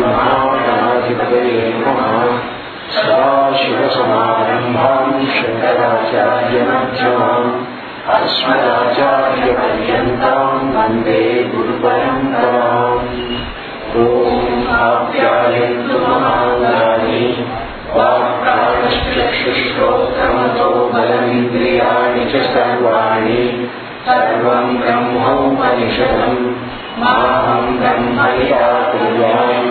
श्रीमहागणाधिपतये नमः सदाशिवसमारम्भाम् शङ्कराचार्यमध्यमाम् अस्मदाचार्यपर्यन्ताम् वन्दे गुरुपरम्पराम् ॐ आप्यायन्तु महाङ्गानि वाक्प्राणश्चक्षुश्रोत्रमतो बलमिन्द्रियाणि च सर्वाणि सर्वम् ब्रह्मोपनिषदम् माहम् ब्रह्म निराकुर्याम्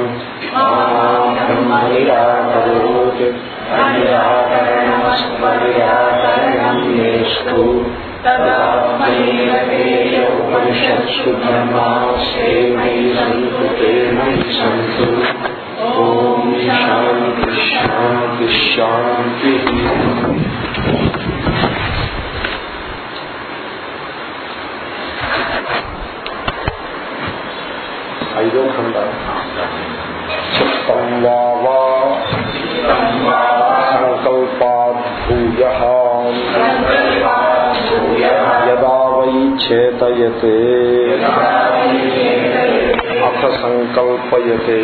माम् ब्रह्म निराकरोत् निराकरणमस्मरिराकरणम् मेस्तु तदा मयेरतेय उपनिषत्सु धर्मास्ते मयि सन्तु ते मयि सन्तु। ॐ शान्ति शान्ति शान्तिः ఐదో ఖండ. చిత్తం వాకల్పాద్భూయ యదా వై చేతయతే అథ సంకల్పయతే.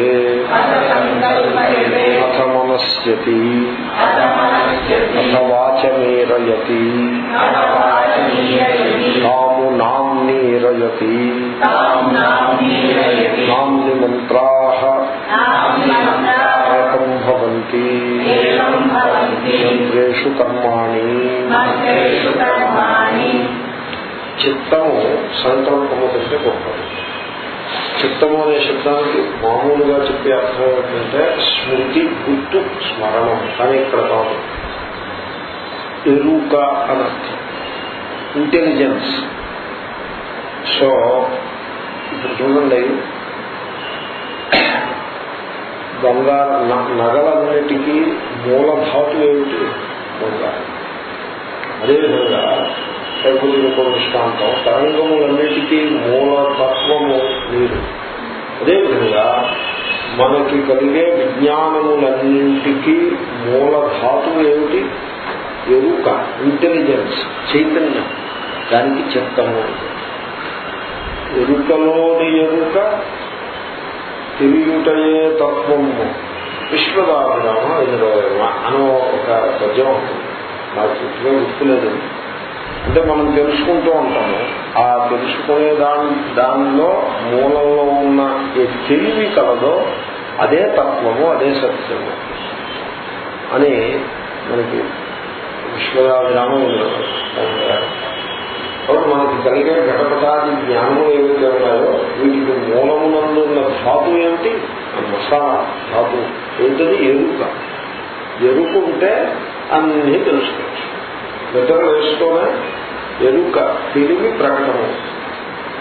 అథ మనస్యతి. వాచమీరయతి తాము నామ్నీరయతి నామ్ని మంత్రా ఏకం భవంతి. మంత్రేషు కర్మాణి. చిత్తము సంకల్పము కంటే గొప్పది చిత్తము అనే శబ్దానికి మామూలుగా చెప్పే అర్థం ఏంటంటే స్మృతి గుర్తు స్మరణం. కానీ ఇక్కడ కాదు. ఎరుక అనర్థం ఇంటెలిజెన్స్ సో ఇప్పుడు చూడండి. బంగారు నగలన్నిటికీ మూల ధాతు ఏమిటి? బంగారం. అదేవిధంగా లేకపోతే ఇంకో దృష్టాంతం తరంగములన్నిటికీ మూల తత్వము నీరు. అదేవిధంగా మనకి కలిగే విజ్ఞానములన్నింటికీ మూల ధాతువు ఏమిటి? ఎరుక ఇంటెలిజెన్స్ చైతన్యం. దానికి చిత్తము ఎరుకలోని ఎరుక తెలియటయే తత్వము. విశ్వదాభిరామ ఎదురవేమ అనో ఒక పద్యం నాకు పూర్తిగా గుర్తులేదు అంటే మనం తెలుసుకుంటూ ఉంటాము. ఆ తెలుసుకునే దాని దానిలో మూలంలో ఉన్న ఏ తెలివి కలదో అదే తత్వము అదే సత్యము. అని మనకి విశ్వదాభిరామం కాబట్టి మనకి కలిగే ఘటపటాది జ్ఞానము ఏవైతే ఉన్నాయో వీటికి మూలమునందున్న ధాతు ఏమిటి? మసాల ధాతు. ఏంటది? ఎరుక. ఎరుకుంటే అన్నీ తెలుసుకోవచ్చు. నిద్ర వేసుకునే ఎరుక తెలివి ప్రకటన.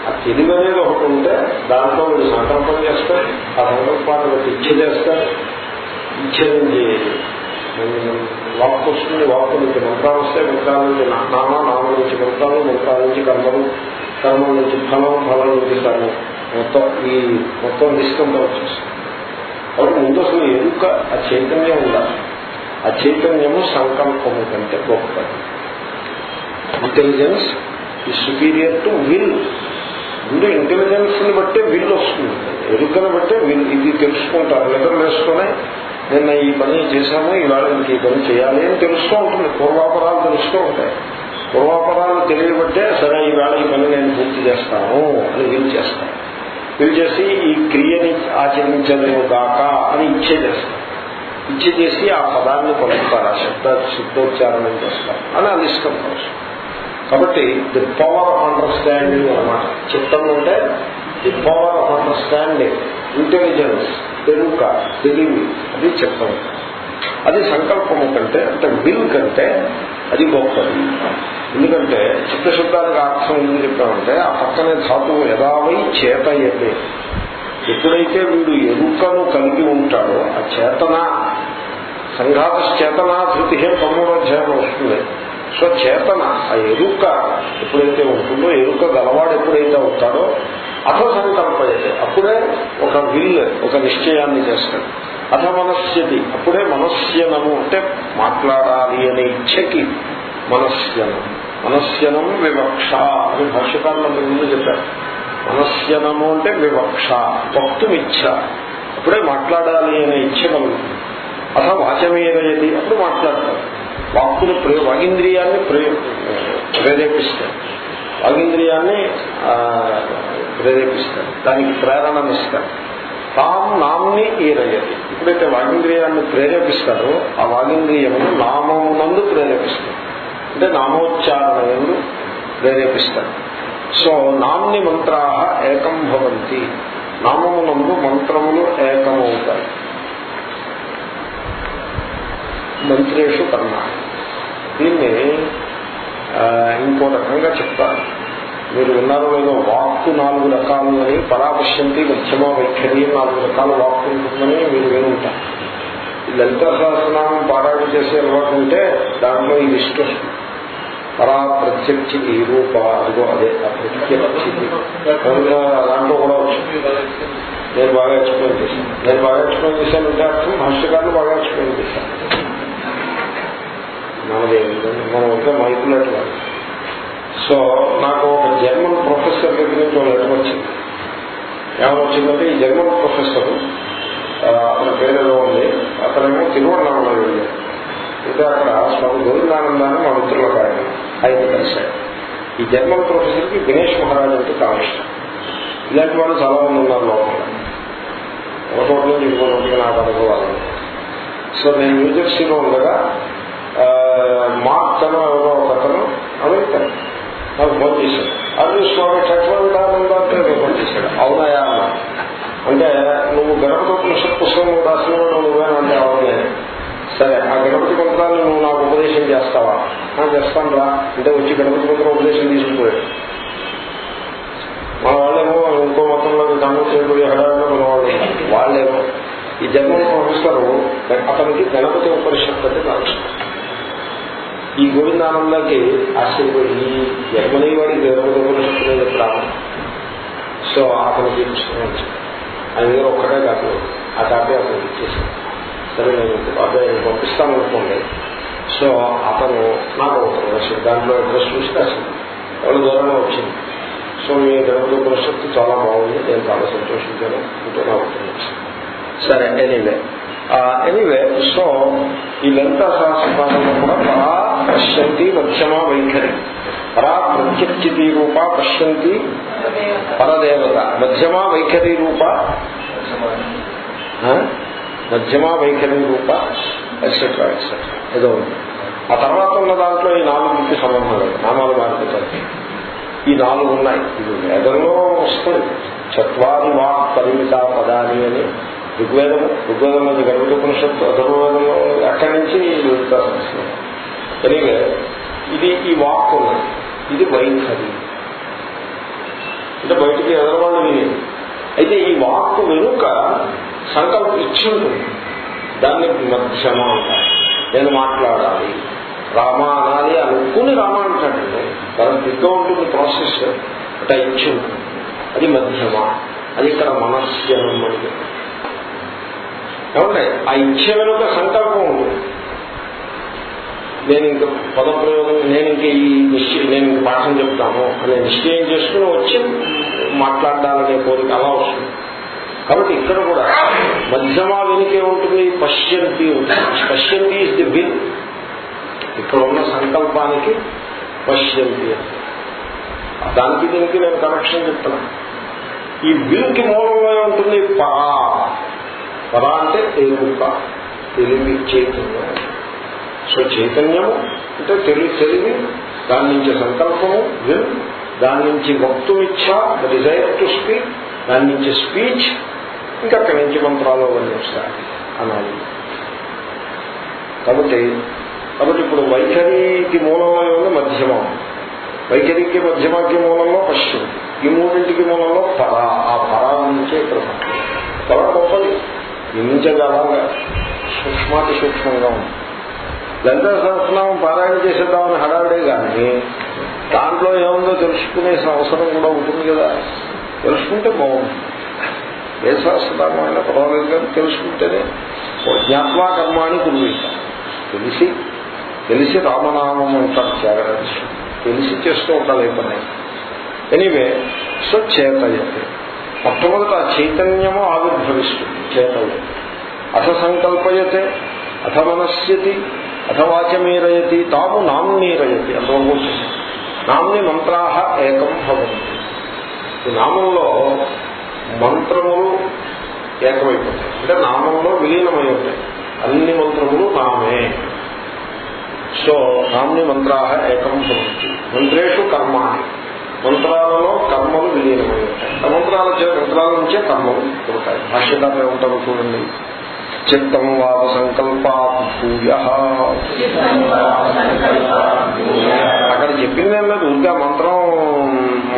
ఆ తెలివి అనేది ఒకటి ఉంటే దాంట్లో వీళ్ళు సంకల్పం చేస్తారు ఆ సంకల్పాన్ని బట్టి ఇచ్చ చేస్తారు ఇచ్చ నుంచి వాక్ వస్తుంది వాక్ నుంచి మంత్రాలు వస్తే మంత్రాల నుంచి నామ నామం నుంచి మంత్రాలు మంత్రాల నుంచి కర్మలు కర్మల నుంచి ఫలం ఫలం నుంచి కర్మ. మొత్తం ఈ మొత్తం నిష్కంతం వచ్చేస్తుంది. కాబట్టి ముందు అసలు ఎరుక ఆ చైతన్యం ఉండాలి? ఆ చైతన్యము సంకల్పము కంటే గొప్పది. ఇంటెలిజెన్స్ ఈ సుపీరియర్ టు విల్ ముందు ఇంటెలిజెన్స్ని బట్టే విల్ వస్తుంది. ఎరుకను బట్టే విల్ ఇది తెలుసుకుంటారు. నిద్ర వేసుకునే నిన్న ఈ పని చేశాము ఇవాళ ఇంక ఈ పని చేయాలి అని తెలుస్తూ ఉంటుంది. పూర్వాపరాలు తెలుస్తూ ఉంటాయి. పూర్వాపరాలు తెలియబట్టే సరే ఈవేళ ఈ పని నేను పూర్తి చేస్తాను అని వీలు చేస్తాను వీలు చేసి ఈ క్రియని ఆచరించలేము కాక అని ఇచ్చే చేస్తాను ఇచ్చే చేసి ఆ పదాన్ని పలుకుతారు ఆ శబ్ద శుద్ధోచ్చారణం చేస్తారు అని అది ఇష్టం కాబట్టి ది పవర్ ఆఫ్ అండర్స్టాండింగ్ అనమాట చిత్తం అంటే the power of understanding intelligence ఎరుక తెలివి అది చిత్తం అది సంకల్పము కంటే అంటే విల్ కంటే అది గొప్పది. ఎందుకంటే చిత్తశబ్దానికి అర్థం ఎందుకు చెప్పామంటే ఆ పక్కనే ధాతువు యథావై చేత ఎదే ఎప్పుడైతే వీడు ఎరుకను కలిగి ఉంటాడో ఆ చేతన సంఘాత చేతన ధృతి పదమూడో వస్తుంది. సో చేతన ఆ ఎరుక ఎప్పుడైతే ఉంటుందో ఎరుక గలవాడు ఎప్పుడైతే అవుతాడో అథ సంకల్పయతే అప్పుడే ఒక విల్ ఒక నిశ్చయాన్ని చేస్తాడు. అథ మనస్యతి అప్పుడే మనస్యనము అంటే మాట్లాడాలి అనే ఇచ్చకి మనస్యనం. మనస్యనం వివక్ష అని భాష్యకారులు ముందు చెప్పారు. మనస్యనము అంటే వివక్ష భక్తుమిచ్చ అప్పుడే మాట్లాడాలి అనే ఇచ్చ కలుగుతుంది. అథ వాచమేనయతి. అప్పుడు మాట్లాడతారు. వాక్కుని ప్రే వాగింద్రియాన్ని ప్రే ప్రేరేపిస్తారు. వాగింద్రియాన్ని ఆ, ప్రేరేపిస్తారు. దానికి ప్రేరణనిస్తారు. తాం నామ్ని ఈరయ్యది ఎప్పుడైతే వాగింద్రియాన్ని ప్రేరేపిస్తారో ఆ వాగింద్రియమును నామమునందు ప్రేరేపిస్తారు. అంటే నామోచ్చారణ ఎందు ప్రేరేపిస్తారు. సో నామ్ని మంత్రా ఏకం భవంతి. నామమునందు మంత్రములు ఏకమవుతాయి. మంత్రేషు కర్ణ దీన్ని ఇంకో రకంగా చెప్తారు మీరు విన్నారో లేదో వాక్కు నాలుగు రకాలని పరాపశ్యంతి మధ్యమ వైఖరి నాలుగు రకాల వాక్కు ఉంటుందని మీరు విని ఉంటారు. లలిత సహస్రనామం పారాయణ చేసే అలవాటు ఉంటే దాంట్లో ఈ లిస్ట్ పరా ప్రత్యక్షి ఈ రూప అదిగో అదే ఆ ప్రత్యక్షితి దాంట్లో దాంట్లో కూడా వచ్చింది. నేను బాగా ఎక్స్ప్లెయిన్ చేశాను. నేను బాగా ఎక్స్ప్లెయిన్ చేశాను అంటే అర్థం భాష్యకారులు బాగా ఎక్స్ప్లెయిన్ చేశాను మనది మనం ఇంకా మైకులెట్ సో నాకు ఒక జర్మన్ ప్రొఫెసర్ దగ్గర నుంచి ఒక లెటర్ వచ్చింది. ఏమొచ్చిందంటే వచ్చిందంటే ఈ జర్మన్ ప్రొఫెసర్ అతని పేరులో ఉంది అతనేమో తిరువన్నామలో వెళ్ళాడు అయితే అక్కడ స్వామి గోవిందానందాన్ని మా మిత్రులకు ఆయన ఆయన కలిశాడు ఈ జర్మన్ ప్రొఫెసర్కి గణేష్ మహారాజ్ అంటే చాలా ఇష్టం. ఇలాంటి వాళ్ళు చాలా మంది ఉన్నారు లోపల. ఒక చోట నుంచి ఇంకో చోటికి నాకు అనుభవాలు సో నేను న్యూజెర్సీలో ఉండగా మార్క్ అని ఎవరో ఒక అతను అమెరికన్. నాకు ఫోన్ చేశాడు. అది స్వామి చక్రవిధానంద అంటే ఫోన్ చేశాడు. అవునాయా అన్న. అంటే నువ్వు గణపతి ఉపనిషత్ పుస్తకం రాసిన వాడు నువ్వేనా అవునే సరే ఆ గణపతి మంత్రాన్ని నువ్వు నాకు ఉపదేశం చేస్తావా? చేస్తాను రా. అంటే వచ్చి గణపతి మంత్రం ఉపదేశం తీసుకుపోయాడు. మన వాళ్ళేమో ఇంకో మతంలో కన్వర్ట్ చేయబోయే హడావిలో మన వాళ్ళు వాళ్ళేమో ఈ జర్మన్ ప్రొఫెసర్ అతనికి గణపతి ఉపనిషత్తు అంటే నాకు ఇష్టం. ఈ గోవిందానందకి ఆశ్చర్యపోయి ఈ జర్మనీ వాడి గణపతి ప్రాణం. సో అతను ఇన్స్ట్రుమెంట్ ఆయన దగ్గర ఒక్కటే కాపీ ఆ కాపీ అతను ఇచ్చేసాను సరే నేను అబ్బాయి పంపిస్తాను అనుకోండి. సో అతను నాకు ఒక దాంట్లో డ్రెస్ చూసి రాసింది. వాళ్ళ దూరంగా వచ్చింది. సో మీ గణపతి ఉపనిషత్తు చాలా బాగుంది. నేను చాలా సంతోషించాను. అంటే నాకు వచ్చింది సరే ఎనీవే ఎనీవే సో ఈ లలితా సహస్రంలో కూడా పరా పశ్యంతి మధ్యమా వైఖరి. పరా ప్రత్యక్షితి రూప పశ్యంతి పరదేవత. మధ్యమా వైఖరి రూప? మధ్యమా వైఖరి రూప? ఎక్సెట్రా ఎక్సెట్రా ఏదో ఆ తర్వాత ఉన్న దాంట్లో ఈ నాలుగుకి సంబంధం లేదు. నామాలు మారిపోతాయి. ఈ నాలుగు ఉన్నాయి. ఇది వేదంలో వస్తుంది. చత్వారి వాక్ పరిమిత పదాని అని. ఋగ్వేదం ఋగ్వేదంలో గణపతి ఉపనిషత్తు అధర్వవేదంలో అక్కడి నుంచి లలితా సహస్రం ఎనివే ఇది ఈ వాక్ ఉన్నది ఇది వైఖరి. అంటే బయటికి ఎదరవాళ్ళు విని అయితే ఈ వాక్ వెనుక సంకల్ప ఇచ్చి ఉంటుంది. దాన్ని మధ్యమ అంటారు. నేను మాట్లాడాలి. రామ అనాలి అనుకుని రామ అంటాడండి. దాని దిగ్గా ఉంటుంది ప్రాసెస్. అంటే ఇచ్చి ఉంటుంది. అది మధ్యమ. అది ఇక్కడ మనస్యనం అని కాబట్టి ఏమంటే ఆ ఇచ్చ వెనుక సంకల్పం ఉంటుంది నేను ఇంక పదప్రయోగం నేను ఇంక ఈ నిశ్చయం నేను ఇంక పాఠం చెప్తాను అనే నిశ్చయం చేసుకుని వచ్చి మాట్లాడాలనే కోరిక అలా వస్తుంది. కాబట్టి ఇక్కడ కూడా మధ్యమా వెనుకే ఉంటుంది పశ్యంతి ఉంటుంది పశ్యంతి ఇస్ ది విల్ ఇక్కడ ఉన్న సంకల్పానికి పశ్యంతి దానికి దీనికి నేను కనెక్షన్ చెప్తున్నాను ఈ విల్కి మూలంలో ఉంటుంది పరా పరా అంటే ఎరుక తెలివి చైతన్యం సో చైతన్యము అంటే తెలివి తెలివి దాని నుంచి సంకల్పము విల్ దాని నుంచి వక్తుమిచ్చ ద డిజైర్ టు స్పీక్ దాని నుంచి స్పీచ్ ఇంకా అక్కడి నుంచి మంత్రాలు అవన్నీ వస్తాయి. అనాలి. కాబట్టి కాబట్టి ఇప్పుడు వైఖరికి మూలంలో ఉంది మధ్యమం. వైఖరికి మధ్యమాకి మూలంలో పశ్చిమ. ఈ మూడింటికి మూలంలో పర. ఆ పరా నుంచే ఇక్కడ పర గొప్పది ఈ అలాగా సూక్ష్మాతి సూక్ష్మంగా ఉంది. లలిత సహస్రనామం పారాయణ చేసేద్దామని హడావిడే కానీ దాంట్లో ఏముందో తెలుసుకునే అవసరం కూడా ఉంటుంది కదా. తెలుసుకుంటే బాగుంటుంది. ఏ సహస్రనామం అయినా పర్వాలేదు కానీ తెలుసుకుంటేనే జ్ఞాత్వా కర్మాన్ని కురువిస్తాం తెలిసి తెలిసి రామనామం అంటారు త్యాగరాజు తెలిసి చేస్తూ ఉండాలి పని ఎనీవే సో చేతయతే మొట్టమొదట చైతన్యము ఆవిర్భవిస్తుంది చేతలు అథ సంకల్పయతే అథ మనస్యతి అథ వాచమీరయతి తాము నామ్నీరయతి అంతవరకు వచ్చింది నామ్ని మంత్రాహ ఏకం భవంతి. ఈ నామంలో మంత్రములు ఏకమైపోతాయి. అంటే నామంలో విలీనమై ఉంటాయి. అన్ని మంత్రములు నామే సో నామ్ని మంత్రాహ ఏకం భవంతి. మంత్రేషు కర్మాణి. మంత్రాలలో కర్మలు విలీనమై ఉంటాయి. మంత్రాల మంత్రాల నుంచే కర్మలు ఉంటాయి భాష్యకారులు ఏమంటారు చూడండి. చిత్తం వావ సంకల్పా భూయ. అక్కడ చెప్పింది ఏం లేదు మంత్రం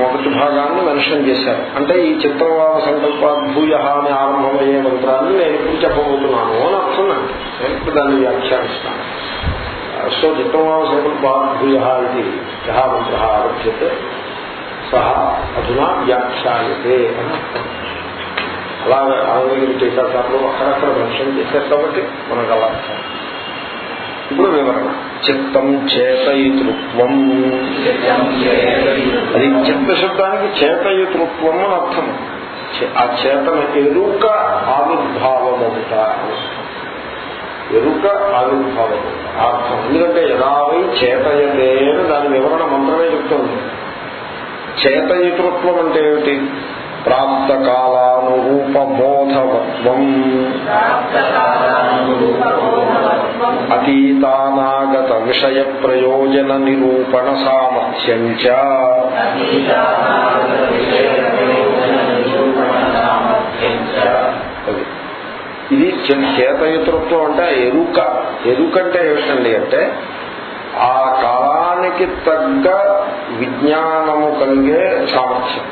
మొదటి భాగాన్ని మెన్షన్ చేశారు. అంటే ఈ చిత్తం వావ సంకల్ప భూయ అని ఆరంభమయ్యే మంత్రాన్ని నేను ఇప్పుడు చెప్పబోతున్నాను అని అర్థం. నేను ఇప్పుడు దాన్ని వ్యాఖ్యానిస్తాను. సో చిత్తం వావ సంకల్ప భూయ ఇది. యహా మంత్ర ఆరభ్యతే. సహ అధునా వ్యాఖ్యాయతే అని. అర్థం అలాగే ఆంగ్ల టీకాకారులు అక్కడక్కడ మెన్షన్ చేశారు కాబట్టి మనకు అలా ఇప్పుడు వివరణ. చిత్తం చేతయితృత్వం. అది చిత్త శబ్దానికి చేతయితృత్వం అని అర్థం. ఆ చేతన ఎరుక ఆవిర్భావమవుట. అని అర్థం. ఎరుక ఆవిర్భావము ఆ అర్థం. ఎందుకంటే యదావై చేతయతే అని దాని వివరణ మంత్రమే చెప్తుంది. చేతయితృత్వం అంటే ఏమిటి? ప్రాప్త కాలానురూప బోధవత్వం అతీతానాగత విషయ ప్రయోజన నిరూపణ సామర్థ్యం ఇది చే- చేతయుతృత్వం అంటే ఎరుక. ఎరుకంటే ఏమిటండి అంటే ఆ కాలానికి తగ్గ విజ్ఞానము కలిగే సామర్థ్యం.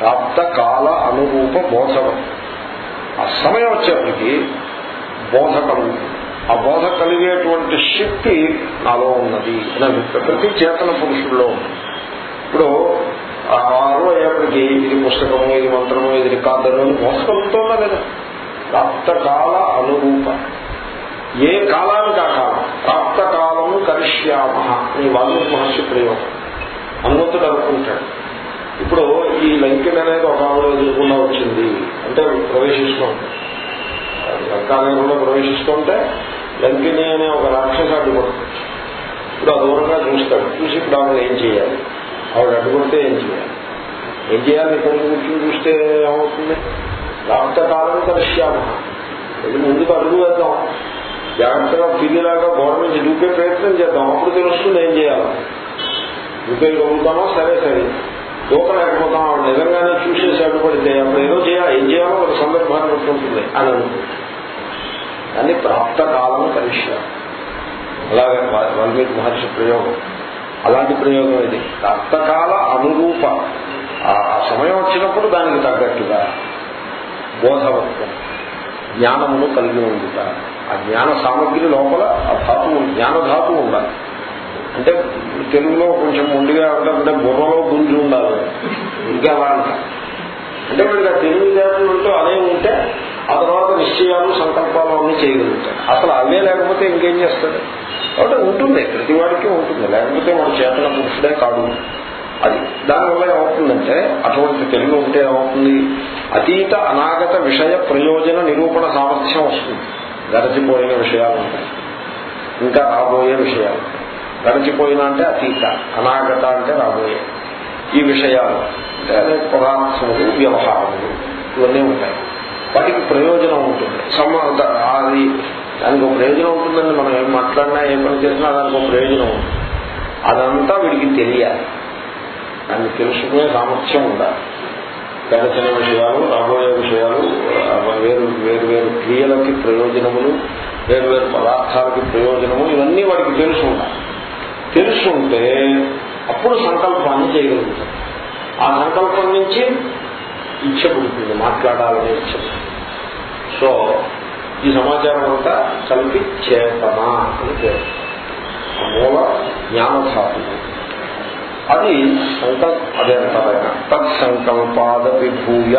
ప్రాప్త కాల అనురూప బోధకం. ఆ సమయం వచ్చేప్పటికి బోధ కలుగుతుంది. ఆ బోధ కలిగేటువంటి శక్తి నాలో ఉన్నది అని ప్రతి చేతన పురుషుల్లో ఇప్పుడు ఆ ఆరు అయ్యేప్పటికీ ఇది పుస్తకము ఇది మంత్రము ఇది రికార్డు అని బోధ కలుగుతుందా లేదా? ప్రాప్తకాల అనురూప. ఏ కాలానికి ఆ కాలం ప్రాప్త కాలము కరిష్యామ అని వాల్మీకి మహర్షి ప్రయోగం. హనుమంతుడు అనుకుంటాడు ఇప్పుడు ఈ లంకెన్ అనేది ఒక ఆవిడ ఎదుర్కొన్నా వచ్చింది. అంటే ప్రవేశిస్తూ ఉంటాడు లంకానగరంలో ప్రవేశిస్తూ ఉంటే లంకిని అనే ఒక రాక్షస అడ్డుపడుతుంది ఇప్పుడు ఆ దూరంగా చూస్తాడు. చూసి ఇప్పుడు ఆవిడ ఏం చేయాలి? ఆవిడ అడ్డుపడితే ఏం చేయాలి? ఏం చేయాలి? ఇక్కడ కూర్చొని చూస్తే ఏమవుతుంది? రాష్ట్ర కాలం కలిశ్యామ ఇది ముందుకు అడుగు వేద్దాం. జాగ్రత్తగా పిల్లిలాగా గవర్నమెంట్ నుంచి దూకే ప్రయత్నం చేద్దాం. అప్పుడు తెలుస్తుంది ఏం చేయాలి? దూకే గలుగుతామో సరే సరే. దూకలేకపోతాం ఆవిడ నిజంగానే చూసేసి అడ్డుపడితే అప్పుడు ఏదో చేయాలి. ఏం చేయాలో ఒక సందర్భాన్ని ఉంటుంది అని అనుకుంటుంది. అని ప్రాప్త కాలం కలిశ్యామ అలాగే వాల్మీకి మహర్షి ప్రయోగం. అలాంటి ప్రయోగం ఇది. ప్రాప్తకాల అనురూప. ఆ సమయం వచ్చినప్పుడు దానికి తగ్గట్టుగా బోధవత్వం జ్ఞానమును కలిగి ఉండుట. ఆ జ్ఞాన సామగ్రి లోపల ఆ ధాతువు జ్ఞానధాతువు ఉండాలి. అంటే తెలుగులో కొంచెం మొండిగా అంటే బుర్రలో గుంజి ఉండాలి. ఇంకా అలా అంటే వీడికి ఆ తెలివితేటలతో అదే ఉంటే ఆ తర్వాత నిశ్చయాలు సంకల్పాలు అన్నీ చేయగలుగుతాయి అసలు అవే లేకపోతే ఇంకేం చేస్తాడు కాబట్టి ఉంటుంది ప్రతి వాడికి ఉంటుంది. లేకపోతే వాడు చేతన పురుషుడే కాదు అది దానివల్ల ఏమవుతుందంటే అటువంటి తెలుగు ఉంటే ఏమవుతుంది? అతీత అనాగత విషయ ప్రయోజన నిరూపణ సామర్థ్యం వస్తుంది. గడిచిపోయిన విషయాలు ఉంటాయి. ఇంకా రాబోయే విషయాలు. గడిచిపోయిన అంటే అతీత అనాగత అంటే రాబోయే ఈ విషయాలు. అంటే అనేక పదార్థములు వ్యవహారములు ఇవన్నీ ఉంటాయి. వాటికి ప్రయోజనం ఉంటుంది. సమ అది దానికి ఒక ప్రయోజనం ఉంటుందండి. మనం ఏం మాట్లాడినా ఏం పని చేసినా దానికి ఒక ప్రయోజనం ఉంటుంది. అదంతా వీడికి తెలియాలి. దాన్ని తెలుసుకునే సామర్థ్యం ఉండాలి. గడిచిన విషయాలు రాబోయే విషయాలు వేరు వేరు వేరు క్రియలకి ప్రయోజనములు వేరు వేరు పదార్థాలకి ప్రయోజనము ఇవన్నీ వాడికి తెలుసు ఉండాలి తెలుసుంటే అప్పుడు సంకల్పాన్ని చేయగలుగుతాం. ఆ సంకల్పం నుంచి ఇచ్చ పుడుతుంది మాట్లాడాలనే ఇచ్చ సో ఈ సమాచారం అంతా కలిపి చేతన అని పేరు ఆ మూల జ్ఞానధాతువు అది సంకల్ప అదే అంటారు తత్సంకల్పాదపి భూయ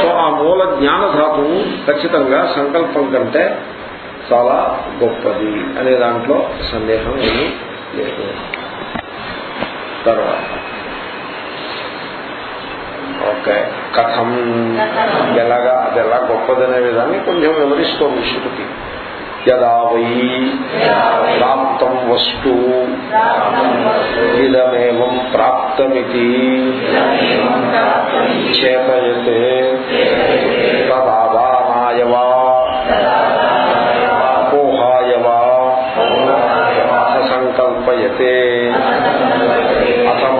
సో ఆ మూల జ్ఞానధాతువు ఖచ్చితంగా సంకల్పం కంటే చాలా గొప్పది అనే దాంట్లో సందేహం ఏమీ లేదు తర్వాత ఓకే కథం ఎలాగా అది ఎలా గొప్పదనే విధాన్ని కొంచెం వివరిస్తోంది శృతి యదా వై ప్రాప్తం వస్తు ఇదమేవం ప్రాప్తమితి. చేతయతే. తదాదానాయ వా. అపోహాయ వా. సంకల్పయతే అథ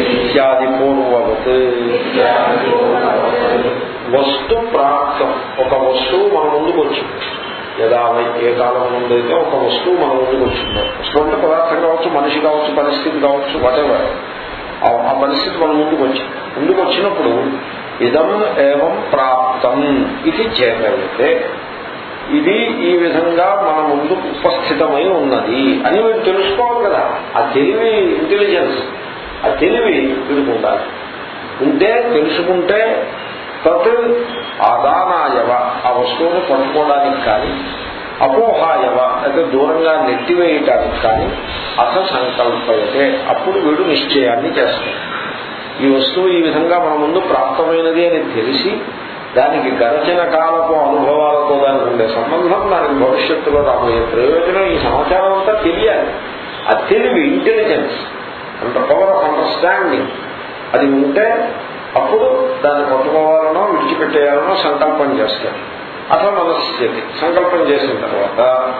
ఇత్యాది పూర్వవత్. వస్తు ప్రాప్తం. ఒక వస్తువు మన ముందుకు వచ్చింది. యదా ఏ కాలం ముందైతే ఒక వస్తువు మన ముందుకు వచ్చిందో. వస్తువు అంటే పదార్థం కావచ్చు మనిషి కావచ్చు పరిస్థితి కావచ్చు వాటెవర్ ఆ పరిస్థితి మన ముందుకు వచ్చింది. ముందుకు వచ్చినప్పుడు ఇదం ఏవం ప్రాప్తం ఇది చేతైతే ఇది ఈ విధంగా మన ముందు ఉపస్థితమై ఉన్నది అని మీరు తెలుసుకోవాలి కదా. ఆ తెలివి ఇంటెలిజెన్స్ ఆ తెలివి వీడికి ఉండాలి. ఉంటే తెలుసుకుంటే తత్ ఆదానాయవ. ఆ వస్తువును పట్టుకోవడానికి కానీ అపోహాయవ అయితే దూరంగా నెట్టివేయటానికి కానీ అస సంకల్పయతే అప్పుడు వీడు నిశ్చయాన్ని చేస్తాడు. ఈ వస్తువు ఈ విధంగా మన ముందు ప్రాప్తమైనది అని తెలిసి దానికి గడచిన కాలపు అనుభవాలతో దానికి ఉండే సంబంధం దానికి భవిష్యత్తులో రాబోయే ప్రయోజనం ఈ సమాచారం అంతా తెలియాలి. ఆ తెలివి ఇంటెలిజెన్స్ అంత పవర్ ఆఫ్ అండర్స్టాండింగ్ అది ఉంటే అప్పుడు దాన్ని పట్టుకోవాలనో విడిచిపెట్టేయాలనో సంకల్పం చేస్తాడు అసలు మనస్థితి సంకల్పం చేసిన తర్వాత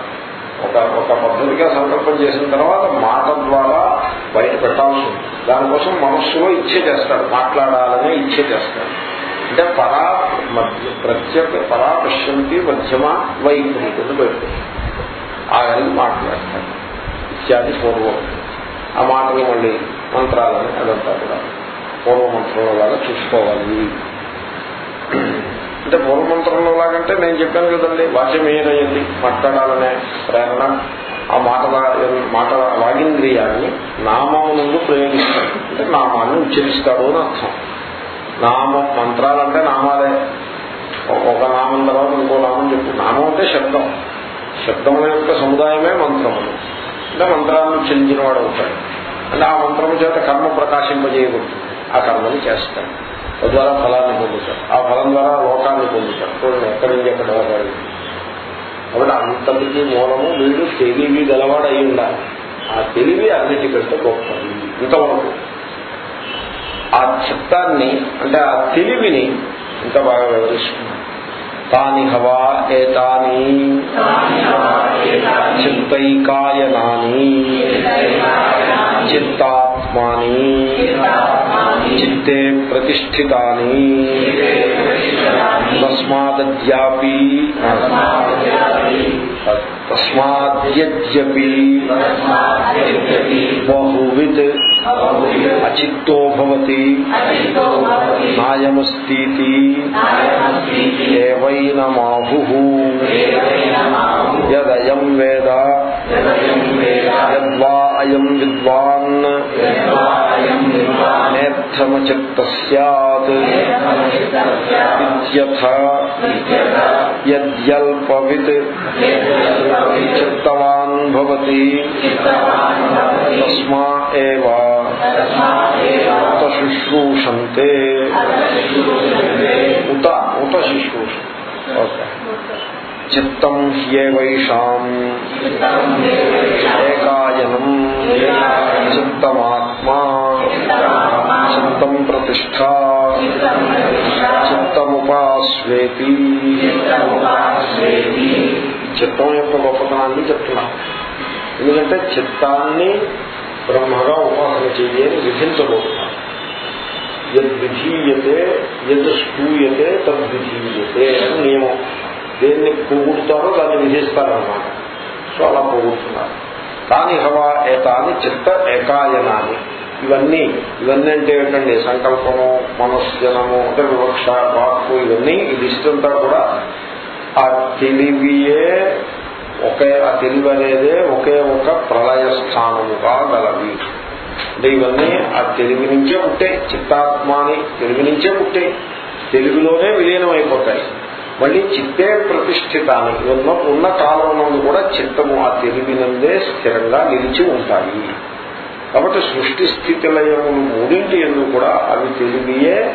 ఒక ఒక పద్ధతిగా సంకల్పం చేసిన తర్వాత మాట ద్వారా బయట పెట్టాల్సి ఉంది దానికోసం మనస్సులో ఇచ్చే చేస్తాడు. మాట్లాడాలనే ఇచ్చే చేస్తాడు. అంటే పరా మధ్య ప్రత్యేక పరా పశ్యంతి మధ్యమ వైఖరి కింద పెడుతుంది. ఆయన మాట్లాడతాడు. ఇత్యాది పూర్వం. ఆ మాటలు మళ్ళీ మంత్రాలని అదంతా కూడా. పూర్వమంత్రంలో లాగా చూసుకోవాలి. అంటే పూర్వమంత్రంలో లాగంటే నేను చెప్పాను కదండి వాచ్యమేనయ్యింది మాట్లాడాలనే ప్రేరణ ఆ మాట మాట వాగింద్రియాన్ని నామము నుండి ప్రయోగిస్తాడు అంటే నామాన్ని ఉచ్చరిస్తాడు అని అర్థం. నామం మంత్రాలంటే నామాలే. ఒక నామం తర్వాత ఇంకో నామం చెప్పు నామం అంటే శబ్దం. శబ్దముల యొక్క సముదాయమే మంత్రములు అంటే మంత్రాలను చెందిన వాడు అవుతాడు. అంటే ఆ మంత్రము చేత కర్మ ప్రకాశింపజేయబడుతుంది ఆ కర్మని చేస్తాడు. తద్వారా ఫలాన్ని పొందుతాడు. ఆ ఫలం ద్వారా లోకాన్ని పొందుతాడు. చూడండి ఎక్కడి నుంచి ఎక్కడ కాబట్టి అంతటికి మూలము వీడు తెలివి గలవాడు అయి ఉండాలి. ఆ తెలివి అన్నిటికంటే గొప్పది. ఇంతవరకు ఆ చిత్తాన్ని అంటే ఆ తెలివిని ఇంకా బాగా వివరిస్తుంది తాని హవా ఏతాని. చిత్తైకాయనాని చిత్తాత్మాని. చిత్తే ప్రతిష్ఠితాని తస్మాద్యాపి తస్మాద్యపి బహువిత్ అచిత్తో భవతి నాయమస్తి ఏవైనమాహు యదయం వేద యద్వా అయం విద్వాన్ నేర్థమచిత్త సత్ ఇత్యథ యద్యల్పవిత్ చిత్తవాన్ భవతి తస్మా ఏవ ఉత శుశ్రూషంతే ఉత ఉత శుశ్రూష ఓకే చిత్తం హ్యేవైషాం ఏకాయనం చిత్తమాత్మా చిత్తం ప్రతిష్టా చిత్తముపాస్వేతి చిత్తం యొక్క గొప్పతనాన్ని చెప్తున్నా ఎందుకంటే చిత్తాన్ని బ్రహ్మగా ఉపాసన చేయని విధించబోతున్నారు యద్విధీయతే యద్ స్తూయతే తద్విధీయతే అని నియమం। దేన్ని పొగుడుతారో దాన్ని విధిస్తారన్నమాట। సో అలా పొగుడుతున్నారు। తాని హవా ఏతాని చిత్త ఏకాయనాన్ని ఇవన్నీ ఇవన్నీ అంటే ఏంటండి? సంకల్పము మనస్జనము అంటే వివక్ష వాక్కు ఇవన్నీ ఈ లిస్ట్ అంతా కూడా ఆ తెలివియే ఒకే ఆ తెలివి అనేదే ఒకే ఒక ప్రళయ స్థానముగా గలవి. అంటే ఇవన్నీ ఆ తెలివి నుంచే పుట్టే చిత్తాత్మాని తెలివి నుంచే పుట్టే తెలుగులోనే విలీనం అయిపోతాయి మళ్ళీ చిత్తే ప్రతిష్ఠితాన్ని ఉన్న ఉన్న కాలం నుండి కూడా చిత్తము ఆ తెలివినందే స్థిరంగా నిలిచి ఉంటాయి. కాబట్టి సృష్టి స్థితి లయములు మూడింటి ఎందు కూడా అవి తెలివియే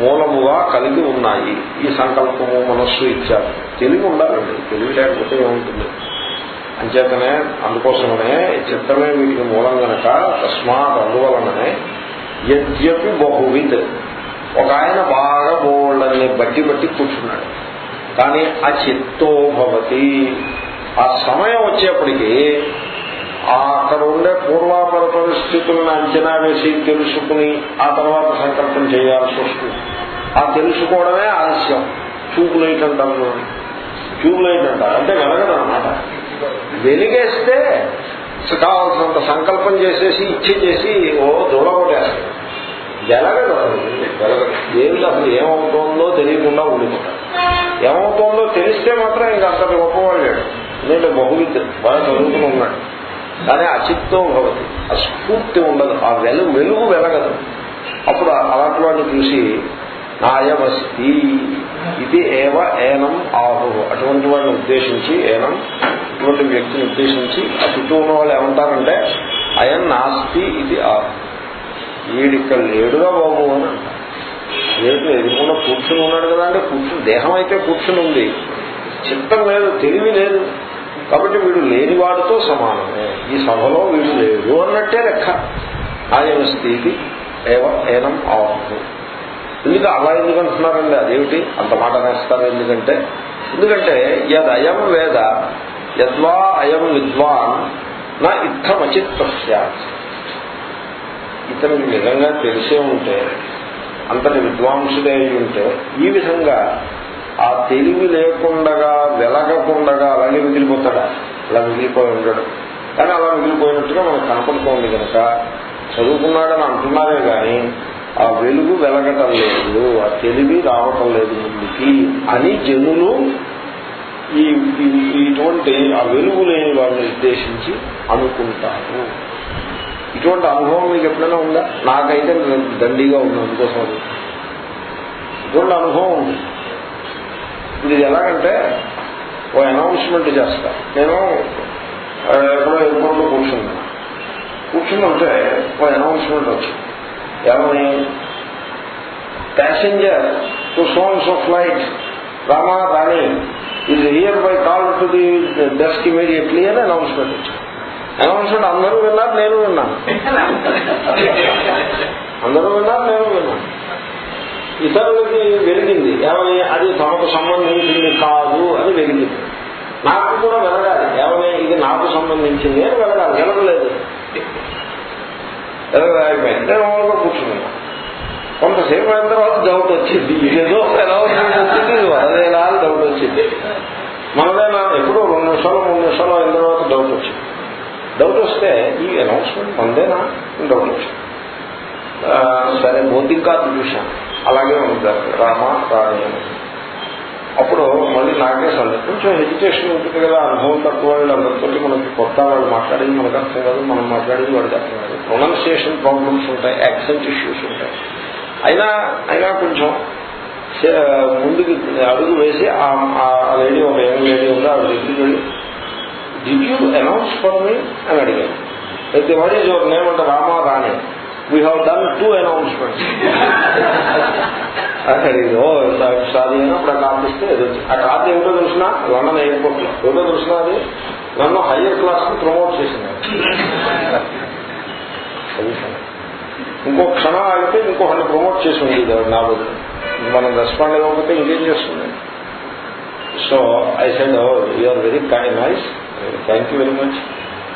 మూలముగా కలిగి ఉన్నాయి. ఈ సంకల్పము మనస్సు ఇచ్చారు తెలివి ఉండాలండి. తెలివి లేకపోతే ఏముంటుంది? అంచేతనే అందుకోసమనే చిత్తమే వీటికి మూలం గనక తస్మాత్ అందువలననే యద్యపి బహువిత్. ఒక ఆయన బాగా బోళ్ళని బట్టి బట్టి కూర్చున్నాడు. కానీ ఆ చిత్తో భవతి. ఆ సమయం వచ్చేప్పటికీ అక్కడ ఉండే పూర్వాపర పరిస్థితులను అంచనా వేసి తెలుసుకుని ఆ తర్వాత సంకల్పం చేయాల్సి వస్తుంది. ఆ తెలుసుకోవడమే ఆలస్యం. ట్యూబ్ లైట్ అంటారు ట్యూబ్ లైట్ అంటారు. అంటే వెలగదన్నమాట వెలిగేస్తే కావాల్సినంత సంకల్పం చేసేసి ఇచ్చేసేసి ఓ దూడగొట్టేస్తారు వెలగదు వెలగదు. ఏమిటి అసలు? ఏమవుతోందో తెలియకుండా ఉండిపోతారు. ఏమవుతోందో తెలిస్తే మాత్రం ఇంకా అంతటి గొప్పవాళ్ళు లేడు ఎందుకంటే బహువిద్య బాగా చదువుకుని ఉన్నాడు. కానీ అచిత్తం భవతి. ఆ స్ఫూర్తి ఉండదు ఆ వెలుగు వెలుగు వెలగదు. అప్పుడు అలాంటి వాడిని చూసి నాయమస్తి ఇది ఏవ ఏనం ఆహు. అటువంటి వాడిని ఉద్దేశించి ఏనం అటువంటి వ్యక్తిని ఉద్దేశించి ఆ చుట్టూ ఉన్న వాళ్ళు ఏమంటారంటే అయం నాస్తి ఇది ఆహు. వీడిక్కడ లేడుగా బాబు అని అంటారు. లేదు ఎదురుకుండా కూర్చుని ఉన్నాడు కదా అంటే కూర్చుని దేహం అయితే కూర్చుని ఉంది. చిత్తం లేదు తెలివి లేదు. కాబట్టి వీడు లేనివాడితో సమానమే. ఈ సభలో వీడు లేడు అన్నట్టే లెక్క. ఆయన స్థితి ఏనం ఆహు. ఎందుకు అలా ఎందుకు అంటున్నారండి? అదేమిటి? అంత మాట నేస్తారు ఎందుకంటే? ఎందుకంటే యద్ అయం వేద యద్వా అయం విద్వాన్ నా ఇత్తమచిత్త ఇతనికి నిజంగా తెలిసే ఉంటే అంతటి విద్వాంసుడే ఉంటే ఈ విధంగా ఆ తెలివి లేకుండగా వెలగకుండగా అలాగే మిగిలిపోతాడా? అలా మిగిలిపోయి ఉండడు కానీ అలా మిగిలిపోయినట్టుగా మనకు కనపడుతోంది కనుక చదువుకున్నాడని అంటున్నారే కానీ ఆ వెలుగు వెలగటం లేదు ఆ తెలివి రావటం లేదు ముందుకి అని జనులు ఈ ఇటువంటి ఆ వెలుగు లేని వాళ్ళని ఉద్దేశించి అనుకుంటారు. ఇటువంటి అనుభవం మీకు ఎప్పుడైనా ఉందా? నాకైతే దండిగా ఉంది అందుకోసం ఇటువంటి అనుభవం ఉంది. ఇప్పుడు ఇది ఎలాగంటే ఓ అనౌన్స్మెంట్ చేస్తా. నేను ఎక్కడో ఎయిర్పోర్ట్లో కూర్చున్నాను కూర్చుని ఉంటే ఓ అనౌన్స్మెంట్ వచ్చింది. ఏమని? Passenger to sons of flight Rama Rani ఇది here by call to the desk immediately అని అనౌన్స్మెంట్ వచ్చింది. అనౌన్స్మెంట్ అందరూ విన్నారు నేను విన్నాను. అందరూ విన్నారు నేను విన్నాను. ఇతరులకి వెలిగింది. ఏమని? అది తమకు సంబంధించింది కాదు అని వెలిగింది. నాకు కూడా వెలగాలి. ఏమని? ఇది నాకు సంబంధించింది అని వెలగాలి. వెలగలేదు. వెంటనే నేను మామూలుగా కూర్చున్నాను కొంతసేపు అయిన తర్వాత డౌట్ వచ్చింది. ఇదేదో అనౌన్స్మెంట్ వచ్చింది వరదేనా అని డౌట్ వచ్చింది. మనదేనా ఎప్పుడో రెండు నిమిషాలు మూడు నిమిషాలు అయిన తర్వాత డౌట్ వచ్చింది. డౌట్ వస్తే ఈ అనౌన్స్మెంట్ మనదేనా డౌట్ వచ్చింది. సరే మోదీ కార్డు చూశాను. అలాగే ఉంటారు రామ రాణి. అప్పుడు మళ్ళీ నాకే సందేహం కొంచెం ఎడ్యుకేషన్ ఉంటుంది కదా అనుభవం తక్కువ అందరితోటి మనకి కొత్త వాళ్ళు మాట్లాడింది మనకు అర్థం కాదు మనం మాట్లాడింది వాడికి అర్థం కాదు. ప్రొనౌన్సియేషన్ ప్రాబ్లమ్స్ ఉంటాయి యాక్సెంట్ ఇష్యూస్ ఉంటాయి. అయినా అయినా కొంచెం ముందుకు అడుగు వేసి ఆ లేడీ ఒక యంగ్ లేడీ ఉంది ఆవిడ దగ్గరికి వెళ్ళి did you announce for me అని అడిగాను అయితే వాడి ఒక నేమ్ అంటే Rama Rani. We have done two announcements అక్కడి ఓ సారీ అని అప్పుడు ఆ కార్డు ఇస్తే ఆ కార్డు ఏమిటో తెలిసిన? లండన్ ఎయిర్పోర్ట్లో ఏమిటో తెలిసిన అది? నన్ను హయ్యర్ క్లాస్కి ప్రమోట్ చేసింది. ఇంకో క్షణం ఆగితే ఇంకొకరిని ప్రమోట్ చేసి ఉంది నా మనం రెస్పాండ్ అవ్వకపోతే ఇంకేం చేస్తుంది. So I said you are very kind nice. Thank you very much.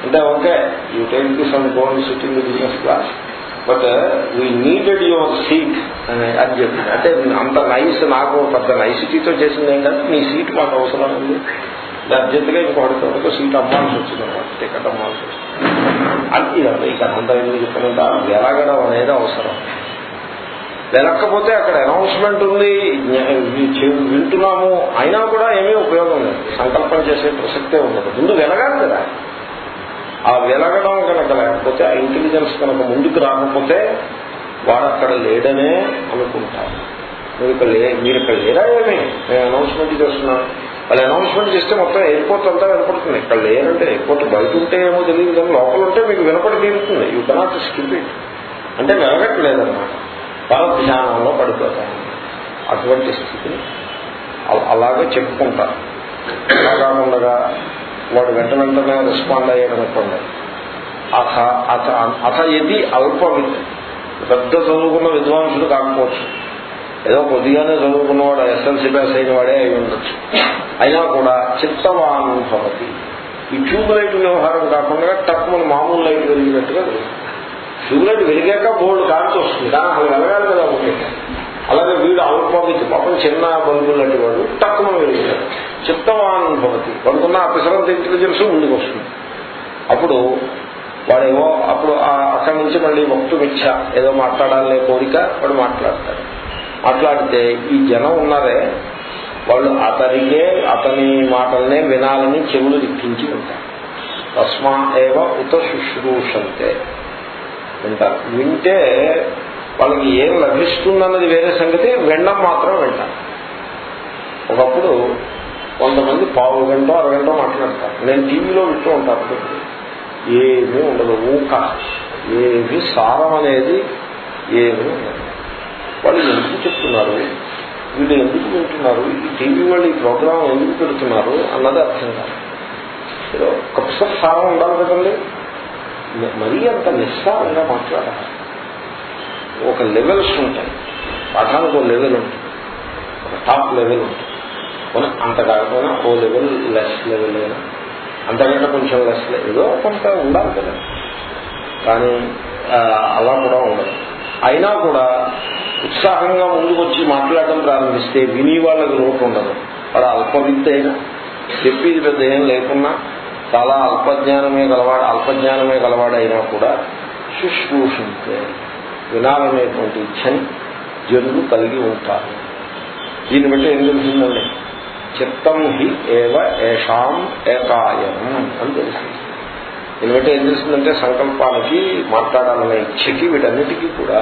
అంటే okay you take this and go sitting business class. But we needed your seat అని అని చెప్పింది అంటే అంత నైస్ నాకు పెద్ద నైసిటీతో చేసింది ఏంటంటే నీ సీట్ మాకు అవసరం ఉంది. అర్జెంట్గా ఇంకొకటి సీట్ అమ్మాల్సి వచ్చింది. అనమాట టికెట్ అమ్మాల్సి వచ్చింది. అది ఇదంతా ఇక అంత ఎందుకు చెప్పినంత వెలగడం అనేది అవసరం. వెనక్కపోతే అక్కడ అనౌన్స్మెంట్ ఉంది. వింటున్నాము. అయినా కూడా ఏమీ ఉపయోగం లేదు. సంకల్పన చేసే ప్రసక్తే ఉండదు. ముందు వెనగాలి కదా. ఆ వెలగడం కనుక లేకపోతే ఆ ఇంటెలిజెన్స్ కనుక ముందుకు రాకపోతే వాడు అక్కడ లేడనే అనుకుంటారు. మీరు ఇక్కడ లే మీరు ఇక్కడ లేరా ఏమి? నేను అనౌన్స్మెంట్ చేస్తున్నాను. వాళ్ళు అనౌన్స్మెంట్ చేస్తే మొత్తం ఎయిర్పోర్ట్ అంతా వినపడుతుంది. ఇక్కడ లేరంటే ఎయిర్పోర్ట్ బయట ఉంటే ఏమో తెలియదు కానీ లోపల ఉంటే మీకు వినపడి తీరుతుంది. యూ కెనాట్ స్కిప్ ఇట్ అంటే వెలగట్లేదన్నమాట వాళ్ళ ధ్యానంలో పడిపోతాయి అటువంటి స్థితిని అలాగే చెప్పుకుంటారు. అలా కాకుండా వాడు వెంట వెంటనే రెస్పాండ్ అయ్యాడు అనుకోండి. అథ అథ అథ ఇది అల్ప పెద్ద చదువుకున్న విద్వాంసుడు కాకపోవచ్చు. ఏదో కొద్దిగానే చదువుకున్నవాడు ఎస్ఎల్సీ పాస్ అయిన వాడే అయి ఉండొచ్చు. అయినా కూడా చిత్తవాన్ భవతి. ఈ ట్యూబ్ లైట్ వ్యవహారం కాకుండా టక్కుమని మామూలు లైట్ వెలిగినట్టుగా ట్యూబ్ లైట్ వెలిగాక బోర్డు కాల్చి వస్తుంది. కానీ అసలు వెలగాలి కదా ఒకటి అలాగే వీడు అల్పవిద్య పాపం చిన్న బల్బు లాంటి వాడు తక్కువ వెలుగుతాడు చిత్తవాన్ భవతి. వాడుకున్న అపిసరంత ఇంటెలిజెన్స్ ముందుకు వస్తుంది. అప్పుడు వాడేమో అప్పుడు అక్కడి నుంచి మళ్ళీ వక్తుమిచ్చ ఏదో మాట్లాడాలనే కోరిక వాడు మాట్లాడతాడు. మాట్లాడితే ఈ జనం ఉన్నారే వాళ్ళు అతనికే అతని మాటలనే వినాలని చెవులు దిక్కించి ఉంటారు. తస్మా ఏవ ఉత శుశ్రూషంతే వింటారు. వింటే వాళ్ళకి ఏం లభిస్తుందన్నది వేరే సంగతి వినడం మాత్రం వింటారు ఒకప్పుడు కొంతమంది పావు గంట అరగంట మాట్లాడతారు. నేను టీవీలో వింటూ ఉంటాను. ఏమీ ఉండదు. ఊక ఏమి సారం అనేది ఏమీ ఉండదు. వాళ్ళు ఎందుకు చెప్తున్నారు? వీళ్ళు ఎందుకు వింటున్నారు? ఈ టీవీ వాళ్ళు ఈ ప్రోగ్రాం ఎందుకు పెడుతున్నారు? అన్నది అర్థం కాదు. ఏదో సారం ఉండాలి కదండి. మరీ అంత నిస్సారంగా మాట్లాడాలి. ఒక లెవెల్స్ ఉంటాయి పాఠానికి ఒక లెవెల్ ఉంటుంది. ఒక టాప్ లెవెల్ ఉంటుంది. మన అంత కాకపోయినా ఓ లెవెల్ లెస్ లెవెల్ అయినా. అంతకంటే కొంచెం లెస్ ఏదో కొంత ఉండాలి కదా. కానీ అలా కూడా ఉండదు. అయినా కూడా ఉత్సాహంగా ముందుకు వచ్చి మాట్లాడడం ప్రారంభిస్తే విని వాళ్ళకి లోటు ఉండదు. వాడు అల్పవిద్య అయినా చెప్పేది పెద్ద ఏం లేకున్నా చాలా అల్పజ్ఞానమే గలవాడు అల్పజ్ఞానమే గలవాడైనా కూడా శుశ్రూషించే వినాలనేటువంటి ఇచ్చని జనులు కలిగి ఉంటారు. దీన్ని బట్టి ఏం తెలిసిందండి చిత్తం హి ఏవ ఏషాం ఏకాయం అని తెలిసింది దీన్ని బట్టి ఏం తెలిసిందంటే సంకల్పానికి మాట్లాడాలనే ఇచ్చకి వీటన్నిటికీ కూడా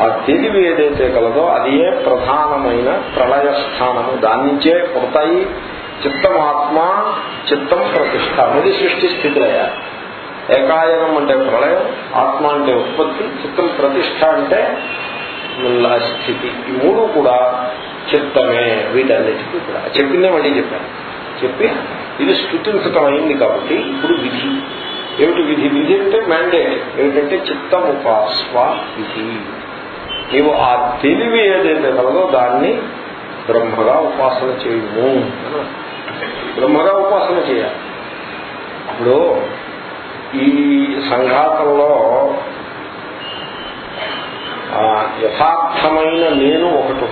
ఆ తెలివి ఏదైతే కలదో అదే ప్రధానమైన ప్రళయ స్థానము దాని నుంచే పుడతాయి. చిత్తం ఆత్మ చిత్తం ప్రతిష్ట అనేది సృష్టి స్థితిలయ ఏకాయనం అంటే ప్రళయం ఆత్మ అంటే ఉత్పత్తి చిత్తం ప్రతిష్ట అంటే స్థితి ఈ మూడు కూడా చిత్తమే వీటన్నిటికీ కూడా. చెప్పిందే మళ్ళీ చెప్పాను. చెప్పి ఇది స్థుతించటం అయింది కాబట్టి ఇప్పుడు విధి. ఏమిటి విధి? విధి అంటే మ్యాండేట్ ఏమిటంటే చిత్తముపాస్వ విధి నీవు ఆ తెలివి ఏదైతే కలదో దాన్ని బ్రహ్మగా ఉపాసన చేయము. బ్రహ్మగా ఉపాసన చేయాలి. ఇప్పుడు ఈ సంఘాతంలో ఆ, యథార్థమైన నేను ఒకటి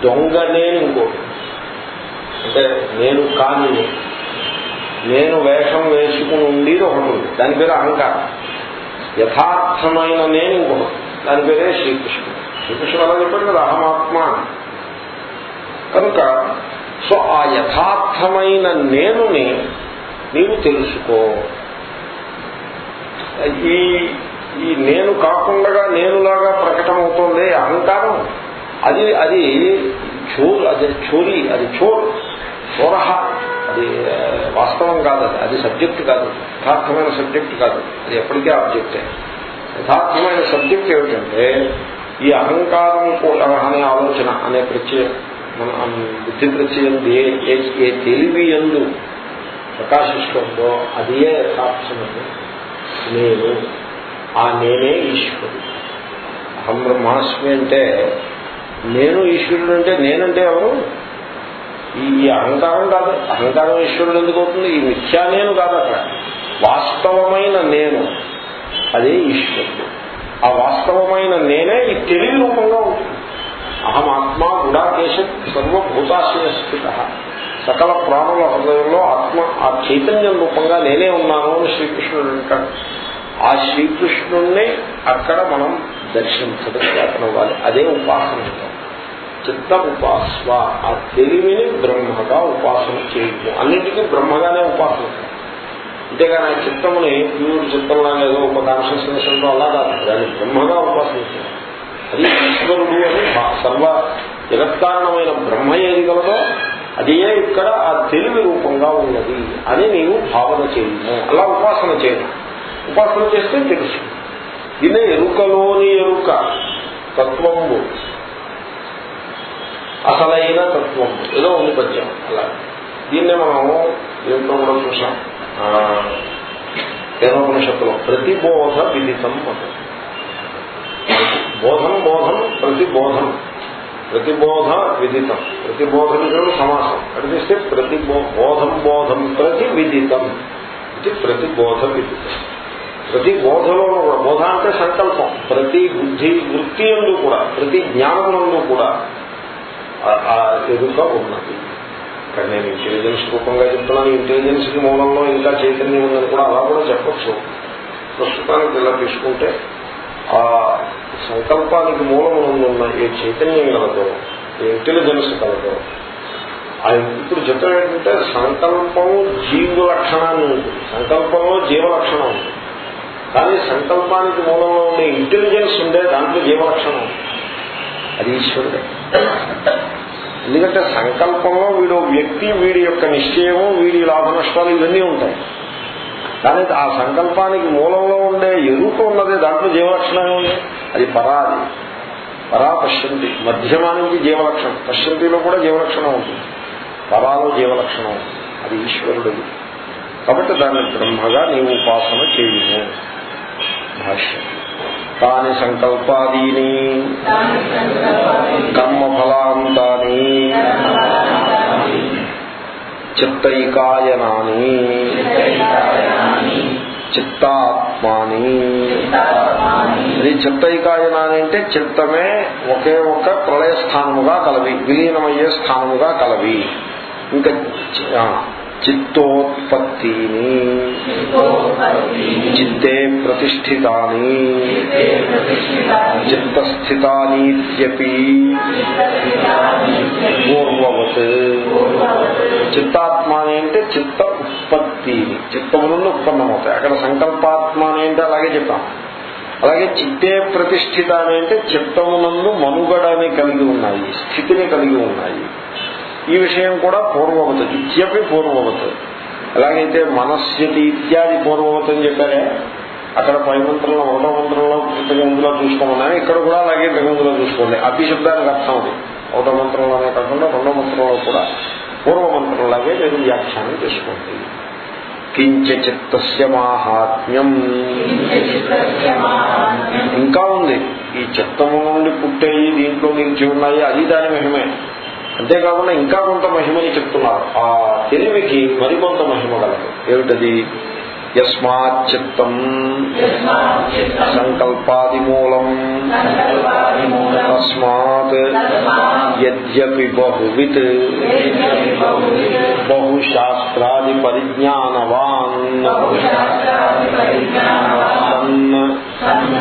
దొంగ నేను ఇంకోటి. అంటే నేను కాని నేను. వేషం వేసుకుని ఉండేది ఒకటి ఉంది. దాని పేరు అహంకారం. యథార్థమైన నేను ఇంకొకటి దాని పేరే శ్రీకృష్ణుడు. శ్రీకృష్ణుడు అలా చెప్పాడు కదా అహమాత్మ కనుక సో ఆ యథార్థమైన నేనుని నీవు తెలుసుకో. ఈ ఈ నేను కాకుండా నేనులాగా ప్రకటమవుతోంది అహంకారం అది అది చోరు అది చోరీ అది చోర్. చోరహ అది వాస్తవం కాదు అది. అది సబ్జెక్ట్ కాదు. యథార్థమైన సబ్జెక్ట్ కాదు. అది ఎప్పటికీ ఆబ్జెక్టే. యథార్థమైన సబ్జెక్ట్ ఏమిటంటే ఈ అహంకారం అనే ఆలోచన అనే ప్రత్యయం మన బుద్ధి ప్రత్యయం ఏ ఏ- ఏ తెలివి ఎందు ప్రకాశిస్తుందో అదే యథార్థమైన నేను ఆ నేనే ఈశ్వరుడు. అహం బ్రహ్మాస్మి అంటే నేను ఈశ్వరుడు అంటే నేనంటే ఎవరు? ఈ అహంకారం కాదు. అహంకారం ఈశ్వరుడు ఎందుకు అవుతుంది? ఈ మిథ్యా నేను కాదు అక్కడ. వాస్తవమైన నేను అదే ఈశ్వరుడు. ఆ వాస్తవమైన నేనే ఈ తెలివి రూపంగా ఉంటుంది. అహం ఆత్మ గుడాకేశ సర్వభూతాశయ స్థిత సకల ప్రాణుల హృదయంలో ఆత్మ ఆ చైతన్యం రూపంగా నేనే ఉన్నాను అని శ్రీకృష్ణుడు అంటాడు. ఆ శ్రీకృష్ణుణ్ణి అక్కడ మనం దర్శించడం చేతనవ్వాలి. అదే ఉపాసన చిత్త ఉపాస్వ ఆ తెలివిని బ్రహ్మగా ఉపాసన చేయము. అన్నింటికీ బ్రహ్మగానే ఉపాసన. అంతేగాని ఆ చిత్తముని ప్యూర్ చిత్తంలో ఏదో ఒక కాన్షియస్నెస్ ఉందో అలా కాదు. దాన్ని బ్రహ్మగా ఉపాసన చేయాలి. అది ఈశ్వరుడు అని సర్వ జగత్కారణమైన బ్రహ్మ ఏది కలదో అదే ఇక్కడ ఆ తెలివి రూపంగా ఉన్నది అని నీవు భావన చేయము. అలా ఉపాసన చేయను ఉపాసన చేస్తే తెలుసు. దీనే ఎరుకలోని ఎరుక తత్వము. అసలైన తత్వం ఏదో ఉంది పద్యం. అలా. దీన్నే మనము ఏంటో కూడా చూసాం. కేనోపనిషత్తులో ప్రతిబోధ విదితం బోధం బోధం ప్రతిబోధం. ప్రతిబోధ విదితం. ప్రతిబోధనికుడు సమాసం. అడిగిస్తే ప్రతి బోధం బోధం ప్రతి విదితం. ఇది ప్రతిబోధ విదితం. ప్రతి బోధలో కూడా బోధ అంటే సంకల్పం. ప్రతి బుద్ధి వృత్తి ఎందు కూడా ప్రతి జ్ఞానములందు కూడా ఎదురుగా ఉన్నది. ఇక్కడ నేను ఇంటెలిజెన్స్ రూపంగా చెప్తున్నాను. ఇంటెలిజెన్స్కి మూలంలో ఇంకా చైతన్యం ఉందని కూడా అలా కూడా చెప్పచ్చు. ప్రస్తుతానికి ఇలా తీసుకుంటే ఆ సంకల్పానికి మూలమునందున్న ఏ చైతన్యం కలదో ఏ ఇంటెలిజెన్స్ కలదో ఆయన ఇప్పుడు చెప్పడం ఏంటంటే సంకల్పం జీవ లక్షణాన్ని ఉంటుంది సంకల్పంలో జీవ లక్షణం ఉంటుంది కానీ సంకల్పానికి మూలంలో ఉండే ఇంటెలిజెన్స్ ఉండే దాంట్లో జీవ లక్షణం అది ఈశ్వరుడే. ఎందుకంటే సంకల్పంలో వీడు వ్యక్తి వీడి యొక్క నిశ్చయము వీడి లాభ నష్టాలు ఇవన్నీ ఉంటాయి. కానీ ఆ సంకల్పానికి మూలంలో ఉండే ఎరుక ఉన్నది దాంట్లో జీవలక్షణమే ఉంది. అది పరాది. పరా పశ్యంతి. మధ్యమానికి జీవలక్షణం. పశ్యంతిలో కూడా జీవలక్షణం ఉంటుంది. పరాలో జీవలక్షణం అది ఈశ్వరుడిది. కాబట్టి దాన్ని బ్రహ్మగా నీవు ఉపాసన చేయము. భాష్యం. తాని సంకల్పాదీని. కర్మఫలాంతాని. చిత్తైకాయనాని. చిత్తాత్మాని. ఇది చిత్తైకాయనాని అంటే చిత్తమే ఒకే ఒక ప్రళయ స్థానముగా కలవి విలీనమయ్యే స్థానముగా కలవి. ఇంకా చిత్తోత్పత్తిని. చిత్తే ప్రతిష్ఠితాని. చిత్తస్థితానీత్యపి పూర్వవత్. చిత్తాత్మ అని అంటే చిత్త. ఉత్పత్తి చిత్తము నుండి ఉత్పన్నమవుతాయి. అక్కడ సంకల్పాత్మ అని అంటే అలాగే చెప్పాం. అలాగే చిత్తే ప్రతిష్ఠిత అని అంటే చిత్తమునందు మనుగడని కలిగి ఉన్నాయి స్థితిని కలిగి ఉన్నాయి. ఈ విషయం కూడా పూర్వవత ఇత్యపి పూర్వవత. ఎలాగైతే మనస్యతి ఇత్యాది పూర్వవత అని చెప్పారే. అక్కడ పై మంత్రంలో ఒకటో మంత్రంలో ఇంతకు చూసుకోమన్నా చూసుకోమన్నాను ఇక్కడ కూడా అలాగే ఇంతకు చూసుకోండి. అభిశబ్దానికి అర్థం అది. ఒకటో మంత్రంలోనే కాకుండా రెండో మంత్రంలో కూడా. పూర్వమంత్రంలాగే మీరు వ్యాఖ్యానం చేసుకోండి. కించ చిత్తస్య మాహాత్మ్యం. ఇంకా ఉంది. ఈ చిత్తము నుండి పుట్టేయి దీంట్లో నిలిచి ఉన్నాయి అది దాని మహిమే. అంతేకాకుండా ఇంకా కొంత మహిమని చెప్తున్నారు. ఆ తెలివికి మరికొంత మహిమ కలదు. ఏమిటది? యస్మాత్ చిత్తం సంకల్పాదిమూలం తస్మాత్ యద్యపి బహువిత్ బహుశాస్త్రాది పరిజ్ఞానవాన్ సన్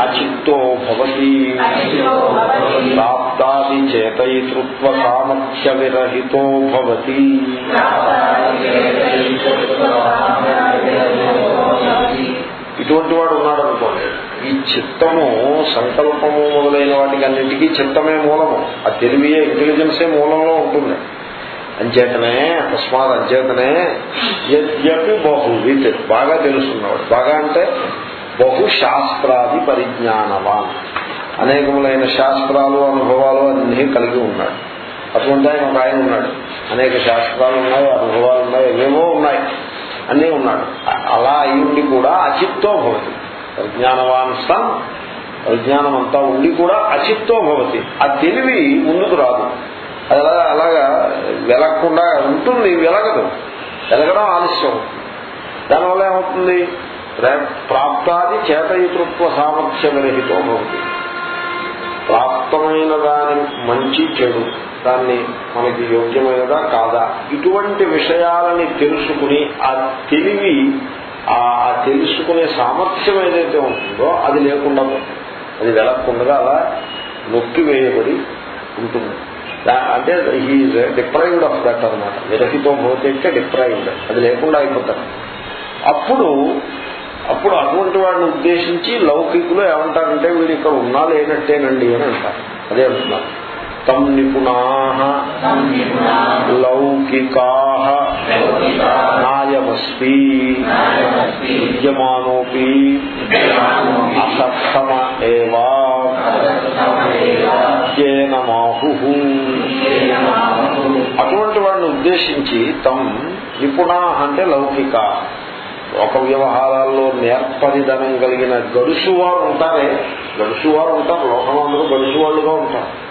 అచిత్తో భవతి ప్రాప్తాది చేతయితృత్వ సామర్థ్య విరహితో భవతి ఇటువంటి వాడు ఉన్నాడు అనుకోండి ఈ చిత్తము సంకల్పము మొదలైన వాటికి అన్నింటికీ చిత్తమే మూలము. ఆ తెలివియే ఇంటెలిజెన్సే మూలంలో ఉంటుంది. అంచేతనే అకస్మాత్ అంచేతనే యద్యపి బహువిత్ బాగా తెలుసున్నవాడు. బాగా అంటే బహు శాస్త్రాది పరిజ్ఞానవాన్. అనేకములైన శాస్త్రాలు అనుభవాలు అన్నీ కలిగి ఉన్నాడు. అటువంటి ఆయన ఒక ఆయన ఉన్నాడు. అనేక శాస్త్రాలు ఉన్నాయి అనుభవాలు ఉన్నాయి ఏవో ఉన్నాయి. అన్నీ ఉన్నాడు. అలా అయ్యుండి కూడా అచిత్తో భవతి. పరిజ్ఞానవాన్ సన్ పరిజ్ఞానం అంతా ఉండి కూడా అచిత్తో భవతి. ఆ తెలివి ముందుకు రాదు. అది అలా అలాగా వెలగకుండా ఉంటుంది వెలగదు. వెలగడం ఆలస్యం. దానివల్ల ఏమవుతుంది? ప్రాప్తాది చేతయితృత్వ సామర్థ్య విరహితో భవతి. ప్రాప్తమైన దాని మంచి చెడు దాన్ని మనకి యోగ్యమైనదా కాదా? ఇటువంటి విషయాలని తెలుసుకుని ఆ తెలివి ఆ తెలుసుకునే సామర్థ్యం ఏదైతే ఉంటుందో అది లేకుండా అది వెలగకుండా అలా నొక్కి వేయబడి ఉంటుంది. అంటే హీఈస్ డిప్రైవ్డ్ ఆఫ్ దట్ అనమాట విరహితో పోతే డిప్రైవ్డ్ అది లేకుండా అయిపోతారు. అప్పుడు అప్పుడు అటువంటి వాడిని ఉద్దేశించి లౌకికులు ఏమంటారంటే వీడు ఇక్కడ ఉన్నా లేనట్టేనండి అని అంటారు. అదే అంటున్నారు. తం నిపుణా లౌకికా నాయమస్తి విద్యమానోపి అసత్తమ ఏవా మాహు అటువంటి వాడిని ఉద్దేశించి తం నిపుణా అంటే లౌకిక లోక వ్యవహారాల్లో నేర్పరిధనం కలిగిన గడుసు వారు ఉంటారే. గడుసు వారు ఉంటారు లోకంలో గడుసు వాళ్ళుగా ఉంటారు.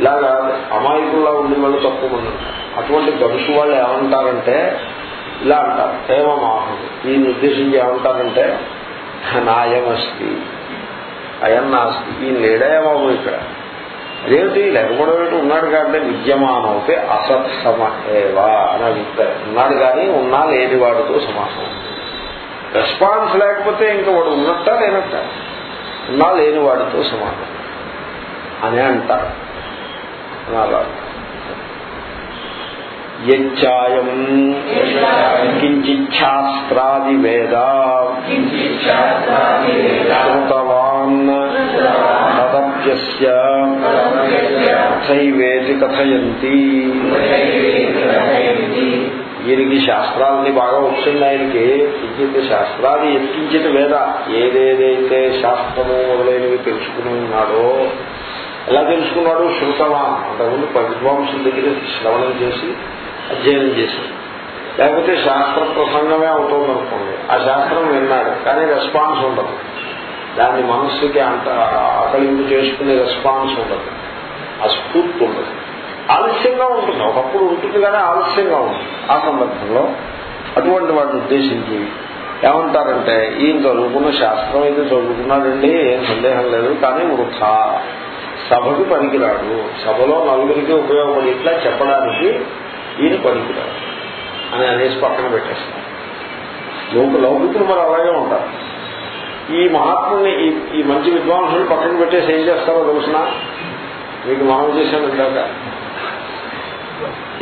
ఇలాగా అమాయకుల్లా ఉండి వాళ్ళు తక్కువ మంది ఉంటారు. అటువంటి గడుసు వాళ్ళు ఏమంటారంటే ఇలా అంటారు ఏమమాహం దీన్ని ఉద్దేశించి ఏమంటారంటే నాయమస్తి అయం నాస్తి ఈయన లేడా బాబు ఇక్కడ? అదేమిటి? లేకపోవడం ఏంటి ఉన్నాడు కాబట్టి విద్యమానం అయితే అసత్సమ ఏవా అని అభిప్రాయం. ఉన్నాడు కానీ ఉన్నా లేనివాడితో సమాసం. రెస్పాన్స్ లేకపోతే ఇంకా వాడు ఉన్నట్ట లేనట్ట? ఉన్నా లేని వాడితో సమానం. అని అంటారు. యచ్చాయం కించిచ్ఛాస్త్రాది వేద శ్రుతవాన్ తదప్యస్య కథైవేతి కథయంతి. ఈయనకి శాస్త్రాలని బాగా వచ్చింది ఆయనకి. కించిత్ శాస్త్రాలు ఎత్కించిత వేద ఏదేదైతే శాస్త్రము మొదలైనవి తెలుసుకుని ఉన్నాడో ఎలా తెలుసుకున్నాడు? శృతమా అంతకుముందు విద్వాంసుల దగ్గర శ్రవణం చేసి అధ్యయనం చేశాడు. లేకపోతే శాస్త్ర ప్రసంగమే అవుతుంది అనుకోండి. ఆ శాస్త్రం విన్నాడు కానీ రెస్పాన్స్ ఉండదు. దాన్ని మనస్సుకి అంత ఆకలింపు చేసుకునే రెస్పాన్స్ ఉండదు. ఆ స్ఫూర్తి ఉండదు. ఆలస్యంగా ఉంటుంది. ఒకప్పుడు ఉంటుంది కానీ ఆలస్యంగా ఉంటుంది. ఆ సందర్భంలో అటువంటి వాడిని ఉద్దేశించి ఏమంటారంటే ఈయన చదువుకున్న శాస్త్రం అయితే చదువుకున్నాడండి ఏం సందేహం లేదు కానీ వృథ. సభకు పనికిరాడు. సభలో నలుగురికి ఉపయోగపడి ఇట్లా చెప్పడానికి ఈయన పనికిరాడు. అని అనేసి పక్కన పెట్టేస్తారు. లౌకికులు మరి అలాగే ఉంటారు. ఈ మహాత్ముని ఈ మంచి విద్వాంసులు పక్కన పెట్టేసి ఏం చేస్తారో తెలుసిన? మీకు మనం చేశాను ఇందాక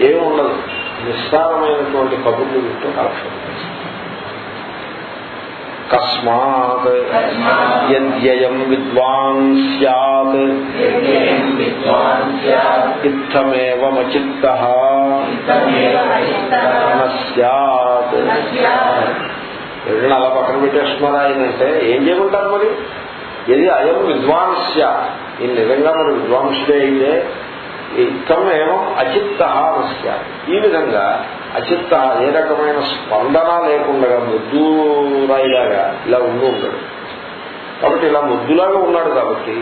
ఏమి ఉండదు నిస్సారమైనటువంటి కబుర్లు వింటూ కాలక్షేపం కస్మాత్ యద్యయం విద్వాన్ సత్ ఇత్తమేవమచిత్త సత్ ఎవరైనా అలా పక్కన పెట్టేస్తున్నారా ఆయనంటే. ఏం చేయమంటారు మరి? ఇది అయం విద్వాంస్య ఈ నిజంగా మరి విద్వాంసుడే అయితే ఇత్తం ఏమో అచిత్త నస్య ఈ విధంగా అచిత్త ఏ రకమైన స్పందన లేకుండా ముద్దురాయిలాగా ఇలా ఉండి ఉండడు కాబట్టి ఇలా ముద్దులాగా ఉన్నాడు కాబట్టి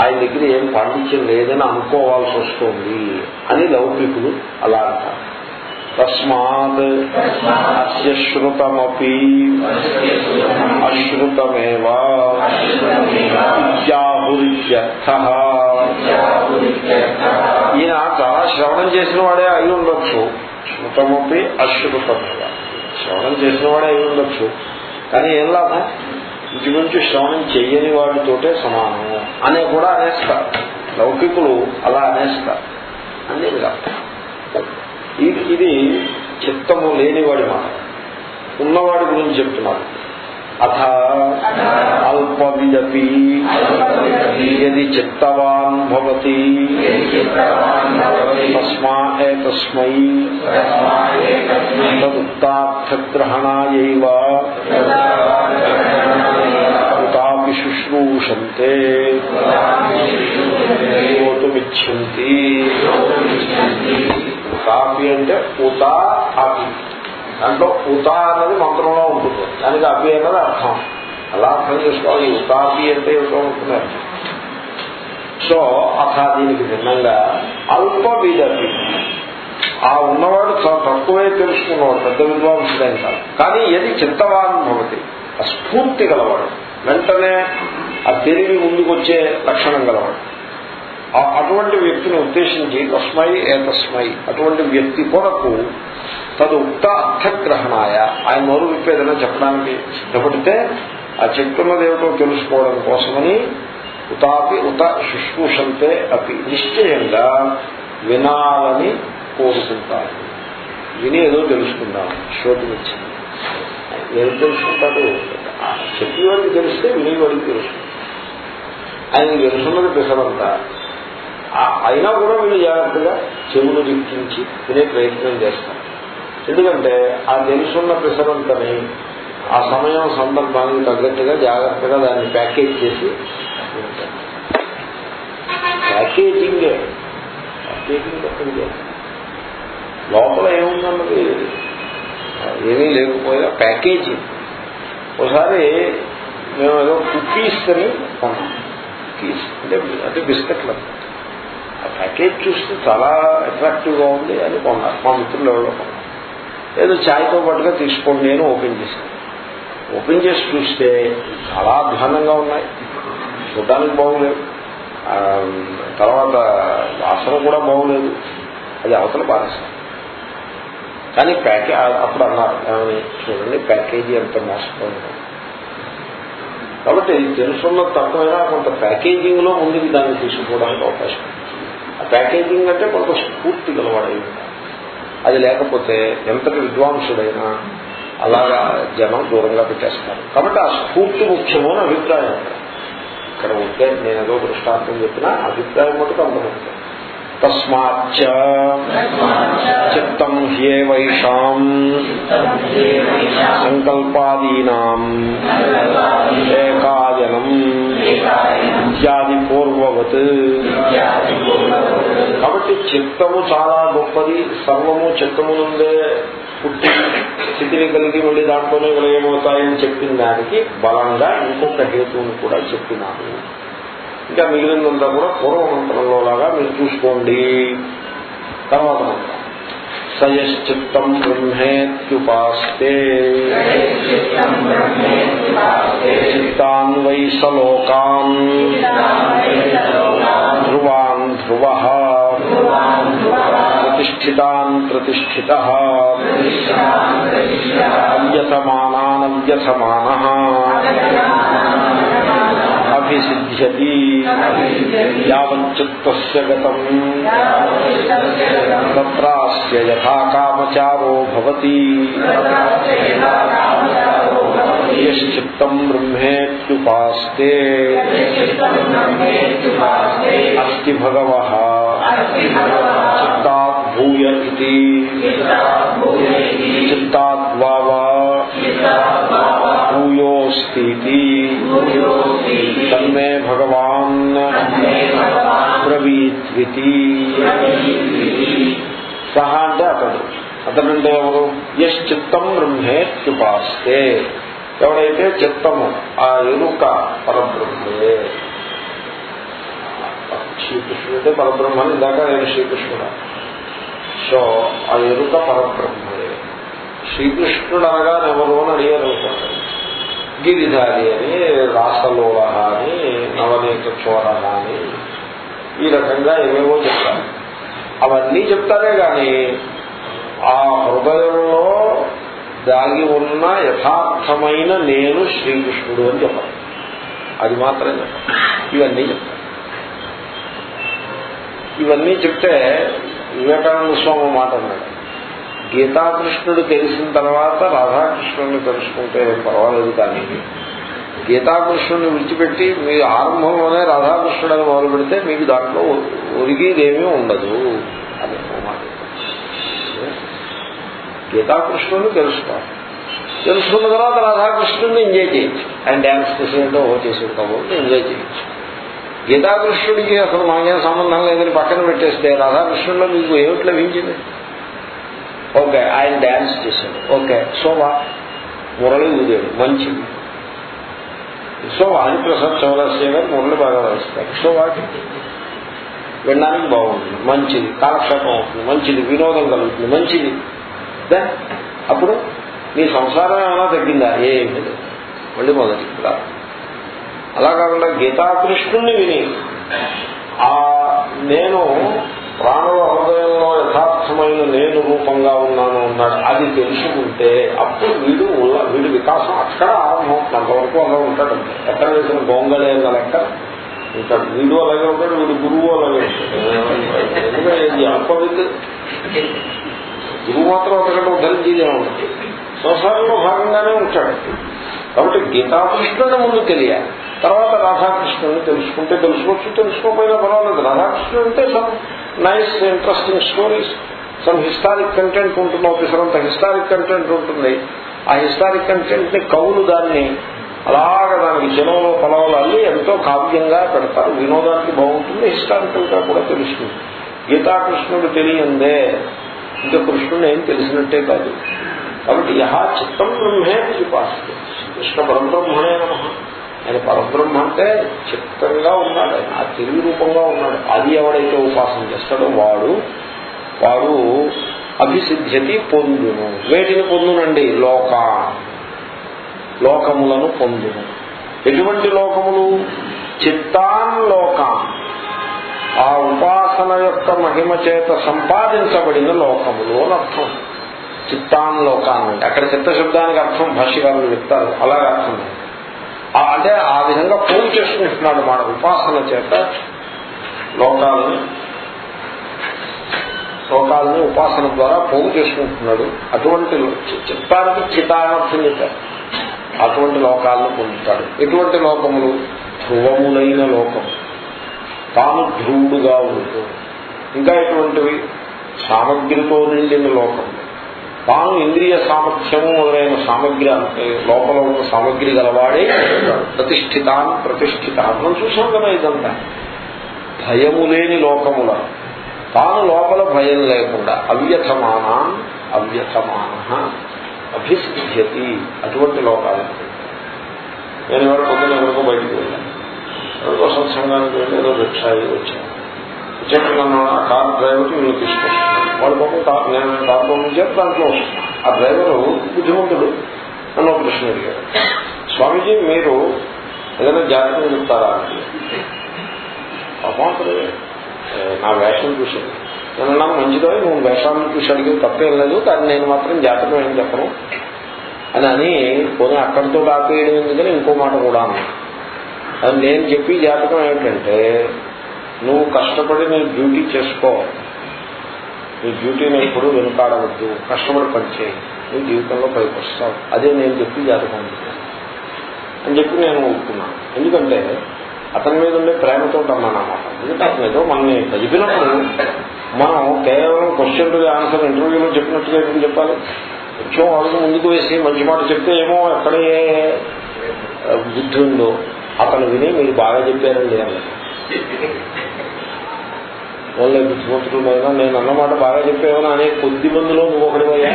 ఆయన దగ్గర ఏం పాండిత్యం లేదని అనుకోవాల్సి వస్తుంది అని లౌకికులు అలా అంటారు. తస్మాత్ అస్య శ్రుతమపి అశ్రుతమేవా ఇత్యాహురిత్యర్థ ఈయన చాలా శ్రవణం చేసిన వాడే అయి ఉండొచ్చు. శృతమపి అశ్రుతమేవా. శ్రవణం చేసిన వాడే అయి ఉండొచ్చు. కానీ ఏం లాభం? ఇంచుమించు శ్రవణం చెయ్యని వాడితోటే సమానము అనే కూడా అనేస్తారు. లౌకికులు అలా అనేస్తారు. అన్నీ ఇది ఇది చిత్తము లేనివాడి మాట. ఉన్నవాడి గురించి చెప్తున్నారు. అథ అల్పవిదపి యది చిత్తవాన్ భవతి. తస్మా ఏతస్మై. తదుక్తార్థగ్రహణాయైవ తాపి శుశ్రూషంతే. యోతుమిచ్చంతి కాఫీ అంటే ఉతా అపి దాంట్లో ఉతా అన్నది మంత్రంలో ఉంటుంది. దానికి అపి అన్నది అర్థం. అలా అర్థం చేసుకోవాలి. ఉతాపి అంటే ఏమిటో ఉంటుంది అర్థం సో అథ దీనికి భిన్నంగా అల్ప విదపి ఆ ఉన్నవాడు చాలా తక్కువే తెలుసుకున్నవాడు పెద్ద విద్వాంసుడేం కాదు. కానీ ఏది చిత్తవాన్ భవతి. ఆ స్ఫూర్తి గలవాడు. వెంటనే ఆ తెలివి ముందుకొచ్చే లక్షణం గలవాడు. అటువంటి వ్యక్తిని ఉద్దేశించి తస్మై ఏ తస్మై అటువంటి వ్యక్తి కొరకు తదు ఉక్త అర్థగ్రహణాయ. ఆయన నోరు విప్పేదైనా చెప్పడానికి సిద్ధపడితే ఆ చెప్తున్నదేమిటో తెలుసుకోవడం కోసమని ఉతాపి ఉత శుశ్రూషంతే అపి. నిశ్చయంగా వినాలని కోరుకుంటారు విని ఏదో తెలుసుకుందాం. శోధించింది ఏదో తెలుసుకుంటాడు? చెప్పేవాడికి తెలిస్తే వినేవాడికి తెలుసుకుంటాడు ఆయన తెలుసున్నది పిసరంతా అయినా కూడా వీళ్ళు జాగ్రత్తగా చెవులు రిక్కించి తినే ప్రయత్నం చేస్తారు. ఎందుకంటే ఆ తెలుసున్న పిసరంతని ఆ సమయం సందర్భానికి తగ్గట్టుగా జాగ్రత్తగా దాన్ని ప్యాకేజ్ చేసి ప్యాకేజింగే ప్యాకేజింగ్ ఎక్కడికి లోపల ఏముందన్నది ఏమీ లేకపోయినా ప్యాకేజింగ్. ఒకసారి మేము ఏదో కుకీస్ అని కొన్నాం కుకీస్ అంటే అంటే బిస్కెట్లు. ఆ ప్యాకేజ్ చూస్తే చాలా అట్రాక్టివ్గా ఉంది అని కొన్నారు. మా మిత్రులు ఎవరో కొన్నారు. ఏదో ఛాయ్తో పాటుగా తీసుకోండి నేను ఓపెన్ చేశాను ఓపెన్ చేసి చూస్తే చాలా అధ్వానంగా ఉన్నాయి. చూడడానికి బాగులేదు తర్వాత వాసన కూడా బాగులేదు. అది అవతల పారేస్తాం కానీ ప్యాకే అప్పుడు అన్నారు ఏమని చూడండి ప్యాకేజీ ఎంత మోసపోయింది. కాబట్టి తెలుసున్న తక్కువైనా కొంత ప్యాకేజింగ్లో ముందుకు దాన్ని తీసుకోవడానికి అవకాశం ఉంది. ప్యాకేజింగ్ అంటే కొంత స్ఫూర్తి గలవాడై అది లేకపోతే ఎంతటి విద్వాంసుడైనా అలాగా జనం దూరంగా పెట్టేస్తారు. కాబట్టి ఆ స్ఫూర్తి ముఖ్యము అని అభిప్రాయం. ఇక్కడ ఉంటే నేను ఏదో దృష్టాంతం చెప్పినా అభిప్రాయం మటుకు అంత. ముఖ్యం తస్మాచ్చ చిత్తం హ్యేవైషాం సంకల్పాదీనా ఏకాయనం ఇత్యాది పూర్వవత్. కాబట్టి చిత్తము చాలా గొప్పది సర్వము చిత్తము నుండే పుట్టి స్థితిని కలిగి మళ్ళీ దాంట్లోనే విలయమవుతాయని చెప్పిన దానికి బలంగా ఇంకొక హేతువును కూడా చెప్పినారు. ఇంకా మిగిలినంతా కూడా పూర్వమంత్రంలో లాగా మీరు చూసుకోండి. తర్వాత మంత్రం సయశ్చిత్తం బ్రహ్మేత్యుపాస్తే చిత్తాన్ వై సలోకాన్ ధ్రువాన్ ధ్రువ ప్రతిష్ఠితాన్ ప్రతిష్ఠిత అవ్యసమానానవ్యసమాన అభిసిద్ధ్యతి యావచ్చిత్తస్య గతం తత్రాస్య యథా కామచారో భవతి యశ్చిత్తం బ్రహ్మేత్యుపాస్తే అస్తి భగవ చిత్తాత్ భూయ ఇది చిత్తాద్వావా భూయోస్తి తన్మే భగవాన్ బ్రవీత్వితి సహ అంటే అతడు అతడంటే ఎవరు యశ్ చిత్తం బ్రహ్మేత్యుపాస్తే ఎవడైతే చిత్తము ఆ ఎరుక పరబ్రహ్మే శ్రీకృష్ణుడు అంటే పరబ్రహ్మని ఇందాక నేను శ్రీకృష్ణుడు సో ఆ ఎరుక పరబ్రహ్మే శ్రీకృష్ణుడు అనగా ఎవరు అని అడిగారు అనుకోండి గిరిధారి అని రాసలోల అని నవనీత చోరణ అని ఈ రకంగా ఏమేమో చెప్తారు. అవన్నీ చెప్తారే కానీ ఆ హృదయంలో దాగి ఉన్న యథార్థమైన నేను శ్రీకృష్ణుడు అని చెప్పాలి అది మాత్రం చెప్పాలి ఇవన్నీ చెప్తాను ఇవన్నీ చెప్తే వివేకానంద స్వామి మాట అన్నాడు. గీతాకృష్ణుడు తెలిసిన తర్వాత రాధాకృష్ణుడిని తెలుసుకుంటే పర్వాలేదు కానీ గీతాకృష్ణుడిని విడిచిపెట్టి మీ ఆరంభంలోనే రాధాకృష్ణుడని మొదలు పెడితే మీకు దాంట్లో ఒరిగేదేమీ ఉండదు. అని ఓ గీతాకృష్ణుడిని తెలుసుకోవాలి. తెలుసుకున్న తర్వాత రాధాకృష్ణుడిని ఎంజాయ్ చేయొచ్చు ఆయన డ్యాన్స్ చేసేటో ఓ చేసేది కాబట్టి ఎంజాయ్ చేయొచ్చు గీతాకృష్ణుడికి అసలు మాకేం సంబంధం లేదని పక్కన పెట్టేస్తే రాధాకృష్ణుడిలో మీకు ఏమిటి లభించింది? ఓకే ఆయన డ్యాన్స్ చేశాడు ఓకే శోభ మురళి ఊదాడు మంచిది సో హరిప్రసాద్ చౌరాస్య గారు మురళి బాగా వేస్తారు సో వాటి వినడానికి బాగుంటుంది. మంచిది. కాలక్షేపం అవుతుంది. మంచిది. వినోదం కలుగుతుంది. మంచిది. అప్పుడు నీ సంసారం ఏమైనా తగ్గిందా? ఏమి లేదు. మళ్ళీ మొదటి అలా కాకుండా గీతాకృష్ణుణ్ణి విని ఆ నేను ప్రాణుల హృదయంలో యథార్థమైన నేను రూపంగా ఉన్నాను అన్నాడు అది తెలుసుకుంటే అప్పుడు వీడు ఉల్ల- వీడి వికాసం అక్కడ ఆరంభం అంతవరకు అలా ఉంటాడు ఎక్కడ వేసిన గొంగళే లెక్క ఉంటాడు వీడు అలాగే ఉంటాడు వీడు గురువు అలాగే ఉంటాడు ఎందుకంటే ఇది అల్పవిద్య గురువు మాత్రం ఒకటి ఉద్ధరించేదే ఉంటుంది సంసారంలో భాగంగానే ఉంటాడు కాబట్టి గీతాకృష్ణుని ముందు తెలియాలి తర్వాత రాధాకృష్ణుని తెలుసుకుంటే తెలుసుకోవచ్చు తెలుసుకోకపోయినా పర్వాలేదు రాధాకృష్ణుడు అంటే nice interesting stories some historic content ఉంటుంది ఒకసారంత హిస్టారిక్ కంటెంట్ ఉంటుంది. ఆ హిస్టారిక్ కంటెంట్ని కవులు దాన్ని అలాగ దానికి జనంలో పొలవలు అల్లి ఎంతో కావ్యంగా పెడతారు. వినోదానికి బాగుంటుంది హిస్టారికల్గా కూడా తెలుస్తుంది. గీతాకృష్ణుడు తెలియందే ఇంకా కృష్ణుడు ఏం తెలిసినట్టే కాదు. కాబట్టి యహా చిత్తం బ్రహ్మే ఉపాస్తే. కృష్ణ పరబ్రహ్మణే నమ. ఆయన పరబ్రహ్మ అంటే చిత్తంగా ఉన్నాడు. ఆయన ఆ తెలివి రూపంగా ఉన్నాడు. అది ఎవడైతే ఉపాసన చేస్తాడో వాడు వాడు అభిసిద్ధ్యతి పొందును. వేటిని పొందునండి? లోకా. లోకములను పొందును. ఎటువంటి లోకములు? చిత్తాన్ లోకం. ఆ ఉపాసన యొక్క మహిమ చేత సంపాదించబడిన లోకములు అని అర్థం. చిత్తాన్ లోకాన్ని అక్కడ చిత్తశబ్దానికి అర్థం భాష్యకారులు చెప్తారు. అలాగే అర్థం. అంటే ఆ విధంగా పోగు చేసుకుంటున్నాడు మన ఉపాసన చేత లోకాలని లోకాలని ఉపాసన ద్వారా పోగు చేసుకుంటున్నాడు. అటువంటి చిత్తానికి చితానర్థం అటువంటి లోకాలను పొందుతాడు. ఎటువంటి లోకములు ధ్రువములైన లోకం. తాను ధ్రువుడుగా ఉంటూ ఇంకా ఎటువంటివి సామగ్రితో నిండిన లోకం. తాను ఇంద్రియ సామర్థ్యము మొదలైన సామగ్రి అంటే లోపల ఉన్న సామగ్రి గలవాడే ప్రతిష్ఠితాన్ ప్రతిష్ఠితాన్ మనం చూసాం కదా ఇదంతా. భయము లేని లోకముల. తాను లోపల భయం లేకుండా అవ్యథమానా అవ్యథమాన అభిసిద్ధ్యతి అటువంటి లోకాలకు నేను ఎవరు పొద్దున ఎవరికో బయటికి వెళ్ళాను. ఎవరికో సత్సంగానికి వెళ్ళి ఏదో రిక్షా వచ్చాను. వచ్చాక నన్ను ఆ కార్ డ్రైవర్కి వీళ్ళు తీసుకొస్తున్నాను వాడు పాపం కార్ నేను కార్ పంపించారు దాంట్లో వస్తున్నాను. ఆ డ్రైవరు బుద్ధిమంతుడు నన్ను ఒక ప్రశ్న అడిగాడు. స్వామీజీ మీరు ఏదైనా జాగ్రత్త చెప్తారా అని నా వేషం చూసింది నేను నాకు మంచిదో నువ్వు వేషాలను చూసి అడిగి తప్పేం లేదు కానీ నేను మాత్రం జాతకం ఏం చెప్పను అని అని పోనీ అక్కడితో ఆపేయడం ఎందుకని ఇంకో మాట కూడా అన్నా అది నేను చెప్పి జాతకం ఏమిటంటే నువ్వు కష్టపడి నీ డ్యూటీ చేసుకో. నీ డ్యూటీని ఎప్పుడు వెనుకాడవద్దు. కష్టపడి పనిచేయి. నీ జీవితంలో పైకి వస్తావు అదే నేను చెప్పి జాతకం అని చెప్పి నేను ఒప్పుకున్నాను ఎందుకంటే అతని మీద ఉండే ప్రేమతో అన్నానమాట ఎందుకంటే అతను ఏదో మనల్ని చదివినప్పుడు మనం కేవలం క్వశ్చన్ టు ఆన్సర్ ఇంటర్వ్యూలో చెప్పినట్టుగా ఎందుకు చెప్పాలి? కొంచెం వాళ్ళు ముందుకు వేసి మంచి మాట చెప్తే ఏమో అక్కడే ఆ, బుద్ధి ఉందో. అతను విని మీరు బాగా చెప్పారండి అన్నది. వాళ్ళ బుద్ధిమంతులైనా నేను అన్నమాట బాగా చెప్పేవనా అనే కొద్ది మందిలో నువ్వు ఒకటివయ్యా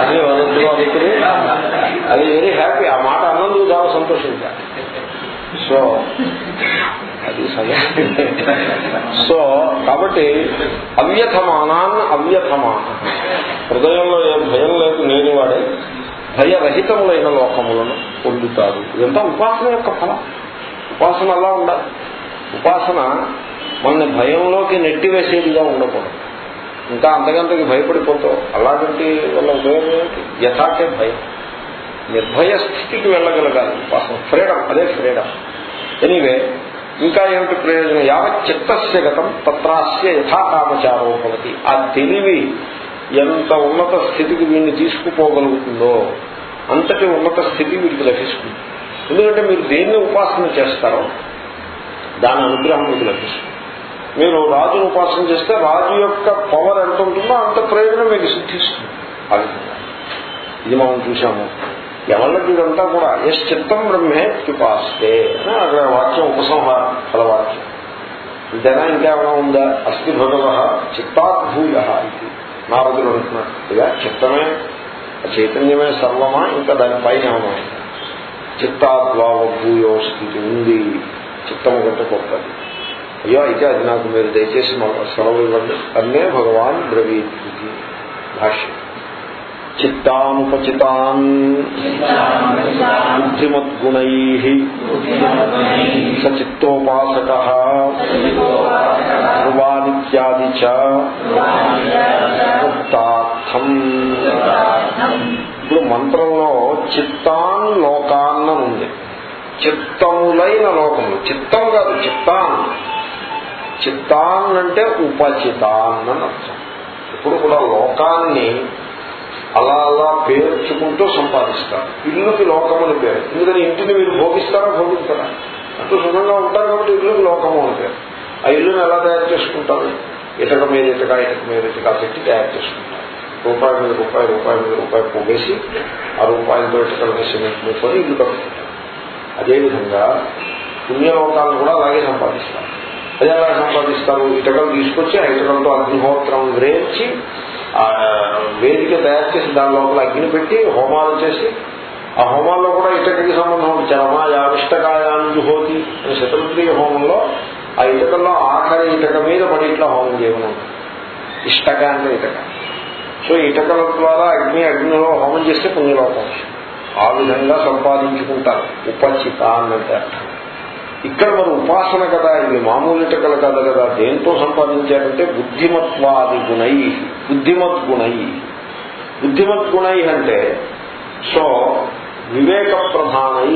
అదే వదద్దు అనుకుని అది వెరీ హ్యాపీ ఆ మాట అన్నందుకు చాలా సంతోషించా. సో అది సంగతి సో కాబట్టి అవ్యథమానాన్ అవ్యథమాన. హృదయంలో ఏ భయం లేదు లేనివాడే భయరహితములైన లోకములను పొందుతారు ఇదంతా ఉపాసన యొక్క ఫలం. ఉపాసన అలా ఉండాలి ఉపాసన మన భయంలోకి నెట్టివేసేదిగా ఉండకూడదు. ఇంకా అంతకంతకి భయపడిపోతావు. అలాంటి వల్ల ఉపయోగం యథాకే భయం. నిర్భయ స్థితికి వెళ్ళగలగాలి. ఉపాసన. ఫ్రీడమ్. అదే ఫ్రీడమ్. ఎనీవే ఇంకా ఏమిటి ప్రయోజనం? యావత్ చిత్తస్య గతం తత్రాస్య యథాకామచారో భవతి. ఆ తెలివి ఎంత ఉన్నత స్థితికి వీడిని తీసుకుపోగలుగుతుందో అంతటి ఉన్నత స్థితి వీడికి లభిస్తుంది. ఎందుకంటే మీరు దేన్ని ఉపాసన చేస్తారో దాని అనుగ్రహం మీకు లభిస్తుంది. మీరు రాజును ఉపాసన చేస్తే రాజు యొక్క పవర్ ఎంత ఉంటుందో అంత ప్రయోజనం మీకు సిద్ధిస్తుంది. ఆ విధంగా ఇది మనం చూసాము ఎవరికి ఇదంతా కూడా ఎస్ చిత్తం బ్రహ్మే ఉపాస్తే అని అక్కడ వాక్యం ఉపసంహారం ఫలవాక్యం. ఇంతేనా ఇంకేమైనా ఉందా? అస్థి భగవ చిత్తాద్భూయ ఇది. నారదులు అంటున్నాడు ఇక చిత్తమే చైతన్యమే సర్వమా? ఇంకా దానిపైన ఏమైనా చిత్తాద్వావ భూయో స్థితి ఉంది చిత్తము కంటే గొప్పది అయ్యో అయితే అది నాకు మీరు దయచేసి మాకు సెలవు ఇవ్వండి అన్నే భగవాన్ బ్రవీతి భాష్యం చిత్తానుపచితాన్ బుద్ధిమద్గుణై సచిత్తోపాసక ధ్రువానిత్యాది చ ముక్తార్థం ఇప్పుడు మంత్రంలో చిత్తాన్ లోకాన్న ఉంది. చిత్తములైన లోకము చిత్తం కాదు చిత్తాన్. చిత్తాన్ అంటే ఉపచితాన్ అని అర్థం. ఇప్పుడు కూడా లోకాన్ని అలా అలా పేర్చుకుంటూ సంపాదిస్తారు. ఇల్లుకి లోకం అని పేరు. ఎందుకని ఇంటిని మీరు భోగిస్తారా భోగిస్తారా అంటూ సుఖంగా ఉంటారు కాబట్టి ఇల్లుకి లోకము అని పేరు. ఆ ఇల్లుని ఎలా తయారు చేసుకుంటారు? ఇటక మీద ఇటక ఇటక మీద ఇటక పెట్టి తయారు చేసుకుంటారు. రూపాయి మీద రూపాయి రూపాయి మీద రూపాయి పోగేసి ఆ రూపాయలతో కలిసి సిమెంట్ మూసుకొని ఇల్లు కట్టుకుంటారు అదేవిధంగా పుణ్యలోకాలను కూడా అలాగే సంపాదిస్తారు. అది ఎలా సంపాదిస్తారు? ఇటకలు తీసుకొచ్చి ఆ ఇటకలతో అగ్నిహోత్రం వేర్చి ఆ వేదిక తయారు చేసి దాని లోపల అగ్ని పెట్టి హోమాలు చేసి ఆ హోమాల్లో కూడా ఇటకకి సంబంధం చరమా యావిష్టకాయాంజుహోతి అనే శతరుద్రీయ హోమంలో ఆ ఇటకల్లో ఆఖరి ఇటక మీద పడి ఇట్లా హోమం చేయమని ఇష్టక అంటే ఇటక సో ఇటకల ద్వారా అగ్ని అగ్నిలో హోమం చేస్తే పుణ్యలోకం ఆ విధంగా సంపాదించుకుంటారు. ఉపచిత అన్నట్టు ఇక్కడ మరి ఉపాసన కదా ఇది మామూలు ఇటకలు కదా కదా. దేంతో సంపాదించారంటే బుద్ధిమత్వాది గుణై బుద్ధిమత్ గుణై బుద్ధిమత్ గుణై అంటే సో వివేక ప్రధానై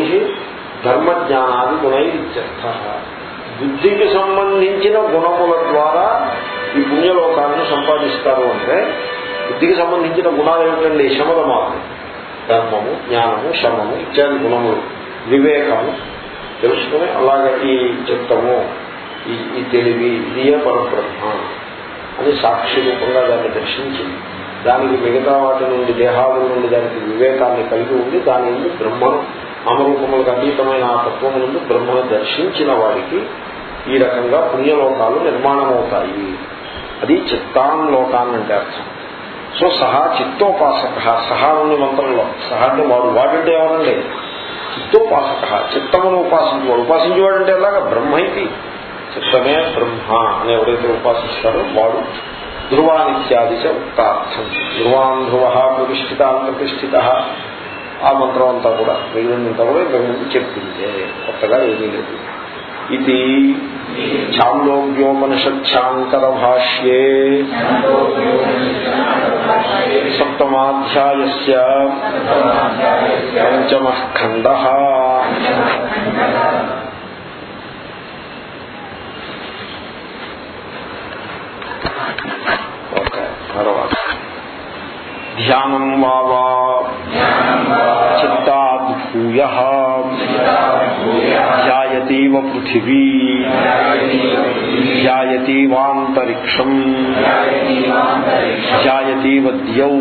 ధర్మజ్ఞానాది గుణై ఇత్యర్థ. బుద్ధికి సంబంధించిన గుణముల ద్వారా ఈ పుణ్యలోకాన్ని సంపాదిస్తారు అంటే బుద్ధికి సంబంధించిన గుణాలు ఏమిటండి? శమదమాలు ధర్మము జ్ఞానము శమము ఇత్యాది గుణములు. వివేకము. తెలుసుకుని అలాగే ఈ చిత్తము ఈ ఈ తెలివి ఇదియే పరబ్రహ్మ అని సాక్షి రూపంగా దాన్ని దర్శించి దానికి మిగతా వాటి నుండి దేహాల నుండి దానికి వివేకాన్ని కలిగి ఉండి దాని నుండి బ్రహ్మను నామరూపములకు అతీతమైన ఆ తత్వం నుండి బ్రహ్మను దర్శించిన వారికి ఈ రకంగా పుణ్యలోకాలు నిర్మాణమవుతాయి. అది చిత్తాన్ లోకాన్ని అంటే అర్థం. సో సహా చిత్తోపాసక సహా ఉంది మంత్రంలో. సహా అంటే వాడు వాడంటే ఎవరండి చిత్తోపాసక చిత్తమును ఉపాసించేవాడు. ఉపాసించేవాడు అంటే ఎలాగా? బ్రహ్మ ఇది. చిత్తమే బ్రహ్మ అని ఎవరైతే ఉపాసిస్తారో వాడు ధ్రువానిత్యాది చ ఉక్తార్థం. ధ్రువాన్ ధ్రువ ప్రతిష్ఠిత ప్రతిష్ఠిత. ఆ మంత్రం అంతా కూడా మిగిలినంతా కూడా ఇంతకు చెప్పిందే. కొత్తగా ఏమీ లేదు. ఇది ఛాందోగ్యోపనిషత్యాంకర భాష్యే సప్తమాధ్యాయ పంచమ ఖండ ఓకే తర్వాత ధ్యానం వావా చిత్తాద్భూయ ధ్యాయతీవ పృథివీ ధ్యాయతీవాంతరిక్షం ధ్యాయతీవ ద్యౌ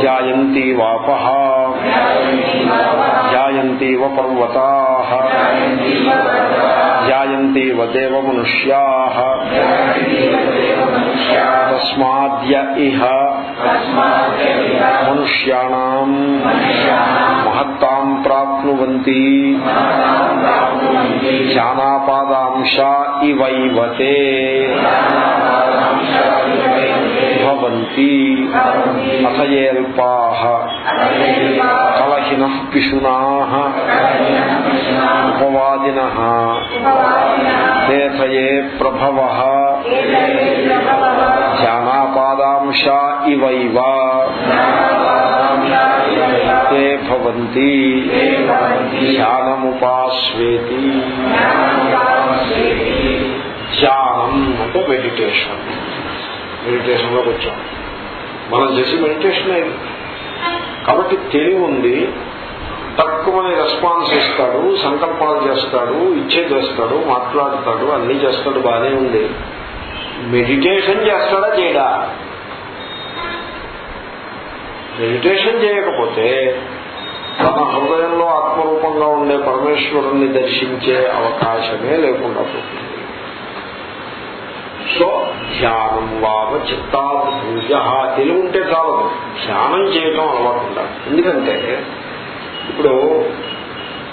ధ్యాయంతీవాప ధ్యాయంతీవ పర్వతా ధ్యాయంతీవ దేవమనుష్యా తస్మాద్య ఇహ మనుష్యాణం మహత్తాం ప్రాప్నువంతి ధ్యానాపాదాంశ ఇవైవతే భవంతి అథయేల్పా కలహిన పిశునా ఉపవాదిన తేథయే ప్రభవ జానాపాదాంశా ఇవైవ తే భవంతి ధ్యానముపాస్వేతి ధ్యానం అంటే మెడిటేషన్ మెడిటేషన్లోకి వచ్చాం. మనం చేసి మెడిటేషన్ అయింది కాబట్టి తెలివి ఉంది. తక్కువని రెస్పాన్స్ ఇస్తాడు సంకల్పాలు చేస్తాడు ఇచ్చే చేస్తాడు మాట్లాడతాడు అన్ని చేస్తాడు బాగానే ఉంది. మెడిటేషన్ చేస్తాడా చేయడా? మెడిటేషన్ చేయకపోతే తన హృదయంలో ఆత్మరూపంగా ఉండే పరమేశ్వరుణ్ణి దర్శించే అవకాశమే లేకుండా పోతుంది. సో ధ్యానం వావ చిత్తాభూజ తెలివి ఉంటే చాలదు. ధ్యానం చేయటం అలవాటు ఉండాలి ఎందుకంటే ఇప్పుడు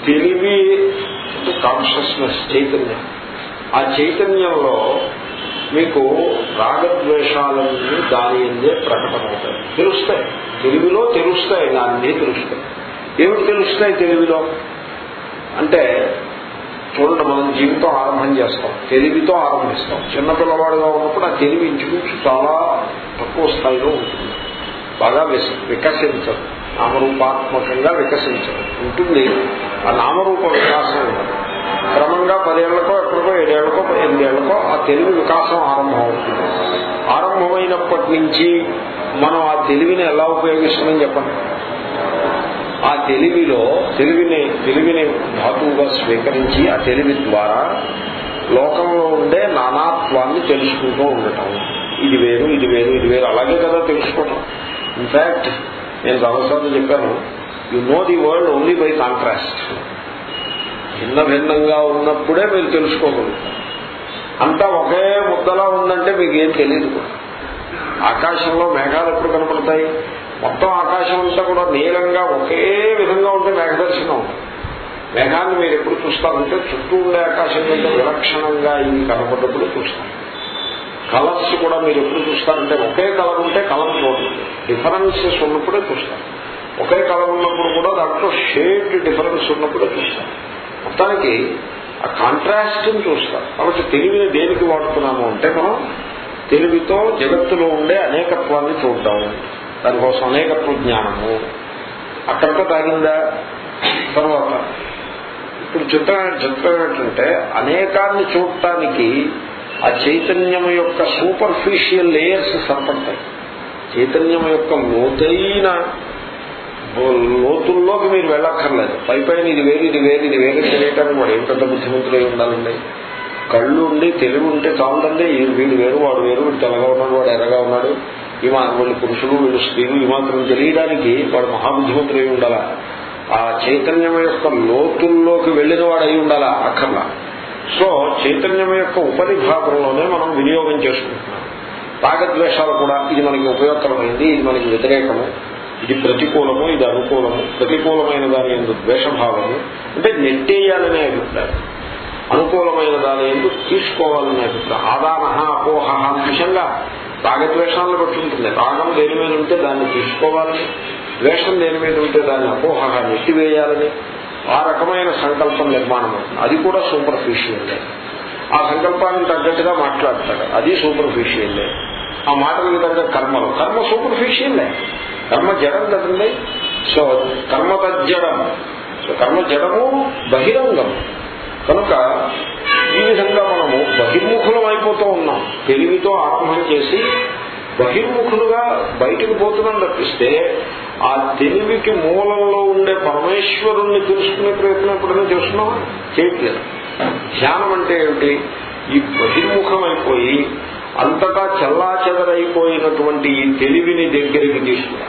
తెలివి కాన్షియస్నెస్ చైతన్యం. ఆ చైతన్యంలో మీకు రాగద్వేషాలన్నీ దాని ఎందే ప్రకటమవుతాయి. తెలుస్తాయి. తెలివిలో తెలుస్తాయి దాన్ని తెలుస్తాయి. ఏమిటి తెలుస్తాయి తెలివిలో? అంటే చూడండి మనం జీవితం ఆరంభం చేస్తాం. తెలివితో ఆరంభిస్తాం చిన్నపిల్లవాడుగా ఉన్నప్పుడు ఆ తెలివి ఇంచుమించు చాలా తక్కువ స్థాయిలో ఉంటుంది. బాగా వికసించదు. నామరూపాత్మకంగా వికసించదు. ఉంటుంది. ఆ నామరూప వికాసం ఉన్నది క్రమంగా పదేళ్ళకో ఎప్పటికో ఏడేళ్ళకో ఎనిమిదేళ్ళకో ఆ తెలివి వికాసం ఆరంభమవుతుంది. ఆరంభమైనప్పటి నుంచి మనం ఆ తెలివిని ఎలా ఉపయోగిస్తున్నాం చెప్పండి? ఆ తెలివిలో తెలివిని తెలివిని ధాతువుగా స్వీకరించి ఆ తెలివి ద్వారా లోకంలో ఉండే నానాత్వాన్ని తెలుసుకుంటూ ఉండటం. ఇది వేరు ఇది వేరు ఇది వేరు. అలాగే కదా తెలుసుకోవటం. ఇన్ఫాక్ట్ నేను చాలాసార్లు చెప్పాను you know the world only by contrast భిన్న భిన్నంగా ఉన్నప్పుడే మీరు తెలుసుకోగలుగుతారు. అంతా ఒకే ముద్దలా ఉందంటే మీకు ఏం తెలియదు ఆకాశంలో మేఘాలు ఎప్పుడు కనపడతాయి? మొత్తం ఆకాశం అంతా కూడా నీలంగా ఒకే విధంగా ఉంటే మేఘదర్శనం. మేఘాన్ని మీరు ఎప్పుడు చూస్తారంటే చుట్టూ ఉండే ఆకాశం మీద విలక్షణంగా ఇవి కనపడ్డప్పుడు చూస్తారు. కలర్స్ కూడా మీరు ఎప్పుడు చూస్తారంటే ఒకే కలర్ ఉంటే కలర్ చూడండి డిఫరెన్సెస్ ఉన్నప్పుడే చూస్తారు. ఒకే కలర్ ఉన్నప్పుడు కూడా దాంట్లో షేడ్ డిఫరెన్స్ ఉన్నప్పుడే చూస్తారు. మొత్తానికి ఆ కాంట్రాస్ట్ చూస్తారు. కాబట్టి తెలివిని దేనికి వాడుతున్నాము అంటే మనం తెలివితో జగత్తులో ఉండే అనేకత్వాన్ని చూడటం దానికోసం అనేకత్వ జ్ఞానము అక్కడితో తాగిందా తర్వాత. ఇప్పుడు చిత్రం చిత్రం ఏంటంటే అనేకాన్ని చూడటానికి ఆ చైతన్యం యొక్క సూపర్ఫిషియల్ లేయర్స్ సరిపడతాయి. చైతన్యం యొక్క లోతైన లోతుల్లోకి మీరు వెళ్ళక్కర్లేదు. పై పైన ఇది వేరు ఇది వేరు ఇది వేరు తెలియటానికి వాడు ఏం పెద్ద బుద్ధిమంతులు ఉండాలండి? కళ్ళు ఉండి తెలివి ఉంటే చాలండి. వీడు వేరు వాడు వేరు వీడు తెల్లగా ఉన్నాడు వాడు ఎర్రగా ఉన్నాడు. ఈ వీళ్ళు పురుషులు వీళ్ళు స్త్రీలు ఈ మాత్రం తెలియడానికి వాడు మహాబుద్ధిమంతులు అయి ఉండాలా? ఆ చైతన్యం యొక్క లోతుల్లోకి వెళ్ళిన వాడు అయి ఉండాలా? అక్కర్లా. సో చైతన్యం యొక్క ఉపరి భాగంలోనే మనం వినియోగం చేసుకుంటున్నాం. రాగద్వేషాలు కూడా ఇది మనకి ఉపయోగకరమైంది ఇది మనకి వ్యతిరేకము ఇది ప్రతికూలము ఇది అనుకూలము ప్రతికూలమైన దాని ఎందుకు ద్వేషభావము అంటే నెట్టేయాలనే అభిప్రాయం. అనుకూలమైన దాని ఎందుకు తీసుకోవాలనే అభిప్రాయం. ఆదాన అపోహ విషయంగా రాగద్వేషాలను బట్టి ఉంటుంది రాగం దేని మీద ఉంటే దాన్ని తీసుకోవాలని ద్వేషం దేని మీద ఉంటే దాన్ని అపోహగా నెట్టివేయాలని ఆ రకమైన సంకల్పం నిర్మాణం అవుతుంది. అది కూడా సూపర్ఫిషియల్ ఆ సంకల్పానికి తగ్గట్టుగా మాట్లాడతాడు. అది సూపర్ఫిషియల్ ఆ మాటలకు తగ్గ కర్మలు కర్మ సూపర్ఫిషియల్లే కర్మ జడం కదండి? సో కర్మ తజ్జడం. సో కర్మ జడము బహిరంగం. కనుక ఈ విధంగా మనము బహిర్ముఖులం అయిపోతూ ఉన్నాం. తెలివితో ఆరంభం చేసి బహిర్ముఖులుగా బయటకు పోతున్నాం తప్పిస్తే ఆ తెలివికి మూలంలో ఉండే పరమేశ్వరుణ్ణి తెలుసుకునే ప్రయత్నం ఎప్పుడైనా చేస్తున్నావా? చేయట్లేదు. ధ్యానం అంటే ఏమిటి? ఈ బహిర్ముఖం అయిపోయి అంతటా చెల్లాచెదరైపోయినటువంటి ఈ తెలివిని దగ్గరికి తీసుకురా.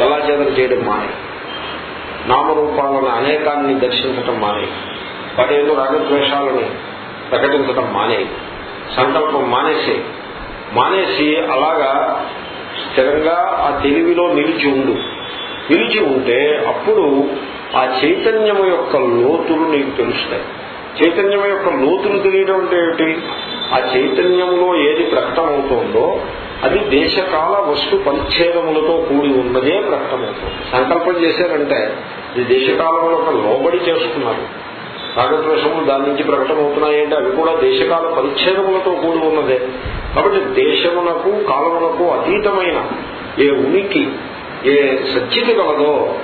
చెల్లాచెదర చేయడం మానే నామరూపాలను అనేకాన్ని దర్శించటం మానే వాటి ఏదో రాగద్వేషాలని ప్రకటించడం మానే సంకల్పం మానేసి మానేసి అలాగా స్థిరంగా ఆ తెలివిలో నిలిచి ఉండు. నిలిచి ఉంటే అప్పుడు ఆ చైతన్యము యొక్క లోతులు నీకు తెలుస్తాయి. చైతన్యం యొక్క లోతులు తెలియడం అంటే ఏమిటి? ఆ చైతన్యంలో ఏది ప్రకటమవుతోందో అది దేశకాల వస్తు పరిచ్ఛేదములతో కూడి ఉన్నదే ప్రకటమవుతుంది సంకల్పం చేశారంటే ఇది ఒక లోబడి చేసుకున్నారు. రాగద్వేషములు దాని నుంచి ప్రకటమవుతున్నాయంటే అవి కూడా దేశకాల పరిచ్ఛేదములతో కూడి ఉన్నదే. కాబట్టి దేశమునకు కాలమునకు అతీతమైన ఏ ఉనికి ఏ సచ్చితి కలదో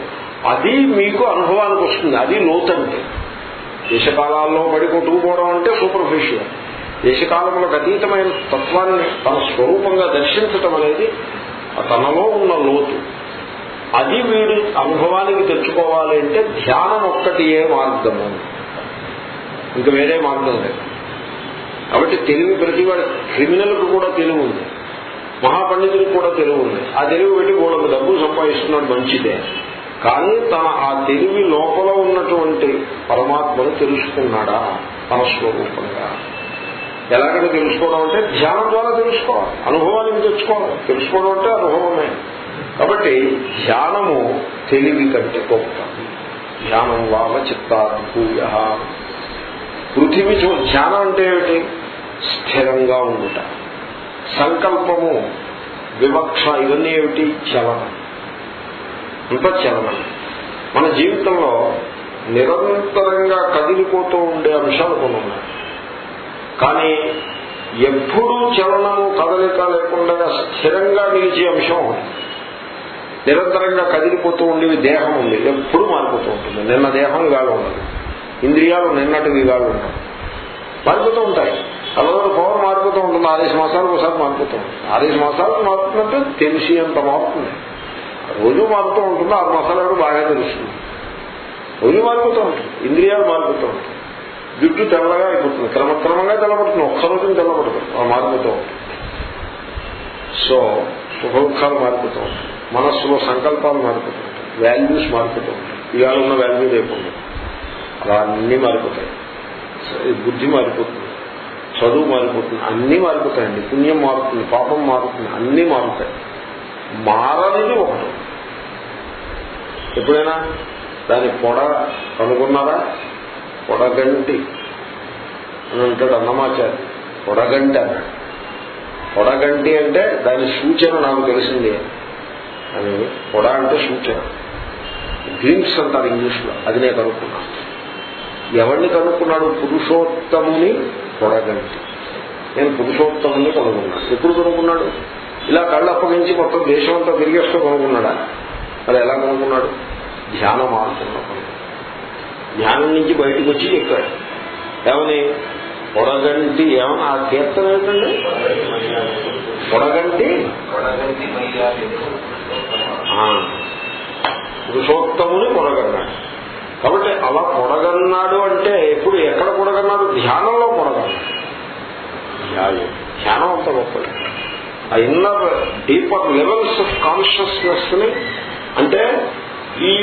అది మీకు అనుభవానికి వస్తుంది. అది లోతంటే దేశకాలాల్లో పడి కొట్టుకుపోవడం అంటే సూపర్ఫిషియల్ దేశకాలములకు అతీతమైన తత్వాన్ని తన స్వరూపంగా దర్శించటం అనేది తనలో ఉన్న లోతు. అది వీడు అనుభవానికి తెచ్చుకోవాలి అంటే ధ్యానం ఒక్కటి ఏ మార్గము. ఇంకా వేరే మార్గం లేదు. కాబట్టి తెలివి ప్రతివాడి క్రిమినల్కు కూడా తెలివి ఉంది. మహాపండితులకు కూడా తెలివి ఉంది. ఆ తెలివి పెట్టి వాళ్ళకు డబ్బు సంపాదిస్తున్నాడు మంచిదే. కానీ తన ఆ తెలివి లోపల ఉన్నటువంటి పరమాత్మను తెలుసుకున్నాడా? తన స్వరూపంగా. ఎలాగైనా తెలుసుకోవడం అంటే ధ్యానం ద్వారా తెలుసుకోవాలి. అనుభవానికి తెచ్చుకోవాలి. తెలుసుకోవడం అంటే అనుభవమే. కాబట్టి ధ్యానము తెలివి కంటే గొప్ప ధ్యానం వామ చిత్తాద్భూయ పృథివీ చూ ధ్యానం అంటే ఏమిటి? స్థిరంగా ఉండుట. సంకల్పము వివక్ష ఇవన్నీ ఏమిటి? చలనం. ఇంత చలనం మన జీవితంలో నిరంతరంగా కదిలిపోతూ ఉండే అంశాలు కొన్ని ఉన్నాయి. కానీ ఎప్పుడూ చలనము కదలిక లేకుండా స్థిరంగా నిలిచే అంశం నిరంతరంగా కదిలిపోతూ ఉండేవి దేహం ఉంది. ఎప్పుడు మారిపోతూ ఉంటుంది. నిన్న దేహం గాలి ఉండదు ఇంద్రియాలు నిన్నటివి ఇవాళ ఉంటాయి. మారిపోతూ ఉంటాయి. కలవర పవర్ ఉంటుంది. ఆరేసి మాసాలకు ఒకసారి మారిపోతూ ఉంటుంది ఆరేసి మాసాలకు మారుతున్నట్టు తెలిసి అంత మారుతుంది. రోజు మారుతూ ఉంటుంది. ఆరు మాసాలకు బాగా తెలుస్తుంది. రోజు మారిపోతూ ఉంటుంది. ఇంద్రియాలు మారిపోతూ ఉంటాయి. జుట్టు తెల్లగా అయిపోతుంది. క్రమక్రమంగా తెల్లబడుతుంది. ఒక్క రోజున తెల్లబడుతుంది. మారిపోతూ ఉంటుంది. సో సుఖదుఖాలు మారిపోతూ ఉంటాయి. మనస్సులో సంకల్పాలు మారిపోతూ ఉంటాయి. వాల్యూస్ మారిపోతూ ఉంటాయి. ఇవాళ ఉన్న వాల్యూ లేకుండా. అలా అన్నీ మారిపోతాయి బుద్ధి మారిపోతుంది. చదువు మారిపోతుంది. అన్నీ మారిపోతాయండి. పుణ్యం మారుతుంది. పాపం మారుతుంది. అన్నీ మారుతాయి. మారనిది ఒకటి. ఎప్పుడైనా దాని పొడ కనుగొన్నారా? పొడగంటి అని అంటాడు అన్నమాచారి పొడగంటి అన్నాడు. పొడగంటి అంటే దాని సూచన నాకు తెలిసింది. అని పొడ అంటే సూచన. గ్లింప్స్ అంటారు ఇంగ్లీష్లో. అది నేను కనుక్కున్నాను. ఎవరిని కనుక్కున్నాడు? పురుషోత్తముని పొడగంటి నేను పురుషోత్తముని కనుక్కున్నాను ఎప్పుడు కనుక్కున్నాడు? ఇలా కళ్ళు అప్పగించి మొత్తం దేశం అంతా తిరిగేస్తూ కనుక్కున్నాడా? మరి ఎలా కనుక్కున్నాడు? ధ్యాన మార్గంలో ధ్యానం నుంచి బయటకు వచ్చి చెప్పాడు. ఏమని? పొడగంటి ఏమన్నా ఆ కీర్తన ఏంటండి? పొడగంటి పురుషోత్తముని పొడగన్నాడు కాబట్టి అలా పొడగన్నాడు అంటే ఎప్పుడు ఎక్కడ పొడగన్నాడు? ధ్యానంలో పొడగన్నాడు. ధ్యానం అంత గొప్పది. ఆ ఇన్నర్ డీపర్ లెవెల్స్ ఆఫ్ కాన్షియస్నెస్ని అంటే ఈ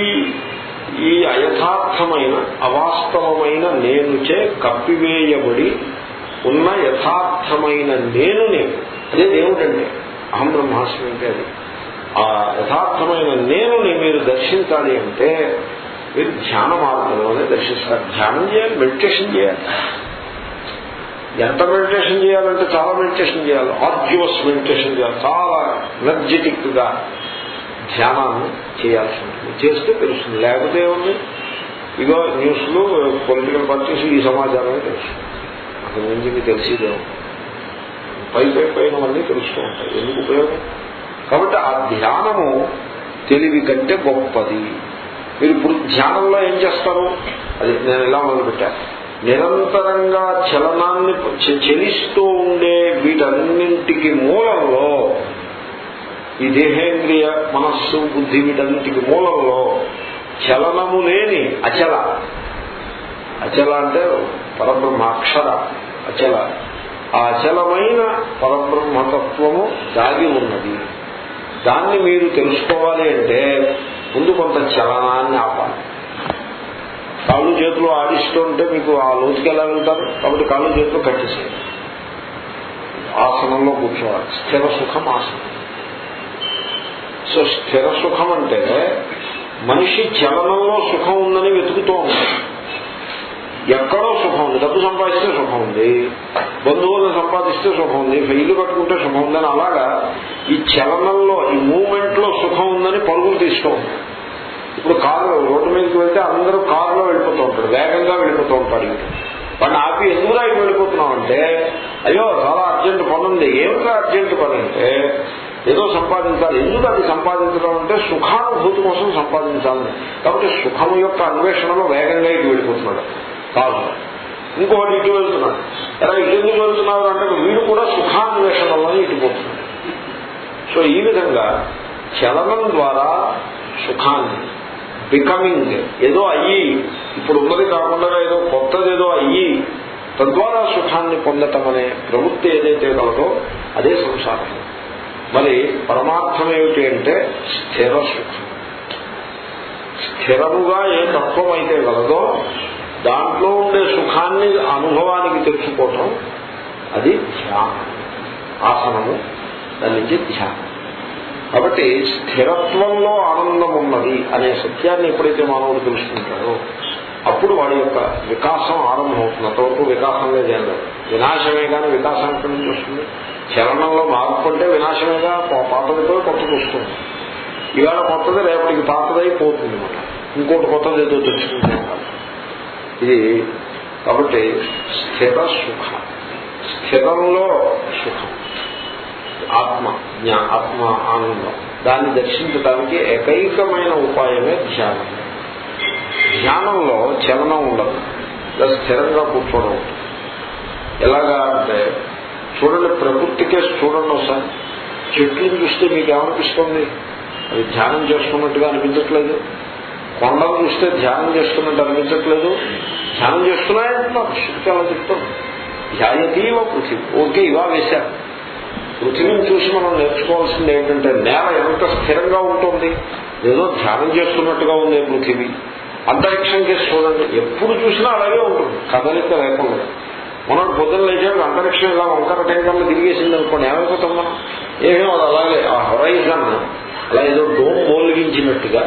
ఈ అయథార్థమైన అవాస్తవమైన నేనుచే కప్పివేయబడి ఉన్న యథార్థమైన నేను నేను అదే దేవుడండి అహం బ్రహ్మాస్మి అంటే అది. ఆ యథార్థమైన నేనుని మీరు దర్శించాలి అంటే మీరు ధ్యాన మార్గంలోనే దర్శిస్తారు. ధ్యానం చేయాలి మెడిటేషన్ చేయాలి. ఎంత మెడిటేషన్ చేయాలంటే చాలా మెడిటేషన్ చేయాలి. ఆర్గ్యువస్ మెడిటేషన్ చేయాలి చాలా ఎనర్జెటిక్గా ధ్యానాన్ని చేయాల్సి ఉంటుంది. చేస్తే తెలుస్తుంది. లేకపోతే ఏముంది? ఇగో న్యూస్లు పొలిటికల్ పార్టీస్ ఈ సమాచారమే తెలుసు అక్కడి నుంచి మీకు తెలిసేదేమో పై పై పైనవన్నీ తెలుస్తూ ఉంటాయి. ఎందుకు ఉపయోగం? కాబట్టి ఆ ధ్యానము తెలివి కంటే గొప్పది. మీరు ఇప్పుడు ధ్యానంలో ఏం చేస్తారు? అది నేను ఇలా మొదలుపెట్టాను నిరంతరంగా చలనాన్ని చలిస్తూ ఉండే వీటన్నింటికి మూలంలో ఈ దేహేంద్రియ మనస్సు బుద్ధి వీటన్నింటికి మూలంలో చలనము లేని అచల. అచల అంటే పరబ్రహ్మ అక్షర అచల. ఆ అచలమైన పరబ్రహ్మతత్వము దాగి ఉన్నది. దాన్ని మీరు తెలుసుకోవాలి అంటే ముందు కొంత చలనాన్ని ఆపాలి. కాళ్ళు చేతులు ఆడిస్తుంటే మీకు ఆ లోతుకి ఎలా వెళ్తారు? కాబట్టి కాళ్ళు చేతులు కట్టేసేయండి ఆసనంలో కూర్చోవాలి. స్థిర సుఖం ఆసనం. సో స్థిర సుఖం అంటే మనిషి చలనంలో సుఖం ఉందని వెతుకుతూ ఉంటాడు. ఎక్కడో సుఖం ఉంది. డబ్బు సంపాదిస్తే సుఖం ఉంది. బంధువులను సంపాదిస్తే సుఖం ఉంది. ఇల్లు కట్టుకుంటే సుఖం ఉందని అలాగా ఈ చలనంలో ఈ మూమెంట్లో సుఖం ఉందని పరుగులు తీస్తూ ఇప్పుడు కారు రోడ్డు మీదకి వెళ్తే అందరూ కారులో వెళ్ళిపోతూ ఉంటారు. వేగంగా వెళ్ళిపోతూ ఉంటాడు వాడిని ఆపి ఎందుకు ఇటు వెళ్ళిపోతున్నాం అంటే అయ్యో చాలా అర్జెంట్ పని ఉంది. ఏమిటో అర్జెంట్ పని అంటే ఏదో సంపాదించాలి. ఎందుకు అది సంపాదించడం అంటే సుఖానుభూతి కోసం సంపాదించాలని. కాబట్టి సుఖం యొక్క అన్వేషణలో వేగంగా ఇటు వెళ్ళిపోతున్నాడు. కాదు. ఇంకొకటి ఇటు వెళ్తున్నాడు ఎలా ఇటు ఎందుకు వెళ్తున్నారు అంటే వీడు కూడా సుఖాన్వేషణలో ఇటుపోతున్నాడు సో ఈ విధంగా చలనం ద్వారా సుఖాన్ని బికమింగ్ ఏదో అయ్యి ఇప్పుడు ఉన్నది కాకుండా ఏదో కొత్తది ఏదో అయ్యి తద్వారా సుఖాన్ని పొందటం అనే ప్రవృత్తి ఏదైతే కలదో అదే సంసారం. మరి పరమార్థం ఏమిటి అంటే స్థిర సుఖం. స్థిరముగా ఏ తత్వం అయితే కలదో దాంట్లో ఉండే సుఖాన్ని అనుభవానికి తెచ్చుకోవటం అది ధ్యానం. ఆసనము దాని నుంచి ధ్యానం. కాబట్టి స్థిరత్వంలో ఆనందం ఉన్నది అనే సత్యాన్ని ఎప్పుడైతే మానవుడు తెలుసుకుంటాడో అప్పుడు వాడి యొక్క వికాసం ఆరంభమవుతుంది. అంతవరకు వికాసం లేదేం లేదు. వినాశమే కానీ వికాసం ఎక్కడి నుంచి వస్తుంది? చలనంలో మార్పు అంటే వినాశమేగా పాతదితో కొత్తది వస్తుంది. ఇవాళ కొత్తది రేపటికి పాతదై పోతుంది అనమాట ఇంకోటి కొత్తది ఏదో తెచ్చుకుంటే ఇది. కాబట్టి స్థిర సుఖం. స్థిరంలో సుఖం. ఆత్మ జ్ఞా ఆత్మ ఆనందం. దాన్ని దర్శించడానికి ఏకైకమైన ఉపాయమే ధ్యానం. ధ్యానంలో చలనం ఉండదు. ఇలా స్థిరంగా కూర్చోవడం ఉంటుంది. ఎలాగా అంటే చూడండి ప్రకృతికే చూడండి ఒకసారి. చెట్లను చూస్తే మీకు ఏమనిపిస్తుంది? అది ధ్యానం చేసుకున్నట్టుగా అనిపించట్లేదు. కొండను చూస్తే ధ్యానం చేస్తున్నట్టు అనిపించట్లేదు. ధ్యానం చేస్తున్నాయంటున్నారు శక్తి అలా చెప్తాం ధ్యాయతీవ పృథివీ. ఓకే ఇవా వేశారు. పృథివీని చూసి మనం నేర్చుకోవాల్సింది ఏంటంటే నేల ఎంత స్థిరంగా ఉంటుంది? ఏదో ధ్యానం చేస్తున్నట్టుగా ఉంది పృథివీ. అంతరిక్షం చేసి చూడండి. ఎప్పుడు చూసినా అలాగే ఉంటుంది. కదలిక లేకుండా. మనం పొద్దున్న లేచాక అంతరిక్షం ఇలా వంకర టెంకర్లు తిరిగేసింది అనుకోండి ఏమైపోతాం మనం? ఏమో అది అలాగే ఆ హొరైజన్ అలా ఏదో డోమ్ బోర్లిగించినట్టుగా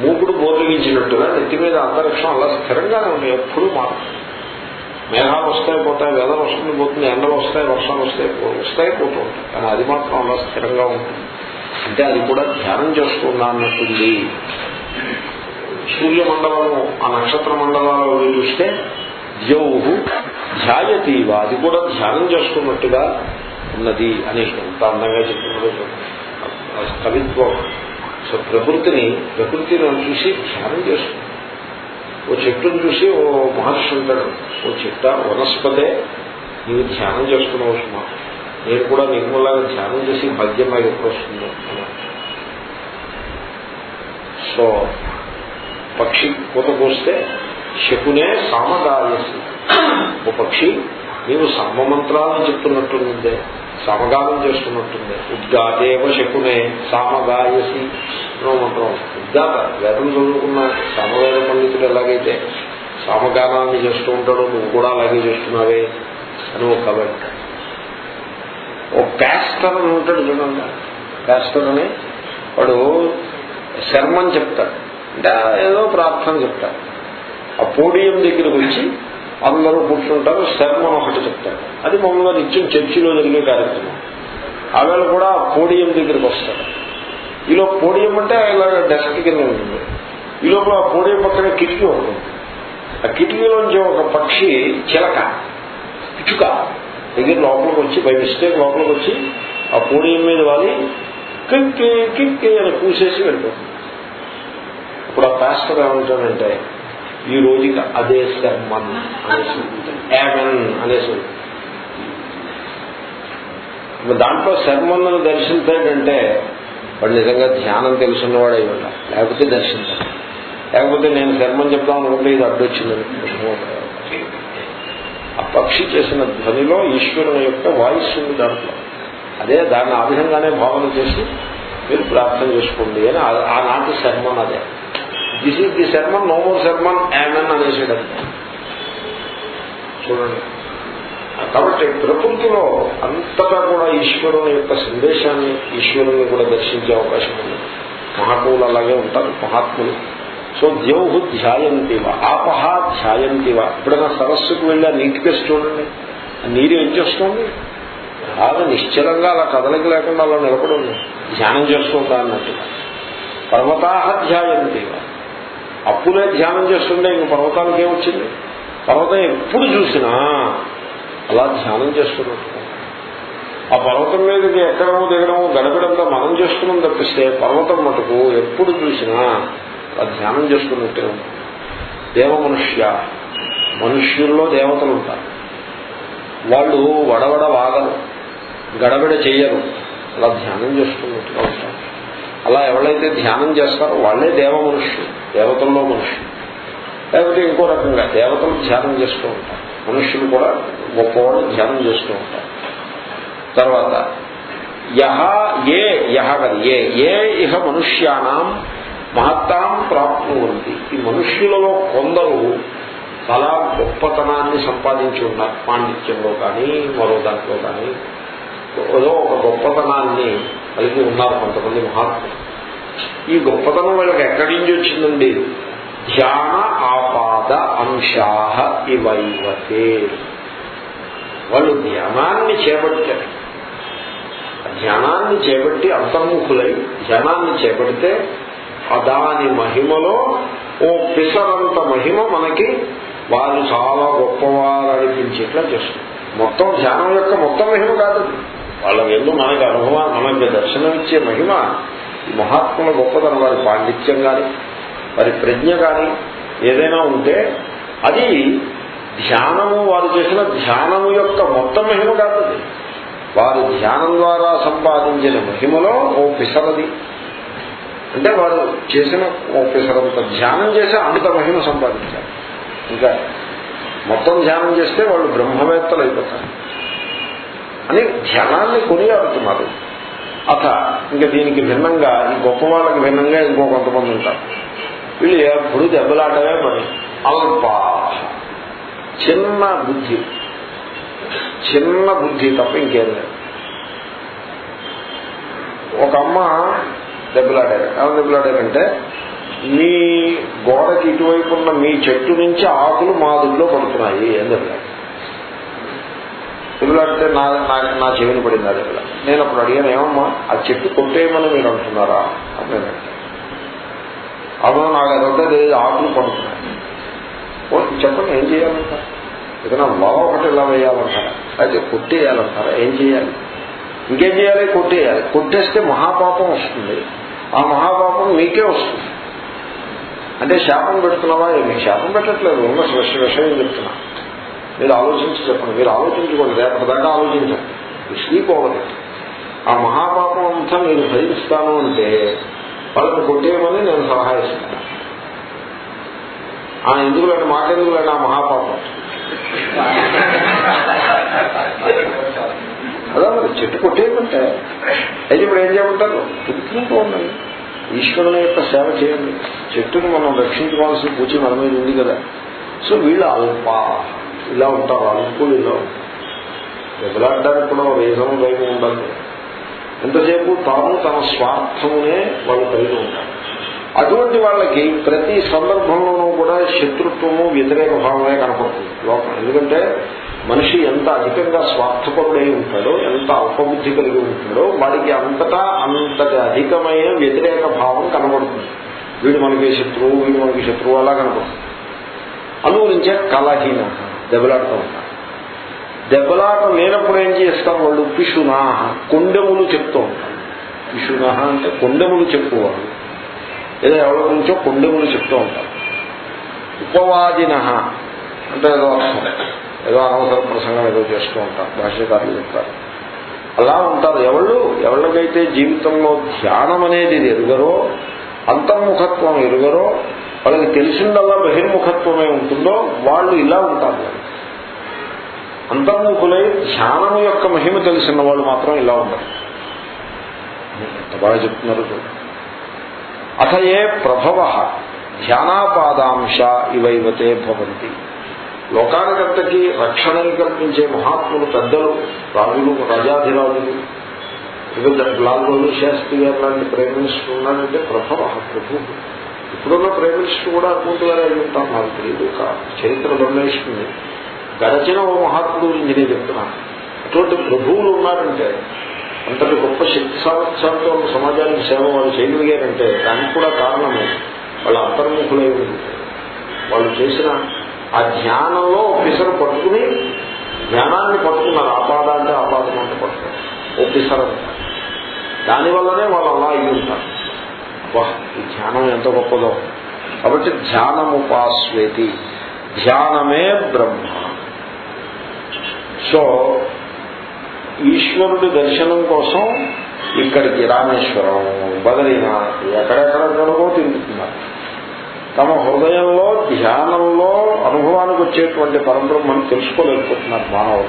మూకుడు బోర్లిగించినట్టుగా నెత్తి మీద అంతరిక్షం అలా స్థిరంగానే ఉంది. ఎప్పుడు మాత్రం మేఘాలు వస్తాయి పోతాయి వెదర్ వస్తుంది పోతుంది ఎండలు వస్తాయి వర్షాలు వస్తాయి వస్తాయి పోతూ ఉంటాయి. కానీ అది మాత్రం అలా స్థిరంగా ఉంటుంది. అంటే అది కూడా ధ్యానం చేస్తున్నా అన్నట్టుంది సూర్యమండలము ఆ నక్షత్ర మండలాలు చూస్తే ద్యౌహు ధ్యాయతీవ అది కూడా ధ్యానం చేస్తున్నట్టుగా ఉన్నది అని ఎంత అందంగా చెప్తున్నదో కవిత్వం సో ప్రకృతిని ప్రకృతిని చూసి ధ్యానం చేస్తుంది. ఓ చెట్టును చూసి ఓ మహర్షి ఉంటాడు. ఓ చెట్ట వనస్పదే నీవు ధ్యానం చేసుకున్నావు సుమా. నేను కూడా నిర్మలాగా ధ్యానం చేసి భాగ్యం నాకు ఎప్పుడు వస్తుందో సో పక్షి కూత కూస్తే శకునే సామగాయసి ఓ పక్షి నీవు సామమంత్రాలను చెప్తున్నట్టుందే. సమగానం చేస్తున్నట్టుంది ఉద్గాదేవ శకునే సామగాయసి మంత్రం ఉద్గాత వేదం చదువుకున్న సామవేద పండితుడు ఎలాగైతే సామగానాన్ని చేస్తూ ఉంటాడో నువ్వు కూడా అలాగే చేస్తున్నావే అని ఒక కవి ఓ ప్యాస్టర్ అని ఉంటాడు చూడండి. ప్యాస్టర్ అని వాడు శర్మని చెప్తాడు. అంటే ఏదో ప్రార్థన చెప్తాడు. ఆ పోడియం దగ్గరికి వచ్చి అందరూ కూర్చుంటారు శర్మను ఒకటి చెప్తారు. అది మామూలుగా నిత్యం చర్చిలో జరిగే కార్యక్రమం. ఆవేళ కూడా పోడియం దగ్గరికి వస్తారు. ఈలో పోడియం అంటే ఇలా డెస్క్ కింద ఉంటుంది. ఈ లోపల ఆ పోడియం పక్కన కిటికీ ఉంటుంది. ఆ కిటికీలోంచి ఒక పక్షి చిలక పిచ్చుక దగ్గర లోపలికి వచ్చి బై మిస్టేక్ లోపలికి వచ్చి ఆ పోడియం మీద వాలి కిక్కి కిక్కి అని కూసేసి వెళ్ళిపోతుంది. ఇప్పుడు ఆ పాస్టర్ ఏమంటాడంటే ఈ రోజుకి అదే శర్మన్ అనేసి ఏమన్ అనేసి దాంట్లో శర్మన్ను దర్శించాడంటే వాడు నిజంగా ధ్యానం తెలుసున్నవాడు అయి ఉండాలి లేకపోతే దర్శించాలి లేకపోతే నేను శర్మని చెప్తాను అనుకుంటే ఇది అడ్డొచ్చిందని ఆ పక్షి చేసిన ధ్వనిలో ఈశ్వరుని యొక్క వాయిస్ ఉంది దాంట్లో. అదే దాన్ని ఆ విధంగానే భావన చేసి మీరు ప్రార్థన చేసుకోండి అని ఆనాటి శర్మన్ అదే. This is the sermon no more sermon amen అనేసాడు చూడండి. కాబట్టి ప్రకృతిలో అంతటా కూడా ఈశ్వరుని యొక్క సందేశాన్ని ఈశ్వరుని కూడా దర్శించే అవకాశం ఉంది. మహాత్ములు అలాగే ఉంటారు మహాత్ములు. సో ద్యౌహు ధ్యాయంతివ ఆపహ ధ్యాయంతివ ఎప్పుడైనా సరస్సుకు వెళ్ళి ఆ నీటి చూడండి. ఆ నీరు ఏం చేస్తుంది? బాగా నిశ్చలంగా అలా కదలిక లేకుండా అలా నిలబడి ఉంది. ధ్యానం చేస్తుంటా అన్నట్టుగా పర్వతాహ ధ్యాయంతివ అప్పులే ధ్యానం చేస్తుంటే ఇంక పర్వతానికి ఏమొచ్చింది పర్వతం ఎప్పుడు చూసినా అలా ధ్యానం చేస్తున్నట్టు ఆ పర్వతం మీదకి ఎక్కడమో దిగడమో గడపడంతా మనం చేస్తున్నాం తప్పిస్తే పర్వతం మటుకు ఎప్పుడు చూసినా ఆ ధ్యానం చేసుకున్నట్టే దేవ మనుష్య మనుష్యుల్లో దేవతలు ఉంటారు. వాళ్ళు వడవడ వాగరు గడబిడ చేయరు అలా ధ్యానం చేసుకున్నట్టుగా ఉంటారు. అలా ఎవరైతే ధ్యానం చేస్తారో వాళ్ళే దేవ మనుష్యులు దేవతల్లో మనుష్యులు లేకపోతే ఇంకో రకంగా దేవతలు ధ్యానం చేస్తూ ఉంటారు. మనుష్యులు కూడా గొప్పవాళ్ళు ధ్యానం చేస్తూ ఉంటారు. తర్వాత యహ ఏ యహ కాదు ఏ ఏ ఇహ మనుష్యానాం మహత్తాం ప్రాప్నువంతి. ఈ మనుష్యులలో కొందరు చాలా గొప్పతనాన్ని సంపాదించి ఉన్నారు. పాండిత్యంలో కానీ మరో దాంట్లో కానీ. ఏదో ఒక గొప్పతనాన్ని కలిగి ఉన్నారు కొంతమంది మహాత్ములు. ఈ గొప్పతనం వాళ్ళకి ఎక్కడి నుంచి వచ్చిందండి? ధ్యాన ఆపాద అంశాహ ఇవైవతే. వాళ్ళు ధ్యానాన్ని చేపట్టారు. ధ్యానాన్ని చేపట్టి అంతర్ముఖులై ధ్యానాన్ని చేపడితే అదాని దాని మహిమలో ఓ పిసరంత మహిమ మనకి వాళ్ళు చాలా గొప్పవారు అనిపించేట్లా చేస్తుంది. మొత్తం ధ్యానం యొక్క మొత్తం మహిమ కాదు వాళ్ళ ఎందు మనకి అనుభవం మనకి దర్శనమిచ్చే మహిమ మహాత్ముల గొప్పతనం వారి పాండిత్యం కానీ వారి ప్రజ్ఞ కానీ ఏదైనా ఉంటే అది ధ్యానము వారు చేసిన ధ్యానము యొక్క మొత్తం మహిమ కాదు వారు ధ్యానం ద్వారా సంపాదించిన మహిమలో ఓ పిసరది. అంటే వారు చేసిన ఓ పిసరంత ధ్యానం చేసి అంత మహిమ సంపాదించారు. ఇంకా మొత్తం ధ్యానం చేస్తే వాళ్ళు బ్రహ్మవేత్తలు అయిపోతారు. అని ధ్యానాన్ని కొనియాడుతున్నారు. అథ ఇంకా దీనికి భిన్నంగా ఈ గొప్ప వాళ్ళకి భిన్నంగా ఇంకో కొంతమంది ఉంటారు. వీళ్ళు ఎప్పుడు దెబ్బలాటమే పని అల్ప. చిన్న బుద్ధి. చిన్న బుద్ధి తప్ప ఇంకేం లేదు. ఒక అమ్మ దెబ్బలాడారు. ఎవరు దెబ్బలాడారంటే మీ గోడకి ఇటువైపు ఉన్న మీ చెట్టు నుంచి ఆకులు మా దుడ్లో పడుతున్నాయి అని దెబ్బలాడు దెబ్బలాడితే నా నా- నా చెవిని పడింది ఆ దెబ్బల నేను అప్పుడు అడిగాను ఏమమ్మా ఆ చెట్టు కొట్టేయమని మీరు అంటున్నారా? అని నేను అవును నాకు అది తెలియదు ఆకులు పడుతున్నాయి. చెప్పండి ఏం చేయాలంటారు? ఏదైనా వల ఒకటి ఇలా వేయాలంటారా? అయితే కొట్టేయాలంటారా? ఏం చేయాలి? ఇంకేం చేయాలి? కొట్టేయాలి. కొట్టేస్తే మహాపాపం వస్తుంది. ఆ మహాపాపం మీకే వస్తుంది. అంటే శాపం పెడుతున్నావా? మీకు శాపం పెట్టట్లేదు. ఉన్న విషయం చెప్తున్నా? మీరు ఆలోచించి చెప్పండి. మీరు ఆలోచించుకోండి. రేపటి దాకా ఆలోచించండి. స్లీప్ ఓవర్ ఆ మహాపాపం అంతా మీరు భరిస్తాను అంటే వాళ్ళని కొట్టేయమని నేను సలహా ఇస్తాను ఆ ఎందుకులంటే? మాకెందుకులంటే ఆ మహాపాపం? అదే మరి చెట్టు కొట్టేయమంటే? అయితే ఇప్పుడు ఏం చేయమంటారు? పుట్టుకుంటూ ఉండండి. ఈశ్వరుని యొక్క సేవ చేయండి. చెట్టును మనం రక్షించుకోవాల్సిన పూచి మన మీద ఉంది కదా. సో వీళ్ళు అల్ప ఇలా ఉంటారు అనుకుని ఇలా ఉంటారు దెబ్బలాడడానికి కూడా ఒక రీజన్ వైపు ఉండాలి. ఎంతసేపు తాము తన స్వార్థమునే వాళ్ళు కలిగి ఉంటారు. అటువంటి వాళ్ళకి ప్రతి సందర్భంలోనూ కూడా శత్రుత్వము వ్యతిరేక భావమే కనపడుతుంది లోకం. ఎందుకంటే మనిషి ఎంత అధికంగా స్వార్థపరుడై ఉంటాడో ఎంత అల్పబుద్ధి కలిగి ఉంటాడో వాడికి అంతటా అంతటి అధికమైన వ్యతిరేక భావం కనబడుతుంది. వీడు మనకి శత్రువు వీడు మనకి శత్రువు అలా కనపడుతుంది. అనుగురించే కలహీన దెబ్బలాడుతూ ఉంటారు. దెబ్బలాట లేనప్పుడు ఏం చేస్తాం వాళ్ళు? పిషునా కొండెములు చెప్తూ ఉంటారు. పిషున అంటే కొండెములు చెప్పువాళ్ళు ఏదో ఎవరి గురించో కొండెములు చెప్తూ ఉంటారు. ఉపవాదిన అంటే ఏదో అర్థం. ఏదో అనవసర ప్రసంగం ఏదో చేస్తూ ఉంటారు. భాష్యకారులు చెప్తారు. అలా ఉంటారు. ఎవళ్ళు? ఎవరికైతే జీవితంలో ధ్యానం అనేది ఎరుగరో అంతర్ముఖత్వం ఎరుగరో వాళ్ళకి తెలిసిందల్లా బహిర్ముఖత్వమే ఉంటుందో వాళ్ళు ఇలా ఉంటారు. అంతర్ముఖులై ధ్యానం యొక్క మహిమ తెలిసిన వాళ్ళు మాత్రం ఇలా ఉంటారు ఎంత బాగా చెప్తున్నారు చూడండి. అథ ఏ ప్రభవ ధ్యానాపాదాంశ ఇవైవతే భవంతి. లోకానికంతకి రక్షణని కల్పించే మహాత్ములు పెద్దలు రాజులు రాజాధిరాజులు. ఇవి లాల్ బహదూర్ శాస్త్రి గారు లాంటి ప్రైమ్ ప్రభవ ప్రభు ఇప్పుడున్న ప్రైమ్ మినిస్టర్ కూడా అటువంటి గారు అయి ఉంటాం నాకు తెలియదు చరిత్ర నిర్ణయిస్తుంది గడచిన ఓ మహాత్ముడు గురించి నేను చెప్తున్నాను అటువంటి ప్రభువులు ఉన్నారంటే అంతటి గొప్ప శక్తి సామర్థ్యాలతో సమాజానికి సేవ వాళ్ళు చేయగలిగారంటే దానికి కూడా కారణమే వాళ్ళ అంతర్ముఖులై వాళ్ళు చేసిన ఆ ధ్యానంలో ఒప్పిసరు పట్టుకుని జ్ఞానాన్ని పట్టుకున్నారు. ఆపాద అంటే ఆపాదం అంటే పట్టుకున్నారు. ఒప్పిసరు దానివల్లనే వాళ్ళు అలా అయి ఉంటారు అబ్బా ఈ ధ్యానం ఎంత గొప్పదో. కాబట్టి ధ్యానముపాస్వేతి ధ్యానమే బ్రహ్మ. సో ఈశ్వరుడి దర్శనం కోసం ఇక్కడికి రామేశ్వరం బదరీనాథ్ ఎక్కడెక్కడెక్కడికో తిరుగుతున్నారు. తమ హృదయంలో ధ్యానంలో అనుభవానికి వచ్చేటువంటి పరబ్రహ్మను తెలుసుకోలేకపోతున్నారు మానవులు.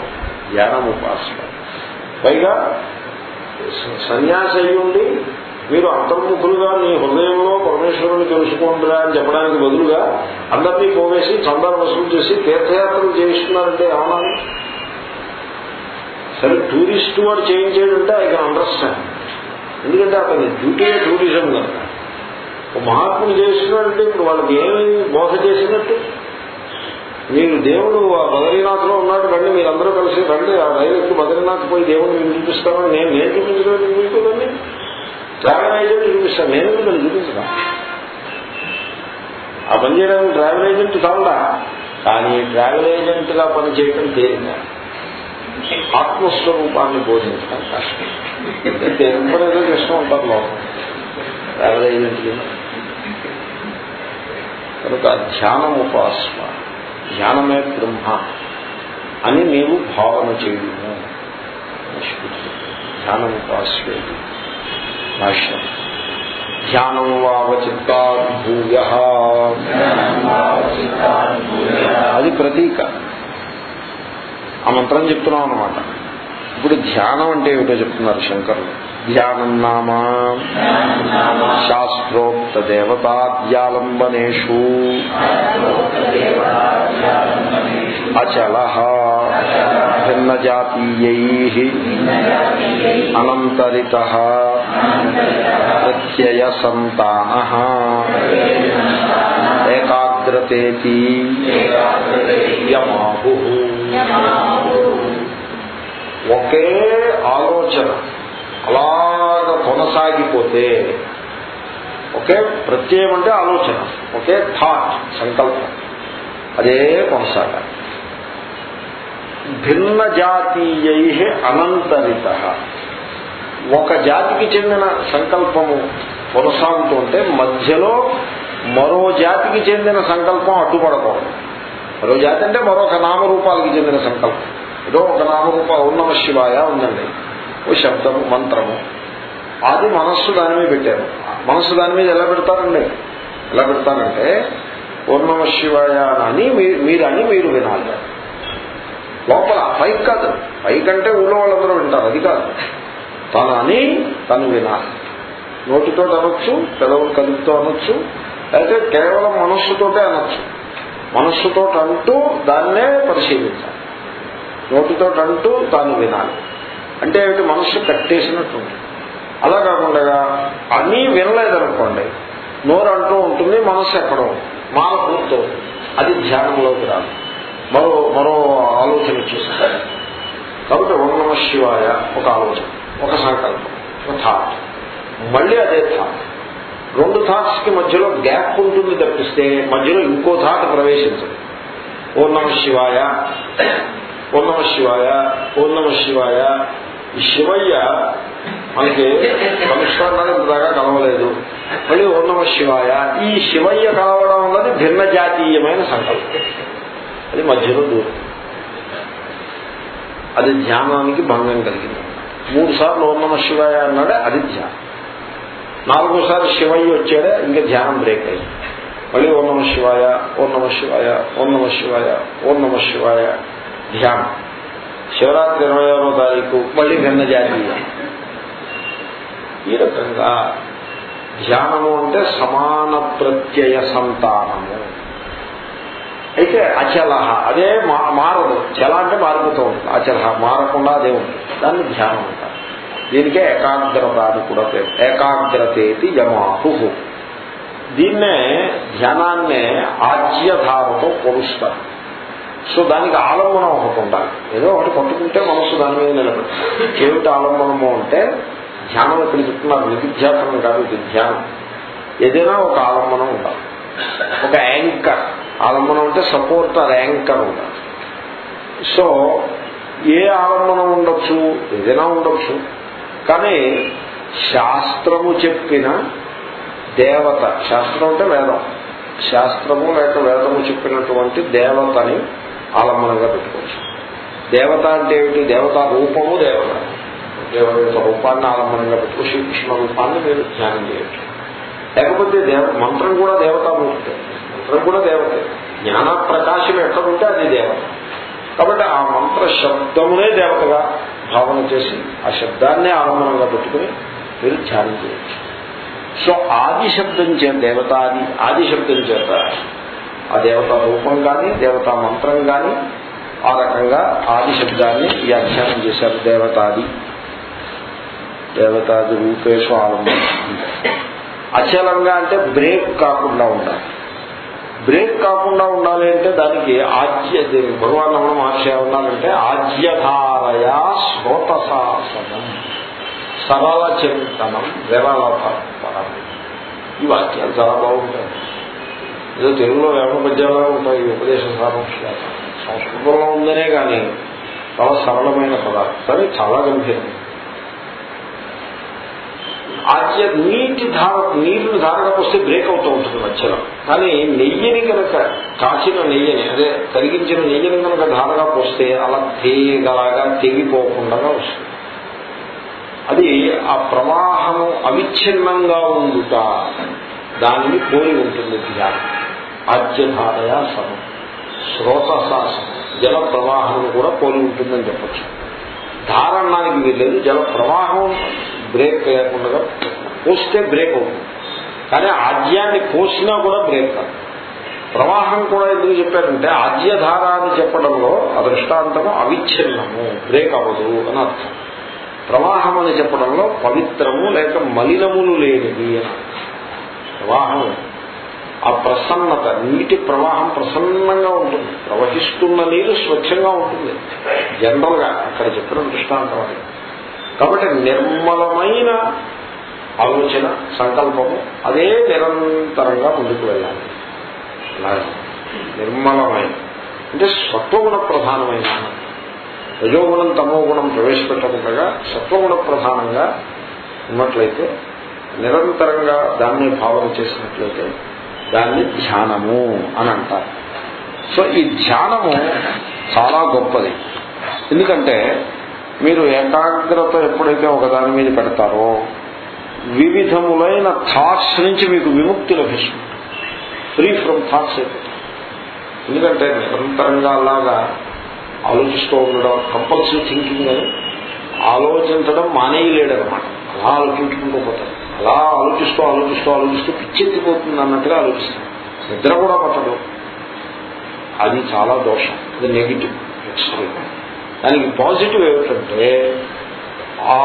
ధ్యానం ఉపాసన పైగా స- మీరు అంతర్ముఖులుగా మీ హృదయంలో పరమేశ్వరుని తెలుసుకుంటున్నా అని చెప్పడానికి బదులుగా అందరినీ పోవేసి చందాలు వసూలు చేసి తీర్థయాత్రలు చేయిస్తున్నారంటే ఏమన్నా? సరే టూరిస్ట్ వాడు చేయించేదంటే ఐ కెన్ అండర్స్టాండ్. ఎందుకంటే అతని డ్యూటీ టూరిజం కనుక మహాత్ముడు చేస్తున్నాడంటే ఇప్పుడు వాళ్ళకి ఏమి బోధ చేసినట్టు? మీరు దేవుడు బదరీనాథ్లో బద్రీనాథ్లో ఉన్నాడు రండి మీరందరూ కలిసి రండి ఆ రైలు ఎక్కి బద్రీనాథ్ పోయి దేవుడిని మీరు చూపిస్తామని నేను నేను చూపించలేదు మీకు ట్రావెల్ ఏజెంట్ చూపిస్తాను నేను ఎందుకు దాన్ని ఆ పని చేయడానికి ట్రావెల్ ఏజెంట్ కావడా కానీ ట్రావెల్ ఏజెంట్గా పని చేయడం తేలిందా ఆత్మస్వరూపాన్ని బోధించడం కష్టం. దేవుడు ఏదో కష్టం ఉంటారు లోపల. ట్రావెల్ ఏజెంట్ కనుక ధ్యానం ఉపాసన. ధ్యానమే బ్రహ్మ అని నీవు భావన చేయడము ధ్యానం ధ్యానముపాస్యేది భాష్యం. ధ్యానం వావచిత్తాద్భూయ. అది ప్రతీక. ఆ మంత్రం చెప్తున్నాం అనమాట ఇప్పుడు ధ్యానం అంటే ఏమిటో చెప్తున్నారు శంకరులు. ధ్యానం నామా. శాస్త్రోక్త దేవతాద్యాలంబనేషు అచల భిన్న జాతీయై అనంతరిత ప్రత్యయ సంతాన ఏకాగ్రతేతి యమాహు ఒకే ఆలోచన అలాగ కొనసాగిపోతే ఒకే ప్రత్యయం అంటే ఆలోచన ఒకే థాట్ సంకల్పం అదే కొనసాగాలి. భిన్న జాతీయై అనంతరిత. ఒక జాతికి చెందిన సంకల్పము కొనసాగుతుంటే మధ్యలో మరో జాతికి చెందిన సంకల్పం అడ్డుపడకూడదు. మరో జాతి అంటే మరొక నామరూపాలకి చెందిన సంకల్పం. ఏదో ఒక నామరూప ఉన్నమ శివాయ ఉందండి. ఓ శబ్దము మంత్రము. అది మనస్సు దాని మీద పెట్టారు. మనస్సు దాని మీద ఎలా పెడతారండి? ఎలా పెడతారంటే పూర్ణమ శివాయ అని మీరు అని మీరు వినాలి. లోపల పైకి కాదు. పైకంటే ఊళ్ళో వాళ్ళందరూ వింటారు అది కాదు. తనని అని తను వినాలి. నోటితో అనొచ్చు పెదవులు కలుపుతో అనొచ్చు అయితే కేవలం మనస్సుతోటే అనొచ్చు. మనస్సుతో అంటూ దాన్నే పరిశీలించాలి. నోటితో అంటూ తాను వినాలి. అంటే ఏమిటి? మనస్సు కట్టేసినట్టు అలా కాకుండా అన్నీ వినలేదనుకోండి నోరు అంటూ ఉంటుంది మనస్సు ఎక్కడో మాల పూర్తవుతుంది అది ధ్యానంలోకి రాదు. మరో మరో ఆలోచన వచ్చేసింది కాబట్టి ఓం నమ శివాయ ఒక ఆలోచన ఒక సంకల్పం ఒక థాట్ మళ్ళీ అదే థాట్ రెండు థాట్స్కి మధ్యలో గ్యాప్ ఉంటుంది తప్పిస్తే మధ్యలో ఇంకో థాట్ ప్రవేశించదు. ఓం నమ శివాయ ఓం నమ శివాయ ఓం నమ శివాయ. ఈ శివయ్య మనకి కలుష్టానికి దాకా కలవలేదు. మళ్ళీ ఓం నమ శివాయ ఈ శివయ్య కలవడం అన్నది భిన్న జాతీయమైన సంకల్పం. అది మధ్యలో దూరం. అది ధ్యానానికి భంగం కలిగింది. మూడు సార్లు ఓం నమ శివాయ అన్నాడే అది ధ్యానం. నాలుగోసారి శివయ్య వచ్చాడే ఇంకా ధ్యానం బ్రేక్ అయింది. మళ్ళీ ఓం నమ శివాయ ఓం నమ శివాయ ఓం నమ శివాయ ఓం నమ శివాయ ధ్యానం. శివరాత్రి ఇరవై ఆరో తారీఖు మళ్ళీ భిన్న జాతీయ ఈ రకంగా ధ్యానము అంటే సమాన ప్రత్యయ సంతానము. అయితే అచల అదే మారదు. చల అంటే మారిపోతూ ఉంటుంది. అచల మారకుండా అదే ఉంటుంది. దాన్ని ధ్యానం అంటారు. దీనికే ఏకాగ్రత అని కూడా పేరు. ఏకాగ్రతేతి యమాహు. దీన్నే ధ్యానాన్నే ఆజ్యధారతో కొలుస్తారు. సో దానికి ఆలంబనం ఒకటి ఉండాలి. ఏదో ఒకటి పట్టుకుంటే మనస్సు దాని మీద నిలబెట్టాలి ఏమిటి ఆలంబనము అంటే ధ్యానం ఇక్కడ చెప్తున్నారు నిధిధ్యాసనం కాదు ఇది ధ్యానం. ఏదైనా ఒక ఆలంబనం ఉండాలి. ఒక యాంకర్. ఆలంబనం అంటే సపోర్ట్ అది యాంకర్ ఉండాలి సో ఏ ఆలంబనం ఉండొచ్చు? ఏదైనా ఉండొచ్చు. కానీ శాస్త్రము చెప్పిన దేవత శాస్త్రం అంటే వేదం. శాస్త్రము లేక వేదము చెప్పినటువంటి దేవతని ఆలంబనంగా పెట్టుకోవచ్చు. దేవత అంటే ఏమిటి? దేవత రూపము దేవత. దేవత యొక్క రూపాన్ని ఆలంబనంగా పెట్టుకో శ్రీకృష్ణ రూపాన్ని మీరు ధ్యానం చేయొచ్చు. లేకపోతే దేవ మంత్రం కూడా దేవతామూర్తి మంత్రం. కూడా దేవతే. జ్ఞాన ప్రకాశం ఎక్కడుంటే అది దేవత కాబట్టి ఆ మంత్ర శబ్దమునే దేవతగా భావన చేసి ఆ శబ్దాన్నే ఆలంబనంగా పెట్టుకుని మీరు ధ్యానం చేయొచ్చు. సో ఆది శబ్దం చేత దేవతాది ఆది శబ్దం చేత ఆ దేవతా రూపం కానీ దేవతా మంత్రం కానీ ఆ రకంగా ఆది శబ్దాన్ని వ్యాఖ్యానం చేశారు దేవతాది. దేవతాది రూపేషు ఆలంబనం. అచలంగా అంటే బ్రేక్ కాకుండా ఉండాలి. బ్రేక్ కాకుండా ఉండాలి అంటే దానికి ఆజ్య భగవాన్ రమణ మహర్షి ఉండాలంటే ఆజ్యధారయా శ్రోతశాసనం సరళ చింతనం విరళపరం ఈ వాక్యాలు చాలా బాగుంటాయి. ఏదో తెలుగులో వేమ పద్యాలుగా ఉంటాయి ఈ ఉపదేశ సారాంశాలు. సంస్కృతంలో ఉందనే కానీ చాలా సరళమైన పదాలు. కానీ చాలా గంభీరం. ఆజ్య నీటి ధార నీటిని ధారగా వస్తే బ్రేక్ అవుతూ ఉంటుంది మధ్యలో. కానీ నెయ్యిని కనుక కాచిన నెయ్యిని అదే కరిగించిన నెయ్యిని కనుక ధారగా పోస్తే అలా తీగలాగా తెగిపోకుండా వస్తుంది. అది ఆ ప్రవాహము అవిచ్ఛిన్నంగా ఉండుట దానిని పోలి ఉంటుంది ధ్యానం. ఆద్యధారయ సమం. శ్రోతసాసం జల ప్రవాహం కూడా పోలి ఉంటుందని చెప్పచ్చు. ధారణానికి వీల్లేదు. జల ప్రవాహం బ్రేక్ లేకుండా పోస్తే బ్రేక్ అవుతుంది. కానీ ఆద్యాన్ని పోసినా కూడా బ్రేక్ కాదు. ప్రవాహం కూడా ఎందుకు చెప్పారంటే ఆద్యధార అని చెప్పడంలో ఆ దృష్టాంతము అవిచ్ఛిన్నము బ్రేక్ అవ్వదు అని అర్థం. ప్రవాహం అని చెప్పడంలో పవిత్రము లేక మలినములు లేనిది అని ప్రవాహం ఆ ప్రసన్నత నీటి ప్రవాహం ప్రసన్నంగా ఉంటుంది. ప్రవహిస్తున్న నీరు స్వచ్ఛంగా ఉంటుంది. జనరల్గా అక్కడ చెప్పిన దృష్టాంతం అది. కాబట్టి నిర్మలమైన ఆలోచన సంకల్పము అదే నిరంతరంగా ముందుకు వెళ్ళాలి. నిర్మలమైన అంటే సత్వగుణ ప్రధానమైన రజోగుణం తమో గుణం ప్రవేశపెట్టకుండా సత్వగుణ ప్రధానంగా ఉన్నట్లయితే నిరంతరంగా దాన్ని భావన చేసినట్లయితే దాన్ని ధ్యానము అని అంటారు. సో ఈ ధ్యానము చాలా గొప్పది. ఎందుకంటే మీరు ఏకాగ్రత ఎప్పుడైతే ఒక దాని మీద పెడతారో వివిధములైన థాట్స్ నుంచి మీకు విముక్తి లభిస్తుంది. ఫ్రీ ఫ్రమ్ థాట్స్ అయిపోతుంది ఎందుకంటే నిరంతరంగా అలాగా ఆలోచిస్తూ ఉండడం కంపల్సరీ థింకింగ్ అని ఆలోచించడం మానేయలేడనమాట అలా ఆలోచించుకుంటూ పోతాడు అలా ఆలోచిస్తూ ఆలోచిస్తూ ఆలోచిస్తూ పిచ్చెత్తిపోతుంది అన్నట్టుగా ఆలోచిస్తుంది. నిద్ర కూడా పట్టదు. అది చాలా దోషం. అది నెగిటివ్ ఎక్స్ట్రీమ్ దానికి పాజిటివ్ ఏమిటంటే ఆ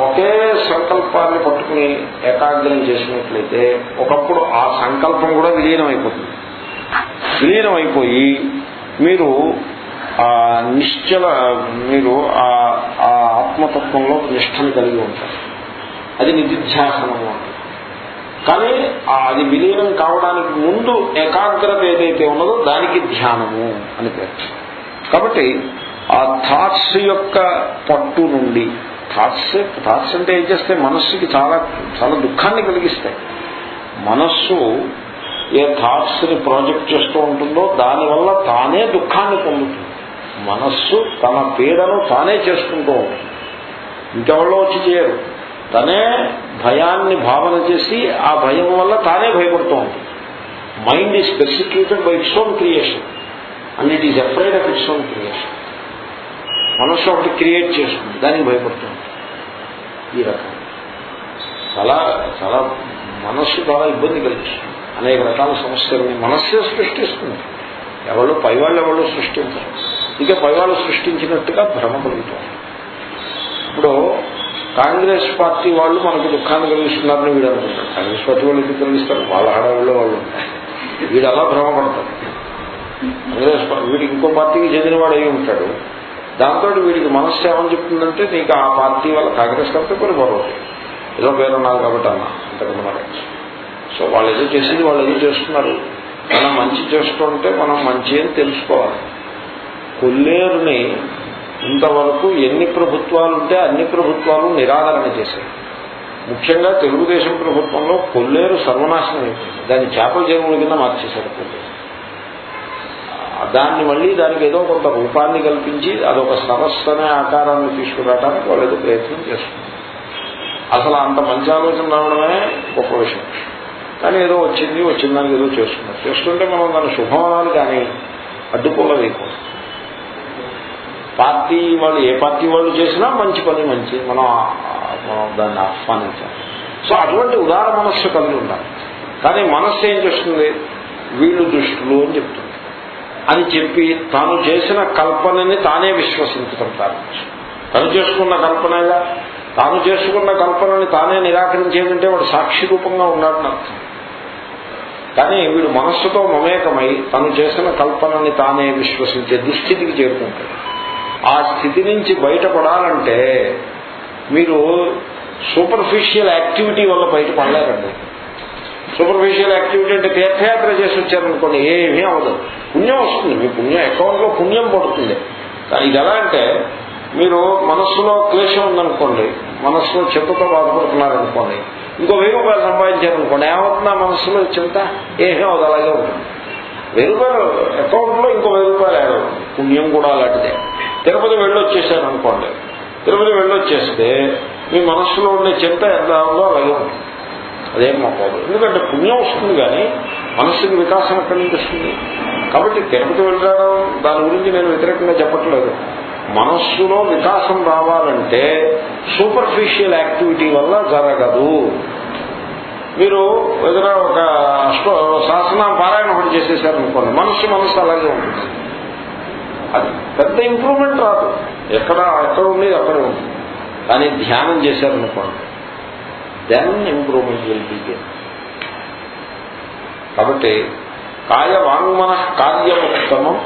ఒకే సంకల్పాన్ని పట్టుకుని ఏకాగ్రం చేసినట్లయితే ఒకప్పుడు ఆ సంకల్పం కూడా విలీనం అయిపోతుంది. విలీనం అయిపోయి మీరు ఆ నిశ్చల మీరు ఆ ఆత్మతత్వంలో నిష్టను కలిగి ఉంటారు. అది నిధిధ్యాసనము కానీ అది విలీనం కావడానికి ముందు ఏకాగ్రత ఏదైతే ఉన్నదో దానికి ధ్యానము అని పేరు. కాబట్టి ఆ థాట్స్ యొక్క పట్టు నుండి థాట్స్ థాట్స్ అంటే ఏం చేస్తే మనస్సుకి చాలా చాలా దుఃఖాన్ని కలిగిస్తాయి. మనస్సు ఏ థాట్స్ని ప్రాజెక్ట్ చేస్తూ ఉంటుందో దానివల్ల తానే దుఃఖాన్ని పొందుతుంది. మనస్సు తన పీడను తానే చేసుకుంటూ ఉంటుంది. ఇంకెవరో వచ్చి చేయరు. తనే భయాన్ని భావన చేసి ఆ భయం వల్ల తానే భయపడుతూ ఉంటుంది mind is persecuted by its own creation and it is afraid of its own creation మనస్సు ఒకటి క్రియేట్ చేస్తుంది దానికి భయపడుతుంది. ఈ రకం. చాలా చాలా మనస్సు చాలా ఇబ్బంది కలిగిస్తుంది. అనేక రకాల సమస్యలని మనస్సే సృష్టిస్తుంది. ఎవరు పైవాళ్ళు ఎవరు సృష్టించరు. ఇక పైవాళ్ళు సృష్టించినట్టుగా భ్రమ కలుగుతుంది. ఇప్పుడు కాంగ్రెస్ పార్టీ వాళ్ళు మనకు దుఃఖాన్ని కలిగిస్తున్నారని వీడు అనుకుంటారు. కాంగ్రెస్ పార్టీ వాళ్ళు ఎందుకు కలిగిస్తారు? వాళ్ళ హడావిలో వాళ్ళు వీడు అలా భ్రమపడతారు కాంగ్రెస్ పార్టీ వీడికి ఇంకో పార్టీకి చెందినవాడు అయి ఉంటాడు. దాంతో వీడికి మనస్సు ఏమని చెప్తుందంటే నీకు ఆ పార్టీ వల్ల కాంగ్రెస్ కంటే కొన్ని మరొకటి ఏదో పేరున్నారు కాబట్టి అన్న అంతకంటే మరి సో వాళ్ళు ఏదో చేసింది వాళ్ళు ఏదో చేస్తున్నారు. మనం మంచి చేస్తుంటే మనం మంచి అని తెలుసుకోవాలి. కొల్లేరుని ఇంతవరకు ఎన్ని ప్రభుత్వాలు ఉంటే అన్ని ప్రభుత్వాలు నిరాదరణ చేశాయి. ముఖ్యంగా తెలుగుదేశం ప్రభుత్వంలో కొల్లేరు సర్వనాశనం అయిపోయింది. దాన్ని చేపల చెరువుల కింద మార్చేశారు కొల్లేరు. దాన్ని మళ్ళీ దానికి ఏదో కొంత రూపాన్ని కల్పించి అదొక సరస్సు అనే ఆకారాన్ని తీసుకురావడానికి వాళ్ళు ఏదో ప్రయత్నం చేస్తున్నారు. అసలు అంత మంచి ఆలోచన రావడమే గొప్ప విషయం. కానీ ఏదో వచ్చింది వచ్చిందని ఏదో చేస్తున్నారు. చేస్తుంటే మనం దాని శుభమనాలు కానీ అడ్డుకోల పార్టీ వాళ్ళు ఏ పార్టీ వాళ్ళు చేసినా మంచి పని మంచి మనం దాన్ని ఆహ్వానించాలి సో అటువంటి ఉదార మనస్సు కలిగి ఉండాలి. కానీ మనస్సు ఏం చేస్తుంది? వీళ్ళు దుష్టులు అని చెప్తుంది. అని చెప్పి తాను చేసిన కల్పనని తానే విశ్వసించడం ప్రారంభించు తను చేసుకున్న కల్పనగా తాను చేసుకున్న కల్పనని తానే నిరాకరించేదంటే వాడు సాక్షి రూపంగా ఉన్నాడని అర్థం. కానీ వీడు మనస్సుతో మమేకమై తను చేసిన కల్పనని తానే విశ్వసించే దుస్థితికి చేరుకుంటాడు. ఆ స్థితి నుంచి బయటపడాలంటే మీరు సూపర్ఫిషియల్ యాక్టివిటీ వల్ల బయట పడలేరండి సూపర్ఫిషియల్ యాక్టివిటీ అంటే తీర్థయాత్ర చేసి వచ్చారనుకోండి ఏమీ అవ్వదు. పుణ్యం వస్తుంది మీ పుణ్యం అకౌంట్లో పుణ్యం పడుతుంది. కానీ ఇది ఎలా అంటే మీరు మనస్సులో క్లేశం ఉందనుకోండి మనస్సులో చింతతో బాధపడుతున్నారనుకోండి ఇంకో వెయ్యి రూపాయలు సంపాదించారనుకోండి ఏమవుతుందా మనస్సులో చింత ఏమీ అవ్వదు అలాగే ఉంటుంది. వెయ్యి రూపాయలు అకౌంట్లో ఇంకో వెయ్యి రూపాయలు యాడ్ అవుతుంది. పుణ్యం కూడా అలాంటిదే. తిరుపతి వెళ్ళొచ్చేసారు అనుకోండి. తిరుపతి వెళ్ళొచ్చేస్తే మీ మనస్సులో ఉండే చింత ఎంత ఉందో అలాగే ఉంటుంది అదేం మాపోదు ఎందుకంటే పుణ్యం వస్తుంది కానీ మనస్సుకి వికాసం ఎక్కడి నుంచి వస్తుంది? కాబట్టి తిరుపతి వెళ్ళడం దాని గురించి నేను వ్యతిరేకంగా చెప్పట్లేదు. మనస్సులో వికాసం రావాలంటే సూపర్ఫిషియల్ యాక్టివిటీ వల్ల జరగదు. మీరు ఏదైనా ఒక శాసన పారాయణ ఒకటి చేసేసారనుకోండి మనస్సు మనస్సు అలాగే ఉంటుంది. అది. పెద్ద ఇంప్రూవ్మెంట్ రాదు. ఎక్కడ ఎక్కడ ఉండేది అక్కడ ఉంది. కానీ ధ్యానం చేశారనుకోండి దెన్ ఇంప్రూవ్మెంట్ విల్ కాబట్టి కాయ వాంగ్మన కార్యముత్తమం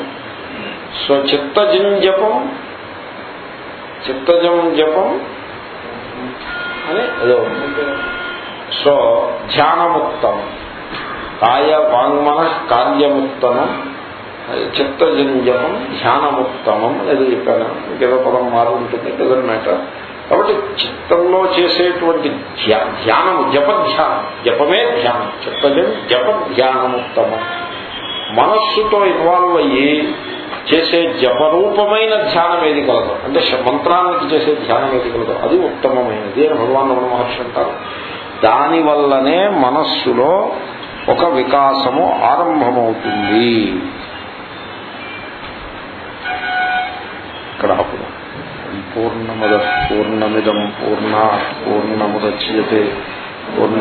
సో చిత్తజం జపం చిత్తజం జపం అని అదో. సో ధ్యానముత్తమం కాయ వాంగ్మన కార్యముత్తమం చిత్తజం జపం ధ్యానముత్తమం అది చెప్పాను ఇంకేదో పదం మారు ఉంటుంది డజన్ మ్యాటర్ కాబట్టి చిత్తంలో చేసేటువంటి ధ్యానము జప ధ్యానం జపమే ధ్యానం. చిత్తజం జప ధ్యానముత్తమం మనస్సుతో ఇన్వాల్వ్ అయ్యి చేసే జపరూపమైన ధ్యానం ఏది కలదు. అంటే మంత్రానికి చేసే ధ్యానం ఏది కలదు. అది ఉత్తమమైనది అని భగవాన్ రమణ మహర్షి అంటారు దానివల్లనే మనస్సులో ఒక వికాసము ఆరంభమవుతుంది. ఇక్కడ ఆపుదాం పూర్ణమద పూర్ణమిదం పూర్ణ పూర్ణముద్యతే పూర్ణ